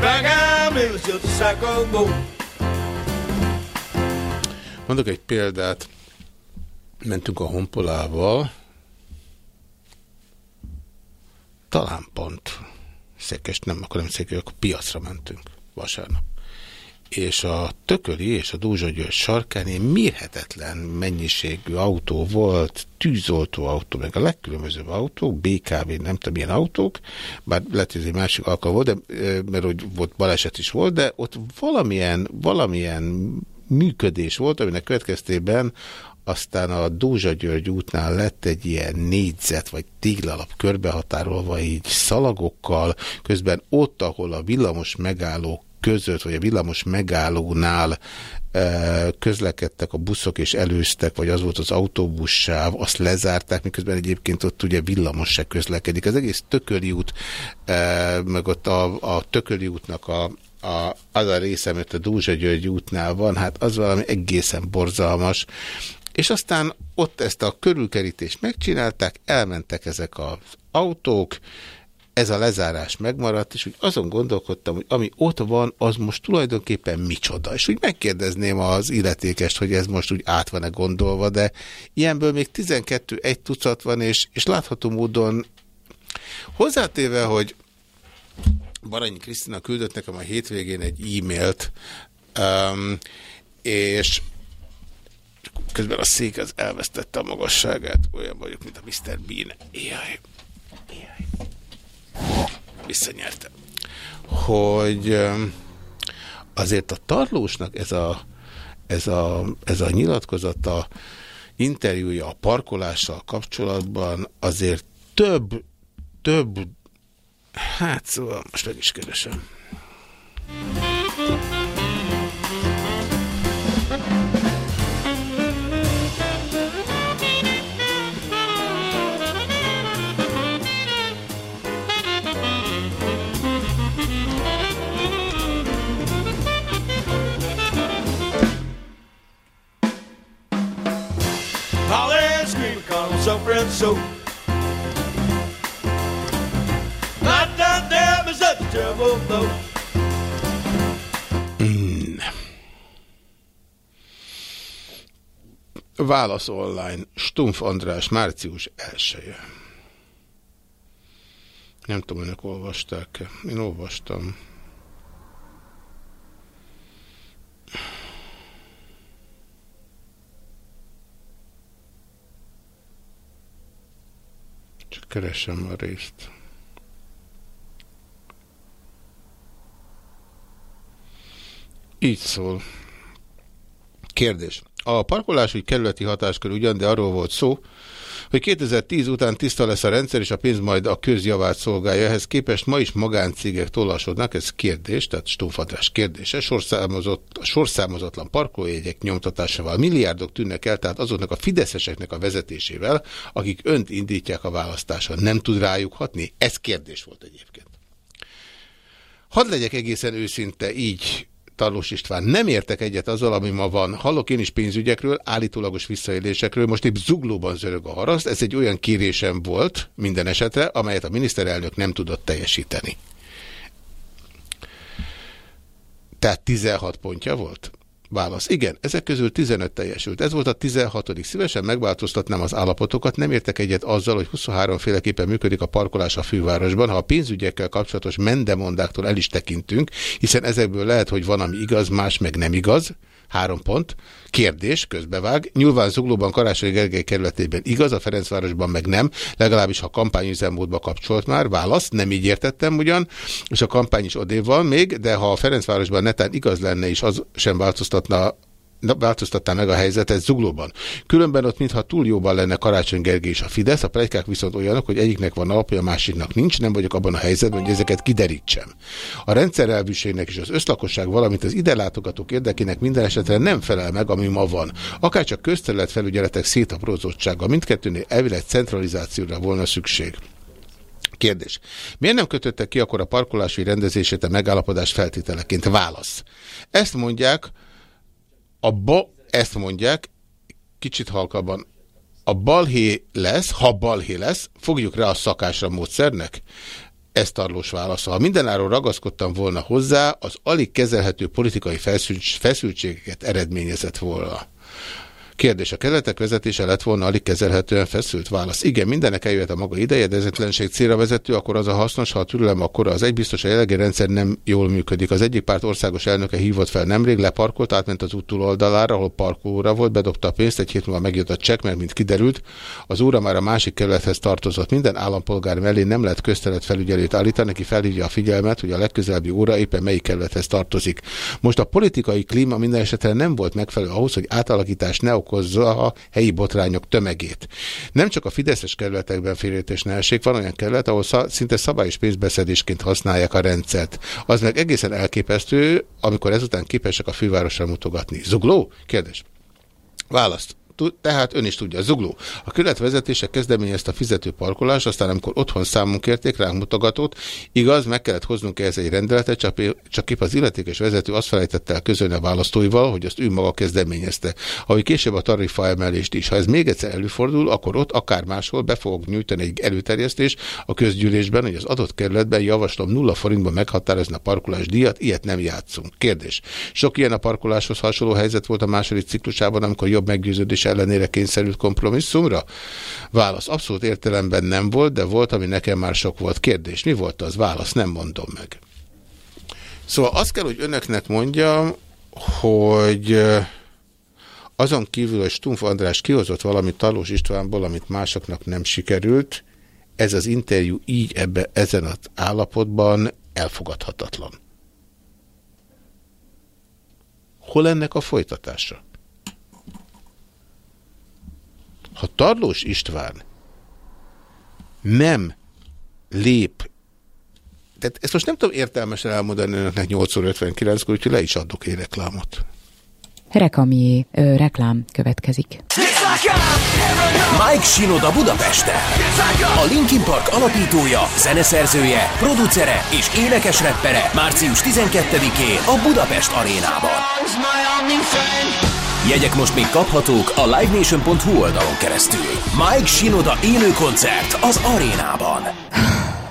Back I'm in just a of gold. Mondok egy példát. Mentünk a honpolával, talán pont székes, nem, akkor nem székes, akkor piacra mentünk vasárnap. És a Tököli és a Dózsa György sarkán ilyen mérhetetlen mennyiségű autó volt, tűzoltó autó, meg a legkülönbözőbb autók, BKV, nem tudom milyen autók, bár lehet, hogy egy másik alkalom volt, de, mert hogy volt baleset is volt, de ott valamilyen, valamilyen működés volt, aminek következtében aztán a Dózsa György útnál lett egy ilyen négyzet, vagy téglalap körbehatárolva így szalagokkal, közben ott, ahol a villamos megállók között, vagy a villamos megállónál e, közlekedtek a buszok és előztek, vagy az volt az autóbussáv, azt lezárták, miközben egyébként ott ugye villamos se közlekedik. Az egész Tököli út, e, meg ott a, a Tököli útnak a, a, az a része, amit a Dózsa György útnál van, hát az valami egészen borzalmas. És aztán ott ezt a körülkerítést megcsinálták, elmentek ezek az autók, ez a lezárás megmaradt, és úgy azon gondolkodtam, hogy ami ott van, az most tulajdonképpen micsoda. És úgy megkérdezném az illetékest, hogy ez most úgy át van-e gondolva, de ilyenből még 12 egy tucat van, és, és látható módon hozzátéve, hogy Baranyi Krisztina küldött nekem a hétvégén egy e-mailt, um, és közben a szék az elvesztette a magasságát, olyan vagyok, mint a Mr. Bean. Jaj. Visszanyerte. Hogy azért a tarlósnak ez a, ez a, ez a nyilatkozata, interjúja a parkolással kapcsolatban azért több, több, hát szóval most meg is keresem. So. Life done dealt me such blow. Válasz online. Stumpf András, március 1 Nem tudom, önök olvasták-e. Én olvastam. Keresem a részt. Így szól. Kérdés. A parkolásügy kerületi hatáskör ugyan, de arról volt szó, hogy 2010 után tiszta lesz a rendszer, és a pénz majd a közjavát szolgálja. Ehhez képest ma is magáncégek tollasodnak, ez kérdés, tehát stófadrás kérdése, sorszámozott, sorszámozatlan parkolójegyek nyomtatásával milliárdok tűnnek el, tehát azoknak a fideszeseknek a vezetésével, akik önt indítják a választáson. Nem tud rájuk hatni? Ez kérdés volt egyébként. Hadd legyek egészen őszinte így, Tarlós István, nem értek egyet azzal, ami ma van. Hallok én is pénzügyekről, állítólagos visszaélésekről, most épp zuglóban zörög a haraszt, ez egy olyan kérésem volt minden esetre, amelyet a miniszterelnök nem tudott teljesíteni. Tehát 16 pontja volt? Válasz. Igen, ezek közül 15 teljesült. Ez volt a 16 Szívesen megváltoztatnám az állapotokat. Nem értek egyet azzal, hogy 23 féleképpen működik a parkolás a fővárosban. Ha a pénzügyekkel kapcsolatos mendemondáktól el is tekintünk, hiszen ezekből lehet, hogy van, ami igaz, más meg nem igaz. Három pont. Kérdés, közbevág. Nyilván Zuglóban Karácsony Gergely kerületében igaz, a Ferencvárosban meg nem, legalábbis ha kampányüzemmódba kapcsolt már. Válasz, nem így értettem ugyan, és a kampány is odév van még, de ha a Ferencvárosban netán igaz lenne, és az sem változtatna na, változtattál meg a helyzetet zuglóban. Különben ott mintha túl jóban lenne Karácsony Gergely és a Fidesz, a plegykák viszont olyanok, hogy egyiknek van alapja, másiknak nincs, nem vagyok abban a helyzetben, hogy ezeket kiderítsem. A rendszer elviségnek és az összlakosság, valamint az ide látogatók érdekének minden esetre nem felel meg, ami ma van. Akár csak közterület felügyeletek szétaprózottsága, mindkettőnél elvileg centralizációra volna szükség. Kérdés. Miért nem kötöttek ki akkor a parkolási rendezését a megállapodás feltételeként? Válasz. Ezt mondják, a ba, ezt mondják, kicsit halkabban, a balhé lesz, ha balhé lesz, fogjuk rá a szakásra módszernek? Ez tarlós válasza. Ha mindenáról ragaszkodtam volna hozzá, az alig kezelhető politikai feszült, feszültségeket eredményezett volna. Kérdés, a kezetek vezetése lett volna alig kezelhetően feszült? Válasz. Igen, mindenek eljöhet a maga ideje, de ezetlenség célra vezető, akkor az a hasznos, ha a türelem, akkor az egy biztos, a jelenlegi rendszer nem jól működik. Az egyik párt országos elnöke hívott fel nemrég, leparkolt, átment az út túloldalára, ahol parkolóra volt, bedobta a pénzt, egy hét múlva megjött a csekk, mert mint kiderült, az óra már a másik kerülethez tartozott. Minden állampolgár mellé nem lehet köztelet felügyelőt állítani, neki felhívja a figyelmet, hogy a legközelebbi óra éppen melyik kerülethez tartozik. Most a politikai klíma minden esetre nem volt megfelelő ahhoz, hogy átalakítás ne okozza a helyi botrányok tömegét. Nem csak a fideszes kerületekben félreértés ne essék, van olyan kerület, ahol szá- szinte szabályos pénzbeszedésként használják a rendszert. Az meg egészen elképesztő, amikor ezután képesek a fővárosra mutogatni. Zugló? Kérdés. Választ. Tehát ön is tudja, zugló. A kerület vezetése kezdeményezte a fizető parkolást, aztán amikor otthon számunk kérték ránk mutogatót, igaz, meg kellett hoznunk ehhez egy rendeletet, csak, csak épp az illetékes vezető azt felejtette el közölni a választóival, hogy azt ő maga kezdeményezte. Ahogy később a tarifa emelést is. Ha ez még egyszer előfordul, akkor ott akár máshol be fogok nyújtani egy előterjesztést a közgyűlésben, hogy az adott kerületben javaslom nulla forintban meghatározni a parkolás díjat, ilyet nem játszunk. Kérdés. Sok ilyen a parkoláshoz hasonló helyzet volt a második ciklusában, amikor jobb meggyőződés ellenére kényszerült kompromisszumra? Válasz. Abszolút értelemben nem volt, de volt, ami nekem már sok volt. Kérdés. Mi volt az? Válasz. Nem mondom meg. Szóval azt kell, hogy önöknek mondjam, hogy azon kívül, hogy Stumpf András kihozott valamit Talós Istvánból, amit másoknak nem sikerült, ez az interjú így ebbe, ezen az állapotban elfogadhatatlan. Hol ennek a folytatása? Ha Tarlós István nem lép, tehát ezt most nem tudom értelmesen elmondani önöknek 8 59 kor úgyhogy le is adok egy reklámot. Rekamié, ö, reklám következik. Mike Shinoda Budapeste. A Linkin Park alapítója, zeneszerzője, producere és énekes reppere március 12-én a Budapest arénában. Jegyek most még kaphatók a livenation.hu oldalon keresztül. Mike Shinoda élő koncert az arénában.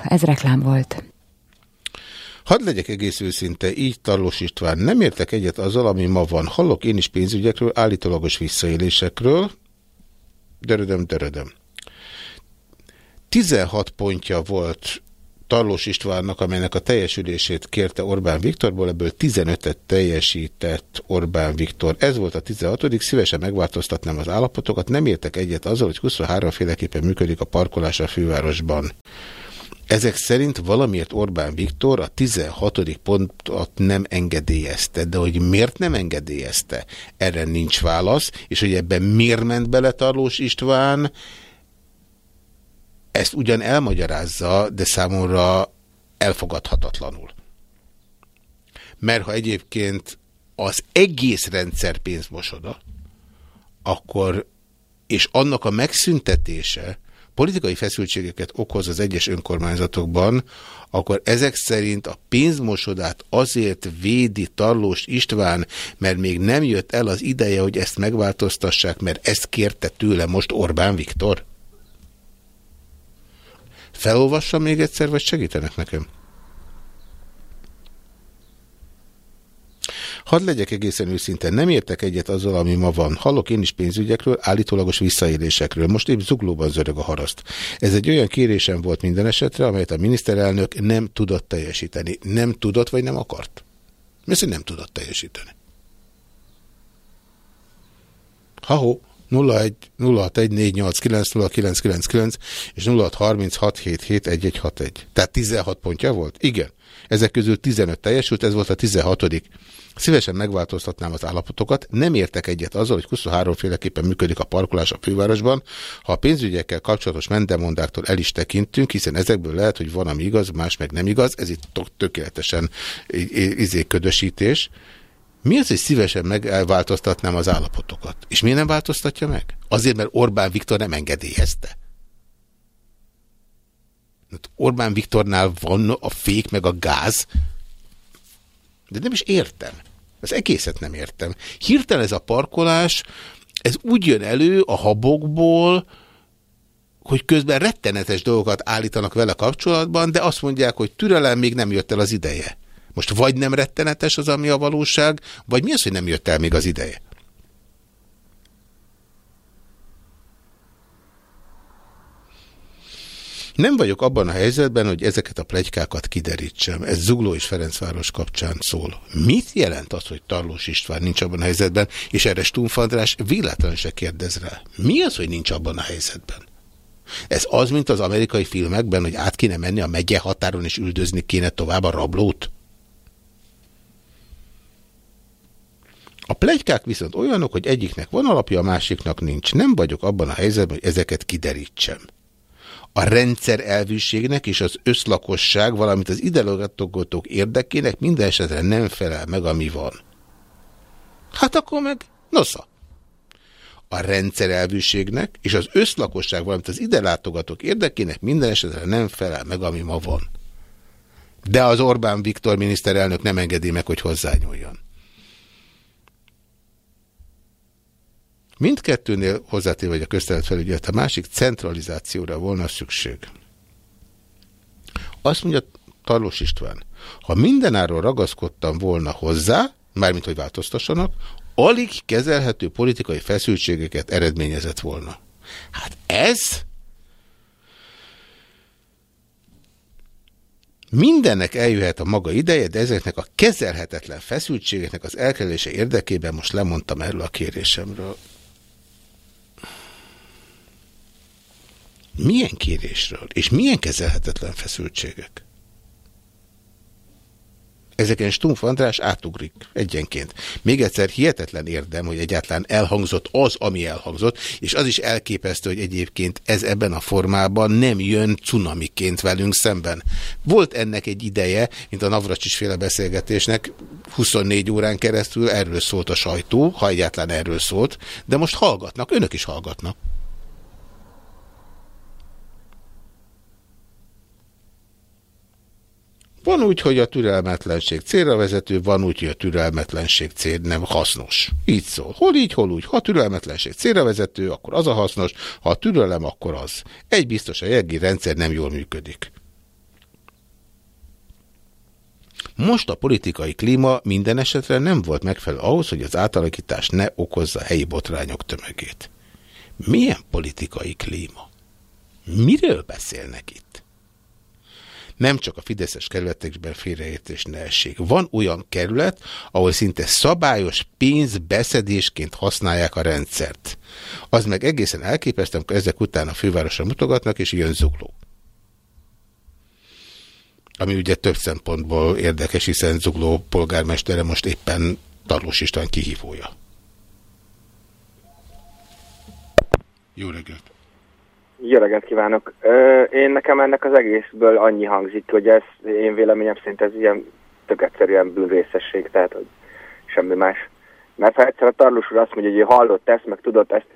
Ez reklám volt. Hadd legyek egész őszinte, így Tarlós István. Nem értek egyet azzal, ami ma van. Hallok én is pénzügyekről, állítólagos visszaélésekről. Dörödöm, dörödöm. 16 pontja volt Tarlós Istvánnak, amelynek a teljesülését kérte Orbán Viktorból, ebből 15-et teljesített Orbán Viktor. Ez volt a 16 szívesen megváltoztatnám az állapotokat, nem értek egyet azzal, hogy 23 féleképpen működik a parkolás a fővárosban. Ezek szerint valamiért Orbán Viktor a 16. pontot nem engedélyezte, de hogy miért nem engedélyezte, erre nincs válasz, és hogy ebben miért ment bele Tarlós István, ezt ugyan elmagyarázza, de számomra elfogadhatatlanul. Mert ha egyébként az egész rendszer pénzmosoda, akkor, és annak a megszüntetése politikai feszültségeket okoz az egyes önkormányzatokban, akkor ezek szerint a pénzmosodát azért védi Tarlós István, mert még nem jött el az ideje, hogy ezt megváltoztassák, mert ezt kérte tőle most Orbán Viktor. Felolvassam még egyszer, vagy segítenek nekem? Hadd legyek egészen őszinte, nem értek egyet azzal, ami ma van. Hallok én is pénzügyekről, állítólagos visszaélésekről. Most épp zuglóban zörög a haraszt. Ez egy olyan kérésem volt minden esetre, amelyet a miniszterelnök nem tudott teljesíteni. Nem tudott, vagy nem akart? Hogy nem tudott teljesíteni? Ha-ho, 01 0614890999 és 0636771161. Tehát 16 pontja volt? Igen. Ezek közül 15 teljesült, ez volt a 16 Szívesen megváltoztatnám az állapotokat, nem értek egyet azzal, hogy 23 féleképpen működik a parkolás a fővárosban. Ha a pénzügyekkel kapcsolatos mendemondáktól el is tekintünk, hiszen ezekből lehet, hogy van, ami igaz, más meg nem igaz, ez itt tök- tökéletesen i- i- izé ködösítés. Mi az, hogy szívesen megváltoztatnám az állapotokat? És miért nem változtatja meg? Azért, mert Orbán Viktor nem engedélyezte. Hát Orbán Viktornál van a fék meg a gáz, de nem is értem. Az egészet nem értem. Hirtelen ez a parkolás, ez úgy jön elő a habokból, hogy közben rettenetes dolgokat állítanak vele kapcsolatban, de azt mondják, hogy türelem még nem jött el az ideje. Most vagy nem rettenetes az, ami a valóság, vagy mi az, hogy nem jött el még az ideje? Nem vagyok abban a helyzetben, hogy ezeket a plegykákat kiderítsem. Ez Zugló és Ferencváros kapcsán szól. Mit jelent az, hogy Tarlós István nincs abban a helyzetben, és erre Stumpf András véletlenül se kérdez rá? Mi az, hogy nincs abban a helyzetben? Ez az, mint az amerikai filmekben, hogy át kéne menni a megye határon, és üldözni kéne tovább a rablót? A plegykák viszont olyanok, hogy egyiknek van alapja, a másiknak nincs. Nem vagyok abban a helyzetben, hogy ezeket kiderítsem. A rendszer elvűségnek és az összlakosság, valamint az ideológatók érdekének minden esetre nem felel meg, ami van. Hát akkor meg nosza. A rendszer elvűségnek és az összlakosság, valamint az ide látogatók érdekének minden esetre nem felel meg, ami ma van. De az Orbán Viktor miniszterelnök nem engedi meg, hogy hozzányúljon. Mindkettőnél hozzátéve, hogy a közteletfelügyelet, a másik centralizációra volna szükség. Azt mondja Tarlós István, ha mindenáról ragaszkodtam volna hozzá, mármint hogy változtassanak, alig kezelhető politikai feszültségeket eredményezett volna. Hát ez Mindennek eljöhet a maga ideje, de ezeknek a kezelhetetlen feszültségeknek az elkerülése érdekében most lemondtam erről a kérésemről. Milyen kérésről? És milyen kezelhetetlen feszültségek? Ezeken Stumpf András átugrik egyenként. Még egyszer hihetetlen érdem, hogy egyáltalán elhangzott az, ami elhangzott, és az is elképesztő, hogy egyébként ez ebben a formában nem jön cunamiként velünk szemben. Volt ennek egy ideje, mint a Navracsis féle beszélgetésnek, 24 órán keresztül erről szólt a sajtó, ha egyáltalán erről szólt, de most hallgatnak, önök is hallgatnak. Van úgy, hogy a türelmetlenség célra vezető, van úgy, hogy a türelmetlenség cél nem hasznos. Így szól. Hol így, hol úgy. Ha a türelmetlenség célra vezető, akkor az a hasznos, ha a türelem, akkor az. Egy biztos, a jelenlegi rendszer nem jól működik. Most a politikai klíma minden esetre nem volt megfelelő ahhoz, hogy az átalakítás ne okozza helyi botrányok tömegét. Milyen politikai klíma? Miről beszélnek itt? Nem csak a fideszes kerületekben félreértés ne essék. Van olyan kerület, ahol szinte szabályos pénzbeszedésként használják a rendszert. Az meg egészen elképesztő, amikor ezek után a fővárosra mutogatnak, és jön zugló. Ami ugye több szempontból érdekes, hiszen zugló polgármestere most éppen Tarlós István kihívója. Jó reggelt! Jó reggelt kívánok! Én nekem ennek az egészből annyi hangzik, hogy ez én véleményem szerint ez ilyen tök egyszerűen bűnrészesség, tehát hogy semmi más. Mert ha egyszer a Tarlós úr azt mondja, hogy ő hallott ezt, meg tudott ezt,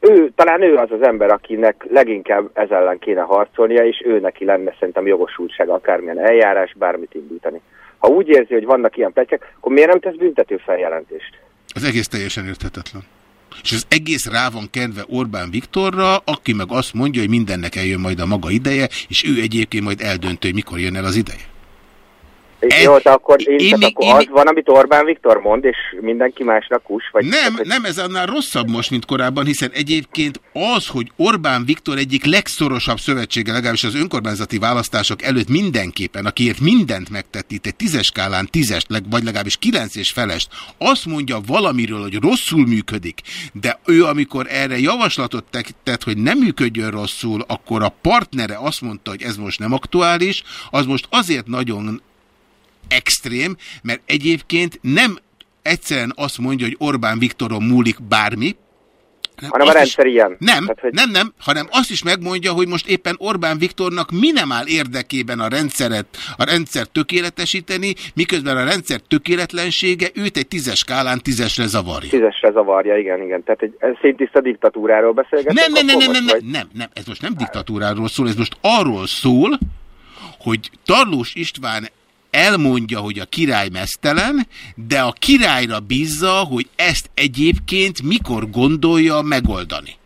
ő, talán ő az az ember, akinek leginkább ez ellen kéne harcolnia, és ő neki lenne szerintem jogosultság akármilyen eljárás, bármit indítani. Ha úgy érzi, hogy vannak ilyen pletyek, akkor miért nem tesz büntető feljelentést? Az egész teljesen érthetetlen. És az egész rá van kedve Orbán Viktorra, aki meg azt mondja, hogy mindennek eljön majd a maga ideje, és ő egyébként majd eldöntő, hogy mikor jön el az ideje. Jó, de akkor, én, én még- akkor én az van, amit Orbán Viktor mond, és mindenki másnak kus? Vagy Nem, nem, ez annál rosszabb most, mint korábban, hiszen egyébként az, hogy Orbán Viktor egyik legszorosabb szövetsége, legalábbis az önkormányzati választások előtt mindenképpen, akiért mindent megtett itt egy tízes skálán tízest, vagy legalábbis kilenc és felest, azt mondja valamiről, hogy rosszul működik, de ő, amikor erre javaslatot te- tett, hogy nem működjön rosszul, akkor a partnere azt mondta, hogy ez most nem aktuális, az most azért nagyon extrém, mert egyébként nem egyszerűen azt mondja, hogy Orbán Viktoron múlik bármi, nem, Hanem a rendszer ilyen. Nem, nem, nem, hanem azt is megmondja, hogy most éppen Orbán Viktornak mi nem áll érdekében a rendszeret, a rendszer tökéletesíteni, miközben a rendszer tökéletlensége őt egy tízes skálán tízesre zavarja. Tízesre zavarja, igen, igen. Tehát egy ez széntiszta diktatúráról beszélgetünk. Nem, nem, nem, nem, nem, nem, nem, nem, ez most nem diktatúráról szól, ez most arról szól, hogy Tarlós István elmondja, hogy a király mesztelen, de a királyra bízza, hogy ezt egyébként mikor gondolja megoldani.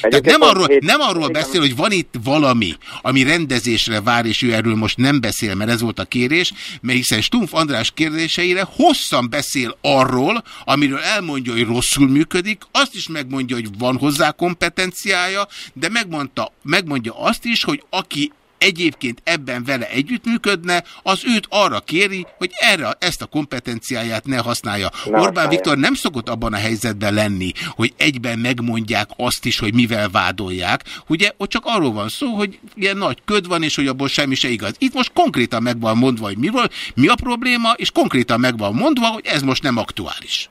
Tehát nem arról, nem arról beszél, hogy van itt valami, ami rendezésre vár, és ő erről most nem beszél, mert ez volt a kérés, mert hiszen Stumpf András kérdéseire hosszan beszél arról, amiről elmondja, hogy rosszul működik, azt is megmondja, hogy van hozzá kompetenciája, de megmondta, megmondja azt is, hogy aki egyébként ebben vele együttműködne, az őt arra kéri, hogy erre ezt a kompetenciáját ne használja. Ne Orbán használja. Viktor nem szokott abban a helyzetben lenni, hogy egyben megmondják azt is, hogy mivel vádolják. Ugye ott csak arról van szó, hogy ilyen nagy köd van, és hogy abból semmi se igaz. Itt most konkrétan meg van mondva, hogy miről, mi a probléma, és konkrétan meg van mondva, hogy ez most nem aktuális.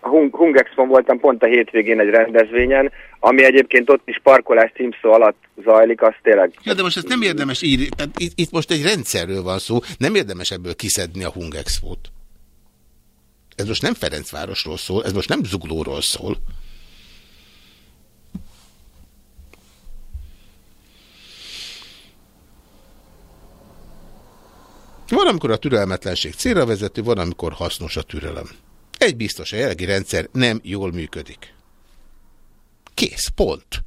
A Hung, Hungexpon voltam pont a hétvégén egy rendezvényen, ami egyébként ott is parkolás címszó alatt zajlik, az tényleg... Ja, de most ezt nem érdemes írni, tehát itt, itt most egy rendszerről van szó, nem érdemes ebből kiszedni a Hungexpót. Ez most nem Ferencvárosról szól, ez most nem Zuglóról szól. Van, amikor a türelmetlenség célra vezető, van, amikor hasznos a türelem. Egy biztos, a jelenlegi rendszer nem jól működik. Kész, pont.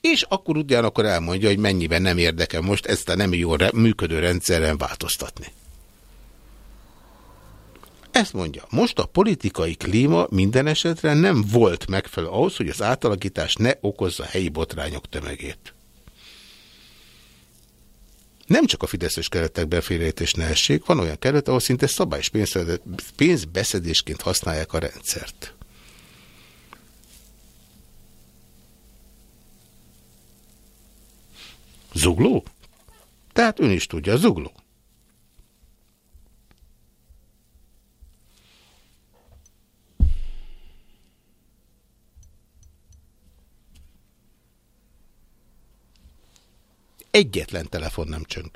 És akkor ugyanakkor elmondja, hogy mennyiben nem érdekel most ezt a nem jól működő rendszeren változtatni. Ezt mondja. Most a politikai klíma minden esetre nem volt megfelelő ahhoz, hogy az átalakítás ne okozza helyi botrányok tömegét. Nem csak a fideszes keretekben félreértés ne van olyan keret, ahol szinte szabályos pénzbeszedésként használják a rendszert. Zugló? Tehát ön is tudja, zugló. Egyetlen telefon nem csöng.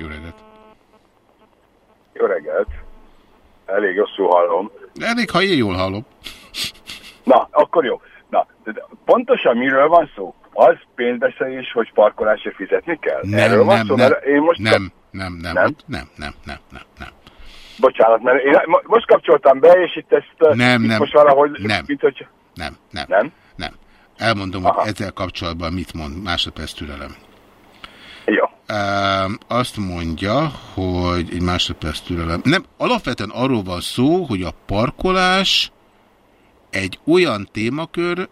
Jó reggelt. Jó reggelt. Elég rosszul hallom. Elég, ha én jól hallom. Na, akkor jó. Na, pontosan miről van szó? Az pénzbeszedés, hogy parkolásra fizetni kell? Nem, Erről van nem, szó? nem, Mert én most nem, nem, nem, Nem? nem, nem, nem, nem, nem. Bocsánat, mert én mo- most kapcsoltam be, és itt ezt Nem, itt nem, most valahogy, nem. mint hogy... Nem, nem, nem. nem. Elmondom, hogy ezzel kapcsolatban mit mond, másodperc türelem. Jó. Azt mondja, hogy egy másodperc türelem. Nem, alapvetően arról van szó, hogy a parkolás egy olyan témakör,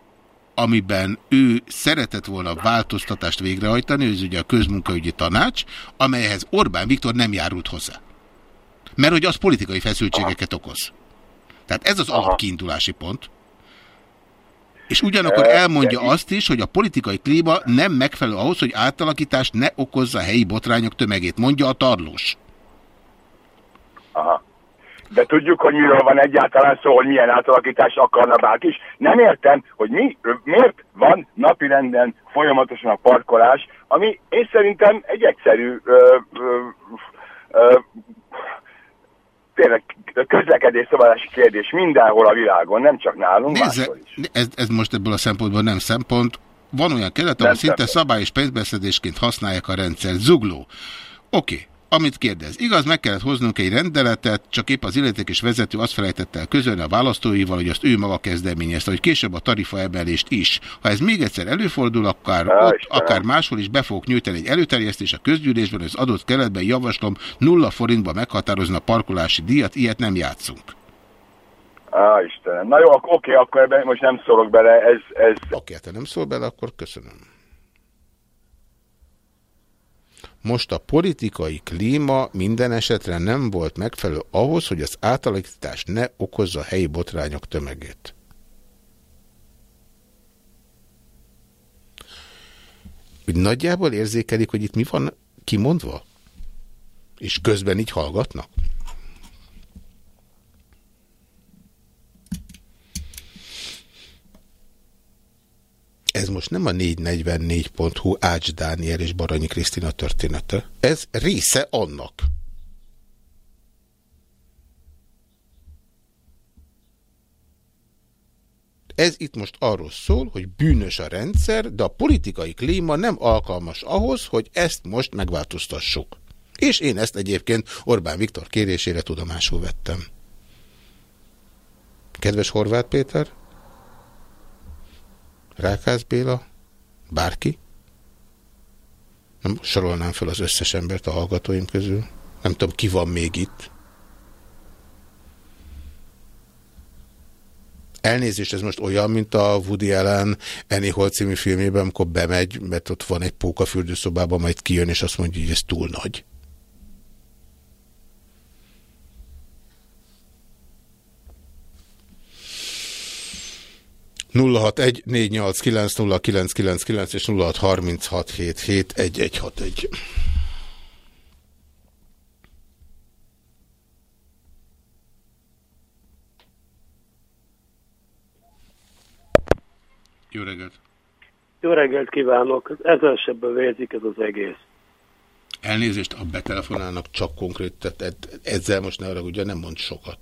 amiben ő szeretett volna változtatást végrehajtani, ez ugye a közmunkaügyi tanács, amelyhez Orbán Viktor nem járult hozzá. Mert hogy az politikai feszültségeket okoz. Tehát ez az alapkiindulási pont. És ugyanakkor elmondja azt is, hogy a politikai klíma nem megfelelő ahhoz, hogy átalakítás ne okozza helyi botrányok tömegét, mondja a tarlós. Aha. de tudjuk, hogy miről van egyáltalán szó, hogy milyen átalakítást akarna bárki is. Nem értem, hogy mi, miért van napirenden folyamatosan a parkolás, ami én szerintem egy egyszerű ö, ö, ö, tényleg közlekedés-szabadási kérdés mindenhol a világon, nem csak nálunk, Nézze, máshol is. ez, ez most ebből a szempontból nem szempont. Van olyan kelet, ahol szinte szabály és pénzbeszedésként használják a rendszer. Zugló. Oké. Amit kérdez. Igaz, meg kellett hoznunk egy rendeletet, csak épp az illetékes vezető azt felejtette el közölni a választóival, hogy azt ő maga kezdeményezte, hogy később a tarifa emelést is. Ha ez még egyszer előfordul, akár Á, ott, Istenem. akár máshol is be fogok nyújtani egy előterjesztés a közgyűlésben, hogy az adott keletben javaslom nulla forintba meghatározni a parkolási díjat, ilyet nem játszunk. Á, Istenem. Na jó, oké, akkor ebben most nem szólok bele, ez... ez... Oké, te nem szól bele, akkor köszönöm. Most a politikai klíma minden esetre nem volt megfelelő ahhoz, hogy az átalakítás ne okozza helyi botrányok tömegét. Úgy nagyjából érzékelik, hogy itt mi van kimondva? És közben így hallgatnak? Ez most nem a 444.hu Ács Dániel és Baranyi Krisztina története. Ez része annak. Ez itt most arról szól, hogy bűnös a rendszer, de a politikai klíma nem alkalmas ahhoz, hogy ezt most megváltoztassuk. És én ezt egyébként Orbán Viktor kérésére tudomásul vettem. Kedves Horváth Péter? Rákász Béla? Bárki? Nem sorolnám fel az összes embert a hallgatóim közül. Nem tudom, ki van még itt. Elnézést, ez most olyan, mint a Woody Allen Annie Hall című filmében, amikor bemegy, mert ott van egy póka fürdőszobában, majd kijön, és azt mondja, hogy ez túl nagy. 061 és 0636771161. Jó reggelt! Jó reggelt kívánok! Ezzel sebben vérzik ez az egész. Elnézést, a betelefonálnak csak konkrét, tehát ezzel most ne arra, ugye nem mond sokat.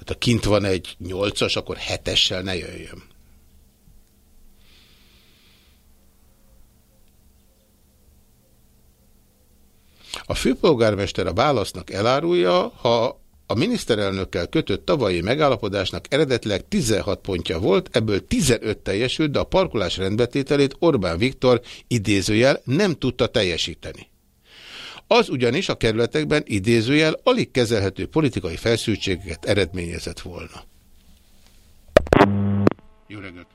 Tehát ha kint van egy nyolcas, akkor hetessel ne jöjjön. A főpolgármester a válasznak elárulja, ha a miniszterelnökkel kötött tavalyi megállapodásnak eredetileg 16 pontja volt, ebből 15 teljesült, de a parkolás rendbetételét Orbán Viktor idézőjel nem tudta teljesíteni. Az ugyanis a kerületekben idézőjel alig kezelhető politikai feszültségeket eredményezett volna. Jó reggelt!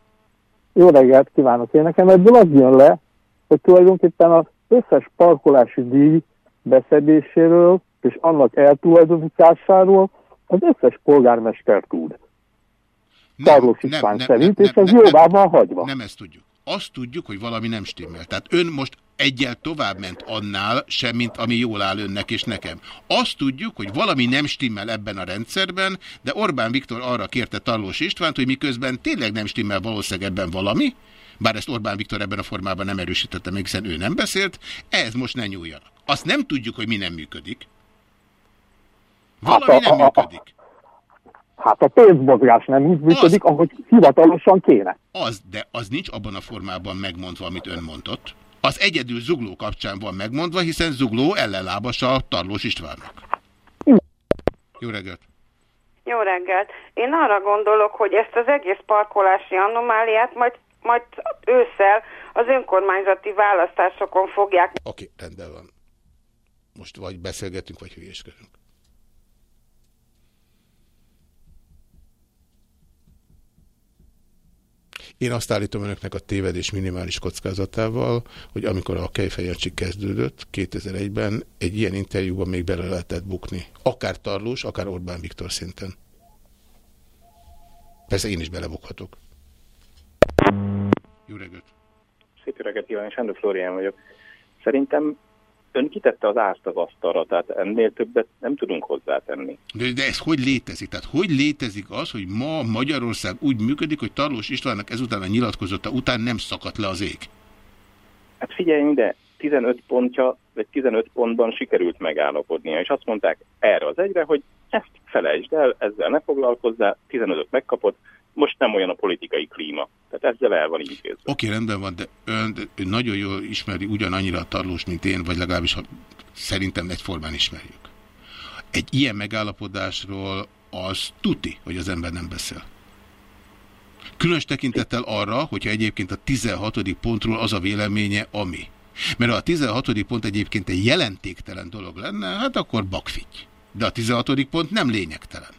Jó reggelt kívánok! Én nekem ebből az jön le, hogy tulajdonképpen az összes parkolási díj beszedéséről és annak eltulajdonításáról az összes polgármester tud. Tarlós István szerint, és ez jóvá van hagyva. Nem ezt tudjuk. Azt tudjuk, hogy valami nem stimmel. Tehát ön most egyel tovább ment annál, sem, mint ami jól áll önnek és nekem. Azt tudjuk, hogy valami nem stimmel ebben a rendszerben, de Orbán Viktor arra kérte Tarlós Istvánt, hogy miközben tényleg nem stimmel valószínűleg ebben valami, bár ezt Orbán Viktor ebben a formában nem erősítette meg, hiszen ő nem beszélt, ehhez most ne nyúljanak. Azt nem tudjuk, hogy mi nem működik. Valami Hát a- nem működik. Hát a pénzmozgás nem úgy működik, ahogy hivatalosan kéne. Az, de az nincs abban a formában megmondva, amit ön mondott. Az egyedül Zugló kapcsán van megmondva, hiszen Zugló ellenlábasa Tarlós Istvánnak. Jó reggelt! Jó reggelt. Én arra gondolok, hogy ezt az egész parkolási anomáliát majd, majd ősszel az önkormányzati választásokon fogják. Oké, rendben van. Most vagy beszélgetünk, vagy hülyéskedünk. Én azt állítom önöknek a tévedés minimális kockázatával, hogy amikor a Kejfejancsi kezdődött 2001-ben, egy ilyen interjúban még bele lehetett bukni. Akár Tarlós, akár Orbán Viktor szinten. Persze én is belebukhatok. Jó reggelt! Szép reggelt kívánok, Sándor Flórián vagyok. Szerintem ön kitette az ást az asztalra, tehát ennél többet nem tudunk hozzátenni. De, de ez hogy létezik? Tehát hogy létezik az, hogy ma Magyarország úgy működik, hogy Tarlós Istvánnak ezután a nyilatkozata után nem szakadt le az ég? Hát figyeljünk, de 15 pontja, vagy 15 pontban sikerült megállapodnia, és azt mondták erre az egyre, hogy ezt felejtsd el, ezzel ne foglalkozzál, 15-öt megkapott, most nem olyan a politikai klíma. Tehát ezzel el van intézve. Oké, rendben van, de ön, de ön nagyon jól ismeri ugyanannyira a Tarlós, mint én, vagy legalábbis ha szerintem egyformán ismerjük. Egy ilyen megállapodásról az tuti, hogy az ember nem beszél. Különös tekintettel arra, hogyha egyébként a 16. pontról az a véleménye, ami. Mert ha a 16. pont egyébként egy jelentéktelen dolog lenne, hát akkor bakfitty. De a 16. pont nem lényegtelen.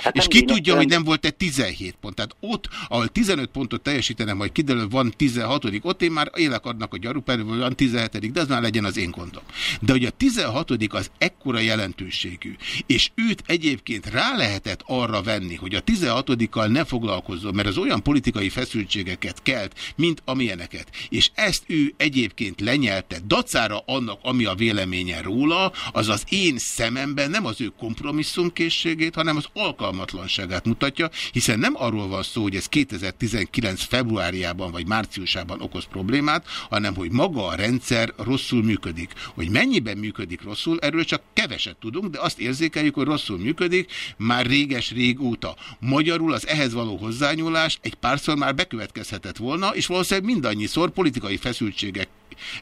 Hát és ki tudja, hogy nem volt egy 17 pont. Tehát ott, ahol 15 pontot teljesítenem, majd kiderül, van 16 ott én már élek adnak a gyaruperről, van 17 de az már legyen az én gondom. De hogy a 16 az ekkora jelentőségű, és őt egyébként rá lehetett arra venni, hogy a 16-kal ne foglalkozzon, mert az olyan politikai feszültségeket kelt, mint amilyeneket. És ezt ő egyébként lenyelte, dacára annak, ami a véleménye róla, az az én szememben nem az ő kompromisszumkészségét, hanem az alkalmatlanságát mutatja, hiszen nem arról van szó, hogy ez 2019 februárjában vagy márciusában okoz problémát, hanem hogy maga a rendszer rosszul működik. Hogy mennyiben működik rosszul, erről csak keveset tudunk, de azt érzékeljük, hogy rosszul működik már réges-rég óta. Magyarul az ehhez való hozzányúlás egy párszor már bekövetkezhetett volna, és valószínűleg mindannyiszor politikai feszültségek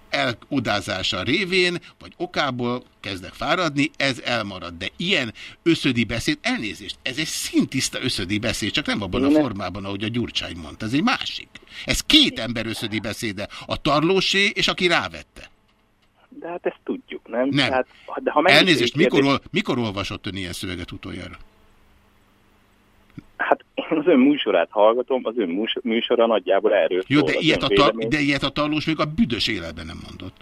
elodázása révén, vagy okából kezdek fáradni, ez elmarad. De ilyen összödi beszéd, elnézést, ez egy szintiszta összödi beszéd, csak nem abban a formában, ahogy a Gyurcsány mondta, ez egy másik. Ez két ember összödi beszéde, a tarlósé és aki rávette. De hát ezt tudjuk, nem? Nem. Tehát, de ha Elnézést, mikor, kérdés- ol, mikor olvasott ön ilyen szöveget utoljára? Hát az ön műsorát hallgatom, az ön műs- műsora nagyjából erről Jó, szól. de ilyet, a de ilyet a tarlós még a büdös életben nem mondott.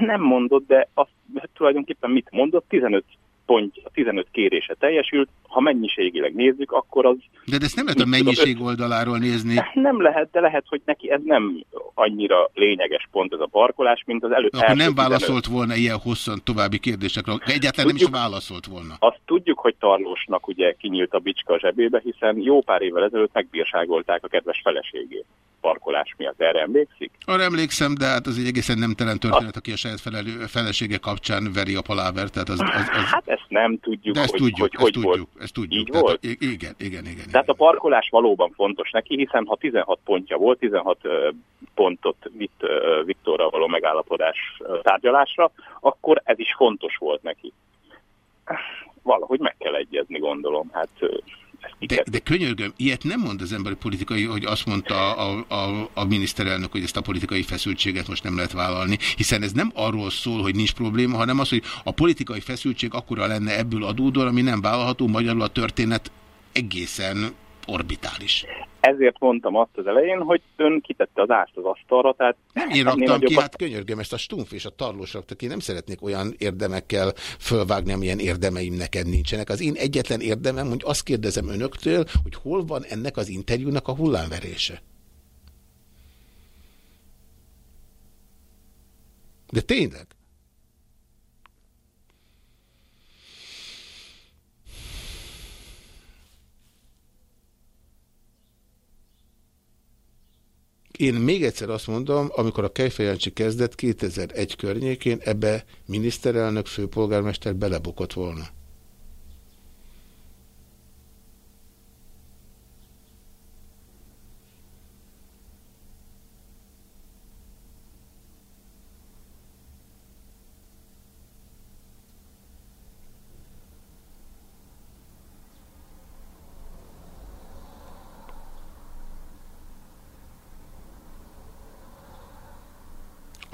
Nem mondott, de azt hát tulajdonképpen mit mondott? 15 pont, 15 kérése teljesült, ha mennyiségileg nézzük, akkor az De, de ezt nem lehet a Mit tudom, mennyiség oldaláról nézni. nem lehet, de lehet, hogy neki ez nem annyira lényeges pont ez a parkolás, mint az előtt Akkor nem 15. válaszolt volna ilyen hosszan további kérdésekre. Egyáltalán nem is válaszolt volna. Azt tudjuk, hogy Tarlósnak ugye kinyílt a bicska a zsebébe, hiszen jó pár évvel ezelőtt megbírságolták a kedves feleségét parkolás miatt. Erre emlékszik? Arra emlékszem, de hát az egy egészen nem telen történet, aki a saját felelő, felesége kapcsán veri a paláver. Tehát az, az, az... Hát ezt nem tudjuk, ezt hogy, tudjuk, hogy, ezt hogy tudjuk, volt. ezt tudjuk. Így Tehát, volt? i- Igen, igen, igen. Tehát a parkolás valóban fontos neki, hiszen ha 16 pontja volt, 16 ö, pontot vitt Viktorral való megállapodás tárgyalásra, akkor ez is fontos volt neki. Valahogy meg kell egyezni, gondolom. Hát De, de könyörgöm, ilyet nem mond az emberi politikai, hogy azt mondta a, a, a miniszterelnök, hogy ezt a politikai feszültséget most nem lehet vállalni, hiszen ez nem arról szól, hogy nincs probléma, hanem az, hogy a politikai feszültség akkora lenne ebből adódóan, ami nem vállalható, magyarul a történet egészen orbitális. Ezért mondtam azt az elején, hogy ön kitette az ást az asztalra, tehát Nem én raktam ki, nagyobbat- hát könyörgöm, ezt a stumf és a tarlós rakta ki, nem szeretnék olyan érdemekkel fölvágni, amilyen érdemeim neked nincsenek. Az én egyetlen érdemem, hogy azt kérdezem önöktől, hogy hol van ennek az interjúnak a hullámverése. De tényleg? Én még egyszer azt mondom, amikor a Kejfejancsi kezdett 2001 környékén, ebbe miniszterelnök, főpolgármester belebukott volna.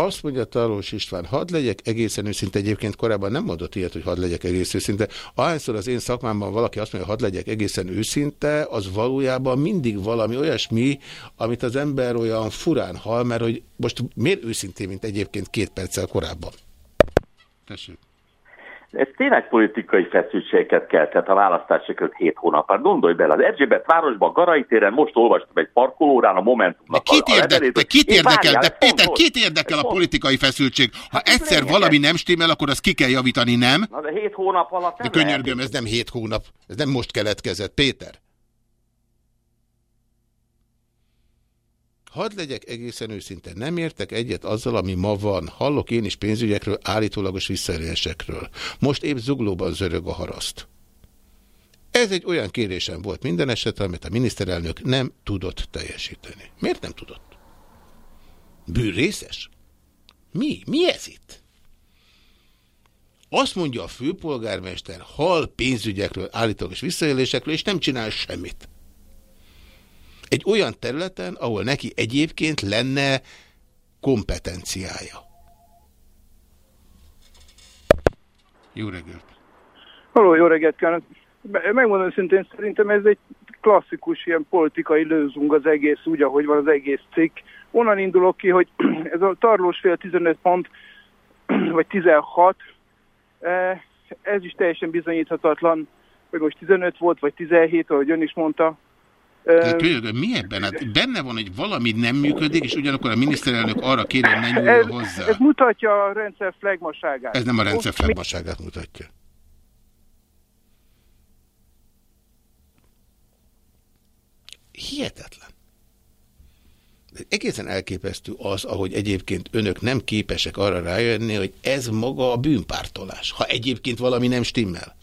Azt mondja Talós István, hadd legyek egészen őszinte, egyébként korábban nem mondott ilyet, hogy hadd legyek egész őszinte. Ahányszor az én szakmámban valaki azt mondja, hadd legyek egészen őszinte, az valójában mindig valami olyasmi, amit az ember olyan furán hal, mert hogy most miért őszintén, mint egyébként két perccel korábban? Tessék. Ez tényleg politikai feszültségeket keltett a választások között hét hónap. Hát gondolj bele, az Erzsébet városban, Garai téren most olvastam egy parkolórán a Momentumnak. Kit, a, a érde, de kit érdekel, várjál, de Péter, kit érdekel a politikai feszültség? Ha egyszer lényeges. valami nem stimmel, akkor azt ki kell javítani, nem? Na de hét hónap alatt De nem könyörgöm, ez nem hét hónap, ez nem most keletkezett. Péter. Hadd legyek egészen őszinte, nem értek egyet azzal, ami ma van. Hallok én is pénzügyekről, állítólagos visszaélésekről. Most épp zuglóban zörög a haraszt. Ez egy olyan kérésem volt minden esetre, amit a miniszterelnök nem tudott teljesíteni. Miért nem tudott? Bűrészes? Mi? Mi ez itt? Azt mondja a főpolgármester, hal pénzügyekről, állítólagos visszaélésekről, és nem csinál semmit. Egy olyan területen, ahol neki egyébként lenne kompetenciája. Jó reggelt! Halló, jó reggelt kívánok! Megmondom őszintén, szerintem ez egy klasszikus ilyen politikai lőzung az egész, úgy, ahogy van az egész cikk. Onnan indulok ki, hogy ez a tarlósfél 15 pont, vagy 16, eh, ez is teljesen bizonyíthatatlan, hogy most 15 volt, vagy 17, ahogy ön is mondta. De mi ebben? Hát benne van, hogy valami nem működik, és ugyanakkor a miniszterelnök arra kéri, hogy ne nyúljon hozzá. ez mutatja a rendszer flagmaságát. Ez nem a rendszer fennmaságát mutatja. Hihetetlen. De egészen elképesztő az, ahogy egyébként önök nem képesek arra rájönni, hogy ez maga a bűnpártolás. Ha egyébként valami nem stimmel.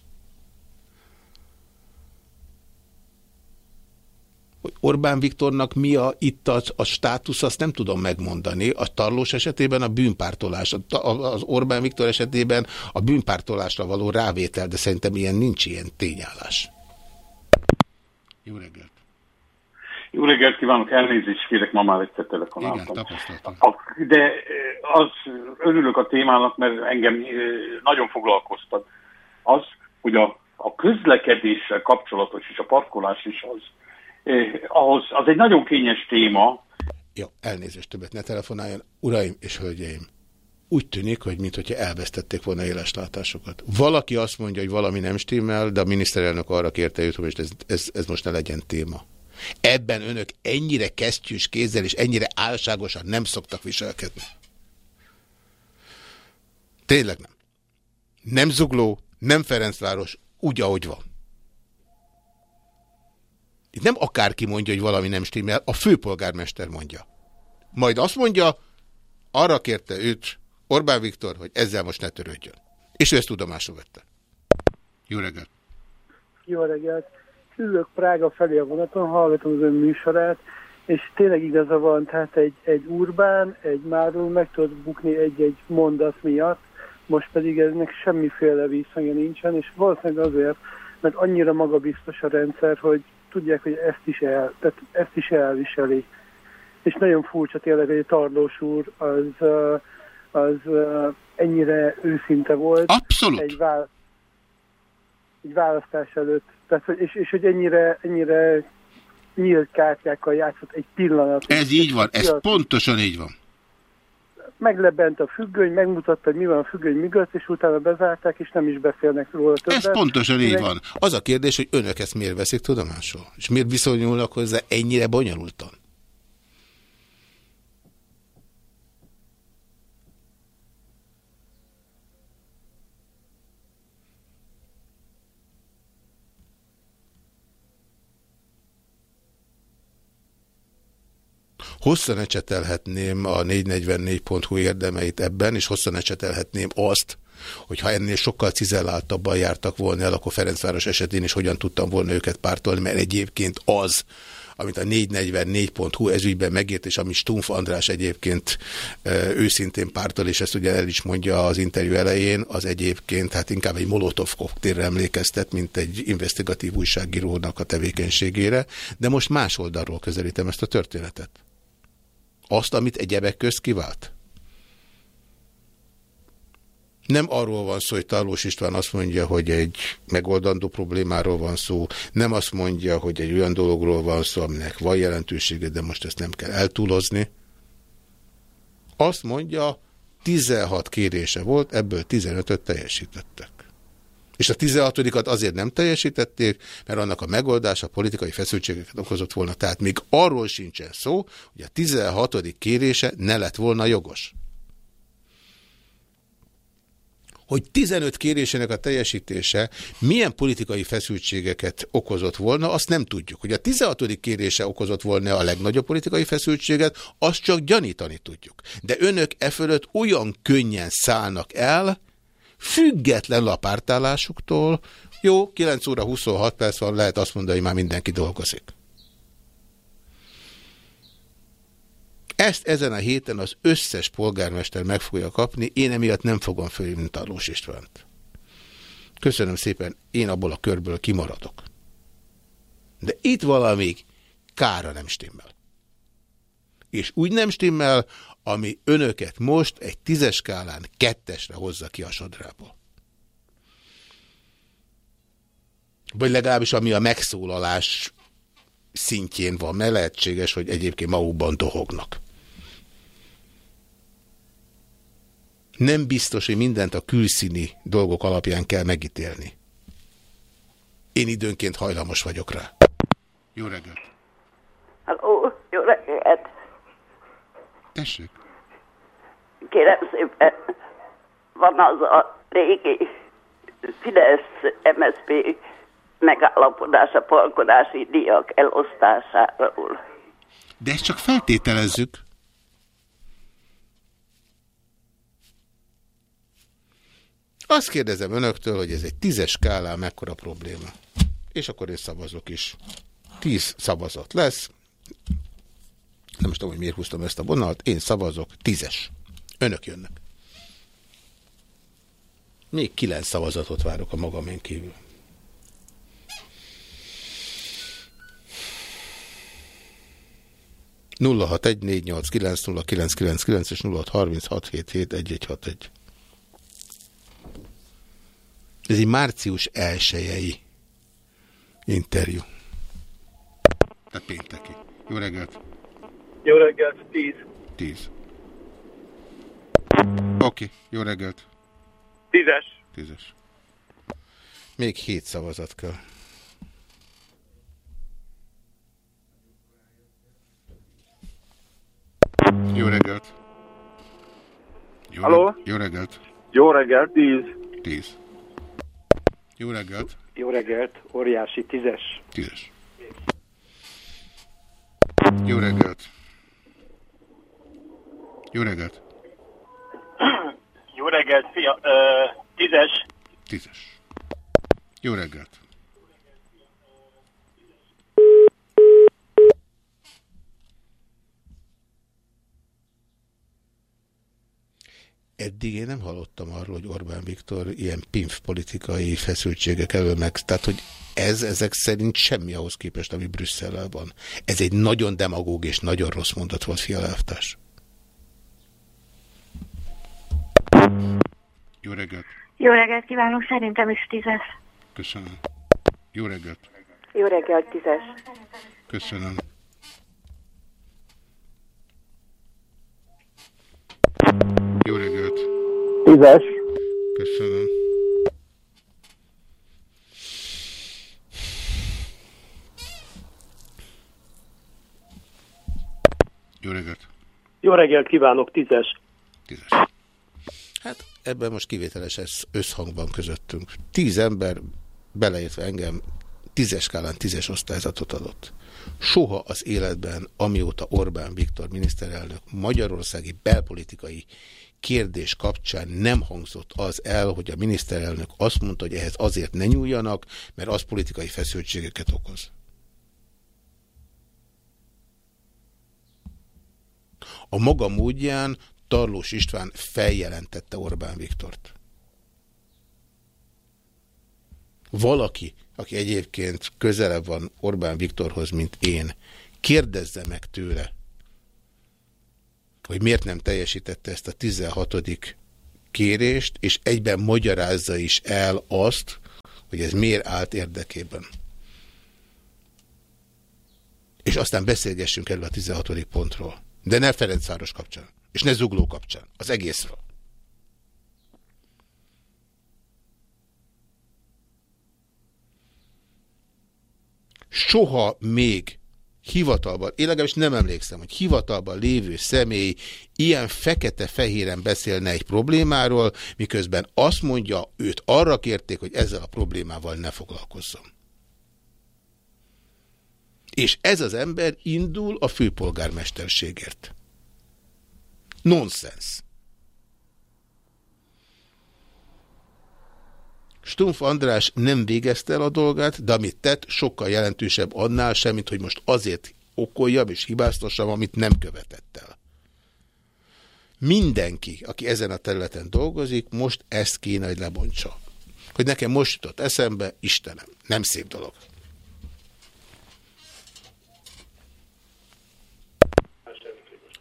Orbán Viktornak mi a, itt az, a státusz, azt nem tudom megmondani. A Tarlós esetében a bűnpártolás, a, a- az Orbán Viktor esetében a bűnpártolásra való rávétel, de szerintem ilyen nincs ilyen tényállás. Jó reggelt! Jó reggelt kívánok, elnézést kérek, ma már egyszer telefonáltam. Igen. A- De eh, az örülök a témának, mert engem eh, nagyon foglalkoztat. Az, hogy a, a közlekedéssel kapcsolatos és a parkolás is az, eh, ahhoz, az egy nagyon kényes téma. Jó, elnézést többet ne telefonáljon. Uraim és hölgyeim, úgy tűnik, hogy mintha elvesztették volna éles látásokat. Valaki azt mondja, hogy valami nem stimmel, de a miniszterelnök arra kérte őt, hogy ez, ez, ez most ne legyen téma. Ebben önök ennyire kesztyűs kézzel és ennyire álságosan nem szoktak viselkedni. Tényleg nem. Nem Zugló, nem Ferencváros, úgy, ahogy van. Itt nem akárki mondja, hogy valami nem stimmel, a főpolgármester mondja. Majd azt mondja, arra kérte őt Orbán Viktor, hogy ezzel most ne törődjön. És ő ezt tudomásul vette. Jó reggelt! Jó reggelt! Ülök Prága felé a vonaton, hallgatom az ön műsorát, és tényleg igaza van, tehát egy, egy urbán, egy máról meg tudod bukni egy-egy mondat miatt, most pedig eznek semmiféle visszhangja nincsen, és valószínűleg azért, mert annyira magabiztos a rendszer, hogy tudják, hogy ezt is, el, tehát ezt is elviseli. És nagyon furcsa tényleg, hogy Tarlós úr az, az ennyire őszinte volt. Abszolút. Egy, vá- egy választás előtt. Tehát, és, és hogy ennyire, ennyire nyílt kártyákkal játszott egy pillanat. Ez így van, ez pontosan így van. Meglebent a függöny, megmutatta, hogy mi van a függöny mögött, és utána bezárták, és nem is beszélnek róla többet. Ez pontosan így van. Az a kérdés, hogy önök ezt miért veszik tudomásul? És miért viszonyulnak hozzá ennyire bonyolultan? Hosszan ecsetelhetném a 444.hu érdemeit ebben, és hosszan ecsetelhetném azt, hogy ha ennél sokkal cizelláltabban jártak volna el, akkor Ferencváros esetén is hogyan tudtam volna őket pártolni, mert egyébként az, amit a 444.hu ezügyben megért, és amit Stumpf András egyébként őszintén pártol, és ezt ugye el is mondja az interjú elején, az egyébként hát inkább egy Molotov koktélre emlékeztet, mint egy investigatív újságírónak a tevékenységére, de most más oldalról közelítem ezt a történetet. Azt, amit egyebek közt kivált. Nem arról van szó, hogy Tarlós István azt mondja, hogy egy megoldandó problémáról van szó, nem azt mondja, hogy egy olyan dologról van szó, aminek van jelentősége, de most ezt nem kell eltúlozni. Azt mondja, 16 kérése volt, ebből 15-öt teljesítettek. És a 16-at azért nem teljesítették, mert annak a megoldása politikai feszültségeket okozott volna. Tehát még arról sincsen szó, hogy a 16. kérése ne lett volna jogos. Hogy 15 kérésének a teljesítése milyen politikai feszültségeket okozott volna, azt nem tudjuk. Hogy a 16. kérése okozott volna a legnagyobb politikai feszültséget, azt csak gyanítani tudjuk. De önök e fölött olyan könnyen szállnak el, független a pártállásuktól, jó, 9 óra 26 perc van, lehet azt mondani, hogy már mindenki dolgozik. Ezt ezen a héten az összes polgármester meg fogja kapni, én emiatt nem fogom fölhívni Tarlós Istvánt. Köszönöm szépen, én abból a körből kimaradok. De itt valami kára nem stimmel. És úgy nem stimmel, ami önöket most egy tízes skálán kettesre hozza ki a sodrából. Vagy legalábbis ami a megszólalás szintjén van, mert lehetséges, hogy egyébként magukban dohognak. Nem biztos, hogy mindent a külszíni dolgok alapján kell megítélni. Én időnként hajlamos vagyok rá. Jó reggelt! Halló, jó reggelt! Tessék! Kérem szépen, van az a régi Fidesz-MSZP megállapodás a polkodási díjak elosztásáról. De ezt csak feltételezzük. Azt kérdezem önöktől, hogy ez egy tízes skálán mekkora probléma. És akkor én szavazok is. Tíz szavazat lesz. Nem is tudom, hogy miért húztam ezt a vonalat. Én szavazok. Tízes. Önök jönnek. Még kilenc szavazatot várok a magamén kívül. nulla hat egy négy nyolc kilenc nulla kilenc kilenc kilenc és nulla hat harminc hat hét hét egy egy hat egy. Ez egy március elsőjei interjú. Tehát pénteki. Jó reggelt! Jó reggelt, 10. 10. Oké, okay, jó reggelt. Tízes. Tízes. Még hét szavazat kell. Jó reggelt. Jó, Halló? reg- jó reggelt. Jó reggelt, 10. 10. Jó reggelt. Jó reggelt, óriási, tízes. Tízes. Jó reggelt. Jó reggelt. Jó reggelt, fia, ö, tízes. Tízes. Jó reggelt. Eddig én nem hallottam arról, hogy Orbán Viktor ilyen pimf politikai feszültségek elől meg, tehát hogy ez ezek szerint semmi ahhoz képest, ami Brüsszellel van. Ez egy nagyon demagóg és nagyon rossz mondat volt, fialelvtárs. Jó reggelt. Jó reggelt kívánok, szerintem is tízes. Köszönöm. Jó reggelt. Jó reggelt, tízes. Köszönöm. Jó reggelt. Tízes. Köszönöm. Jó reggelt. Jó reggelt kívánok, tízes. Hát ebben most kivételes összhangban közöttünk. Tíz ember, beleértve engem, tízes skálán tízes osztályzatot adott. Soha az életben, amióta Orbán Viktor miniszterelnök magyarországi belpolitikai kérdés kapcsán nem hangzott az el, hogy a miniszterelnök azt mondta, hogy ehhez azért ne nyúljanak, mert az politikai feszültségeket okoz. A maga módján Tarlós István feljelentette Orbán Viktort. Valaki, aki egyébként közelebb van Orbán Viktorhoz, mint én, kérdezze meg tőle, hogy miért nem teljesítette ezt a 16. kérést, és egyben magyarázza is el azt, hogy ez miért állt érdekében. És aztán beszélgessünk erről a 16. pontról. De ne Ferencváros kapcsán. És ne zugló kapcsán, az egészről. Soha még hivatalban, én legalábbis nem emlékszem, hogy hivatalban lévő személy ilyen fekete-fehéren beszélne egy problémáról, miközben azt mondja, őt arra kérték, hogy ezzel a problémával ne foglalkozzon. És ez az ember indul a főpolgármesterségért. Nonsens. Stumpf András nem végezte el a dolgát, de amit tett, sokkal jelentősebb annál sem, mint hogy most azért okoljam és hibáztassam, amit nem követett el. Mindenki, aki ezen a területen dolgozik, most ezt kéne, hogy lebontsa. Hogy nekem most jutott eszembe, Istenem, nem szép dolog.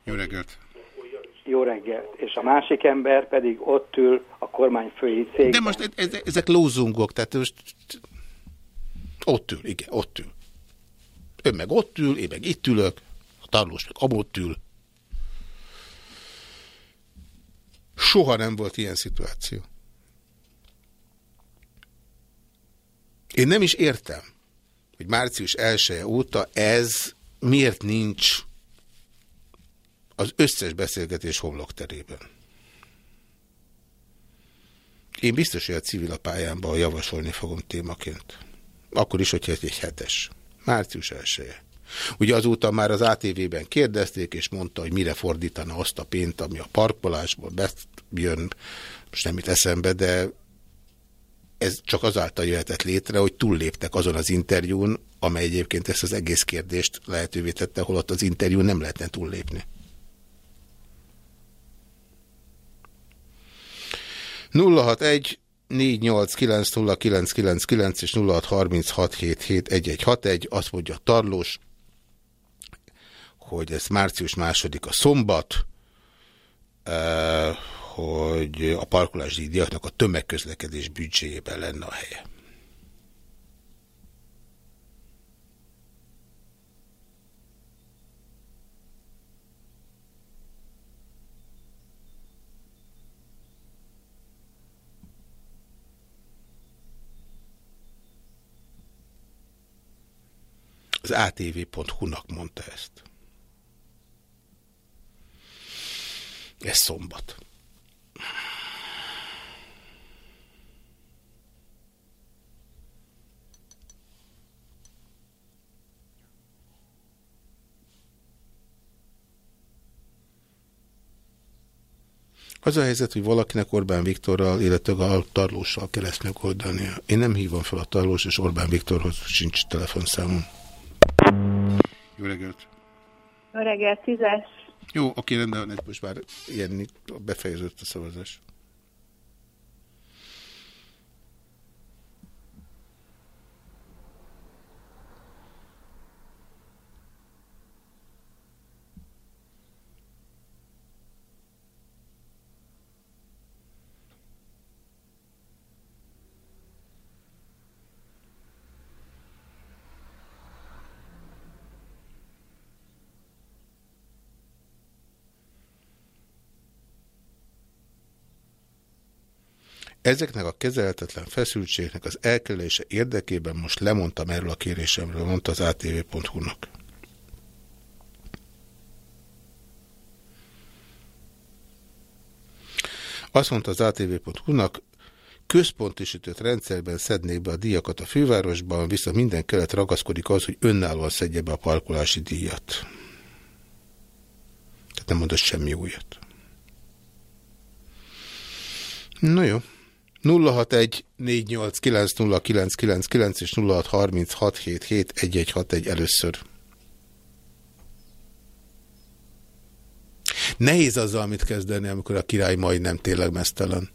Jó reggelt! Jó reggelt. És a másik ember pedig ott ül a kormányfői cég. De most e- e- ezek lózungok, tehát most ott ül, igen, ott ül. Ön meg ott ül, én meg itt ülök, a tarlós meg amott ül. Soha nem volt ilyen szituáció. Én nem is értem, hogy március 1 -e óta ez miért nincs az összes beszélgetés homlokterében. Én biztos, hogy a civil a pályámban javasolni fogom témaként. Akkor is, hogyha ez egy hetes. Március 1 -e. Ugye azóta már az ATV-ben kérdezték, és mondta, hogy mire fordítana azt a pénzt, ami a parkolásból jön, most nem itt eszembe, de ez csak azáltal jöhetett létre, hogy túlléptek azon az interjún, amely egyébként ezt az egész kérdést lehetővé tette, holott az interjú nem lehetne túllépni. 061 489 és 0636771161 azt mondja Tarlós, hogy ez március második a szombat, eh, hogy a parkolási díjaknak a tömegközlekedés büdzséjében lenne a helye. Az ATV.hu-nak mondta ezt. Ez szombat. Az a helyzet, hogy valakinek Orbán Viktorral, illetve a Tarlóssal kell ezt megoldania. Én nem hívom fel a Tarlós, és Orbán Viktorhoz sincs telefonszámom. Jó reggelt! Jó reggelt, tízes. Jó, oké, rendben van, most már ilyen befejeződött a szavazás. Ezeknek a kezelhetetlen feszültségnek az elkerülése érdekében most lemondtam erről a kérésemről, mondta az ATV.hu-nak. Azt mondta az ATV.hu-nak, központosított rendszerben szednék be a díjakat a fővárosban, viszont minden kelet ragaszkodik az, hogy önállóan szedje be a parkolási díjat. Tehát nem mondott semmi újat. No jó. 061 489 és 0636771161 először. Nehéz azzal, mit kezdeni, amikor a király majdnem tényleg mesztelen.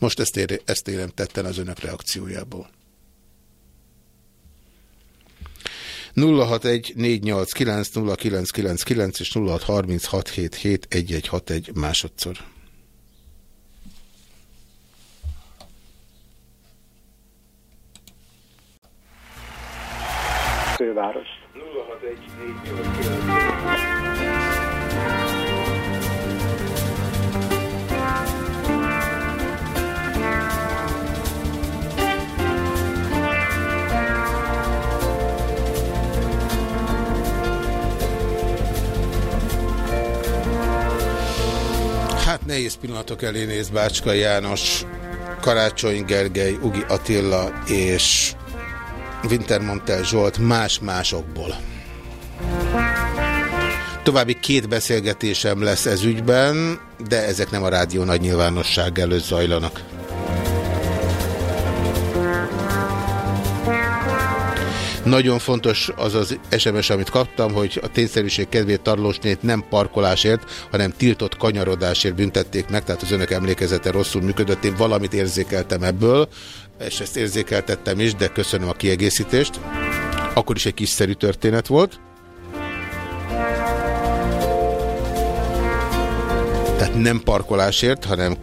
Most ezt, ér, ezt érem tetten az önök reakciójából. 061 489 és 0636771161 másodszor. főváros. 061 Hát nehéz pillanatok elé néz Bácska János, Karácsony Gergely, Ugi Attila és Wintermantel Zsolt más-másokból. További két beszélgetésem lesz ez ügyben, de ezek nem a rádió nagy nyilvánosság előtt zajlanak. Nagyon fontos az az SMS, amit kaptam, hogy a tényszerűség kedvéért Tarlósnét nem parkolásért, hanem tiltott kanyarodásért büntették meg, tehát az önök emlékezete rosszul működött. Én valamit érzékeltem ebből, és ezt érzékeltettem is, de köszönöm a kiegészítést. Akkor is egy kiszerű történet volt. Tehát nem parkolásért, hanem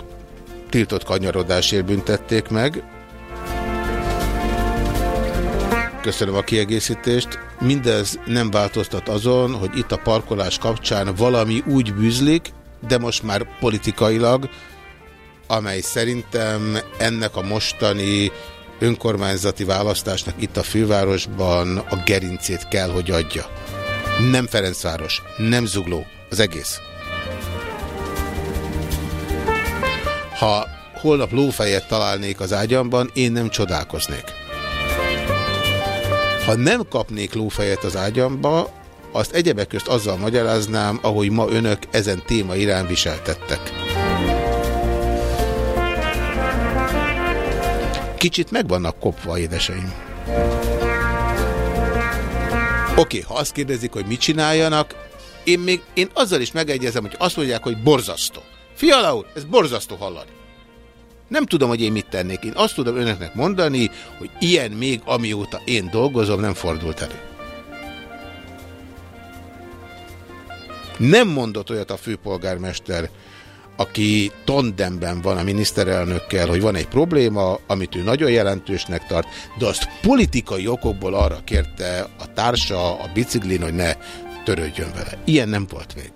tiltott kanyarodásért büntették meg. Köszönöm a kiegészítést. Mindez nem változtat azon, hogy itt a parkolás kapcsán valami úgy bűzlik, de most már politikailag, amely szerintem ennek a mostani önkormányzati választásnak itt a fővárosban a gerincét kell, hogy adja. Nem Ferencváros, nem Zugló, az egész. Ha holnap lófejet találnék az ágyamban, én nem csodálkoznék. Ha nem kapnék lófejet az ágyamba, azt egyebek közt azzal magyaráznám, ahogy ma önök ezen téma irán viseltettek. Kicsit meg vannak kopva, édeseim. Oké, ha azt kérdezik, hogy mit csináljanak, én még én azzal is megegyezem, hogy azt mondják, hogy borzasztó. Fiala úr, ez borzasztó hallani. Nem tudom, hogy én mit tennék. Én azt tudom önöknek mondani, hogy ilyen még amióta én dolgozom, nem fordult elő. Nem mondott olyat a főpolgármester, aki tandemben van a miniszterelnökkel, hogy van egy probléma, amit ő nagyon jelentősnek tart, de azt politikai okokból arra kérte a társa a biciklin, hogy ne törődjön vele. Ilyen nem volt még.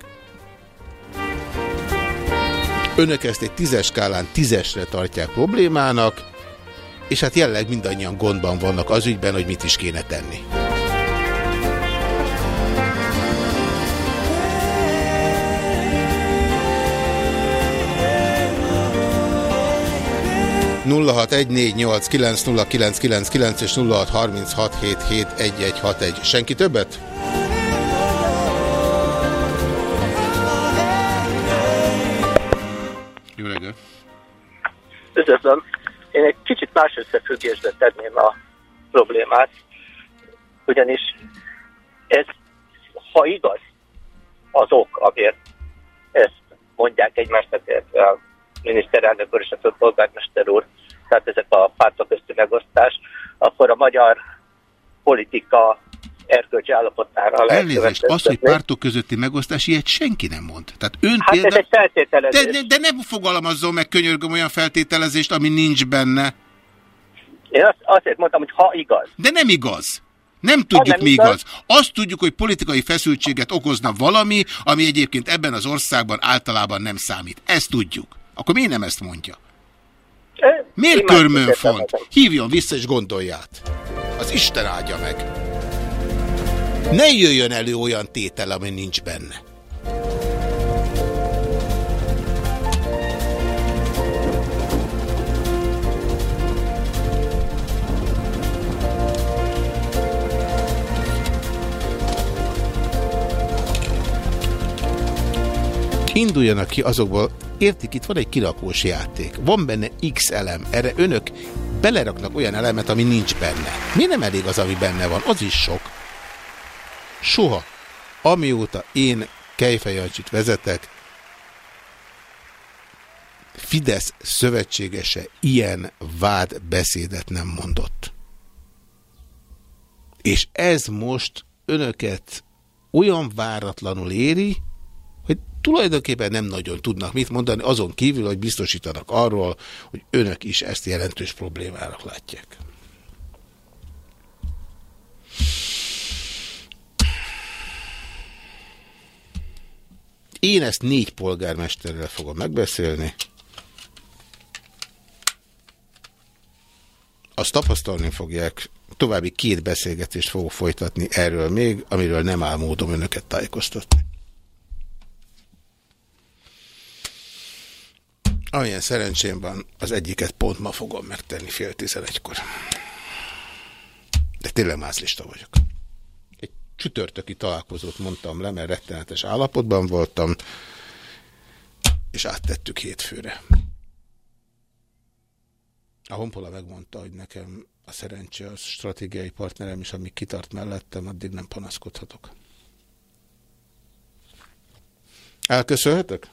Önök ezt egy tízes skálán tízesre tartják problémának, és hát jelenleg mindannyian gondban vannak az ügyben, hogy mit is kéne tenni. 0614890999 és 0636771161. Senki többet? Jó reggelt! Üdvözlöm! Én egy kicsit más összefüggésbe tenném a problémát, ugyanis ez, ha igaz, azok, amiért ezt mondják egymásnak, illetve a miniszterelnök úr és a főpolgármester úr, tehát ezek a pártok közti megosztás, akkor a magyar politika erkölcsi állapotára lehet Elnézést, az, hogy pártok közötti megosztás, ilyet senki nem mond. Tehát ön Hát ez egy feltételezés. de, de, de nem fogalmazzon meg, könyörgöm olyan feltételezést, ami nincs benne. Én azt, azért mondtam, hogy ha igaz. De nem igaz. Nem tudjuk, nem mi igaz. igaz. Azt tudjuk, hogy politikai feszültséget okozna valami, ami egyébként ebben az országban általában nem számít. Ezt tudjuk. Akkor miért nem ezt mondja? Miért körmön font? Hívjon vissza és gondolját. Az Isten áldja meg. Ne jöjjön elő olyan tétel, ami nincs benne. Induljanak ki azokból, értik, itt van egy kirakós játék, van benne X elem, erre önök beleraknak olyan elemet, ami nincs benne. Mi nem elég az, ami benne van? Az is sok. Soha. Amióta én Kejfejancsit vezetek, Fidesz szövetségese ilyen vád beszédet nem mondott. És ez most önöket olyan váratlanul éri, tulajdonképpen nem nagyon tudnak mit mondani, azon kívül, hogy biztosítanak arról, hogy önök is ezt jelentős problémának látják. Én ezt négy polgármesterrel fogom megbeszélni. Azt tapasztalni fogják, további két beszélgetést fogok folytatni erről még, amiről nem áll módom önöket tájékoztatni. Amilyen szerencsém van, az egyiket pont ma fogom megtenni fél tizenegykor. De tényleg mázlista vagyok. Egy csütörtöki találkozót mondtam le, mert rettenetes állapotban voltam, és áttettük hétfőre. A Honpola megmondta, hogy nekem a szerencse az stratégiai partnerem, és amíg kitart mellettem, addig nem panaszkodhatok. Elköszönhetek?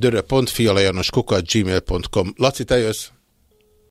dörö.fialajanoskukat gmail.com Laci, te jössz?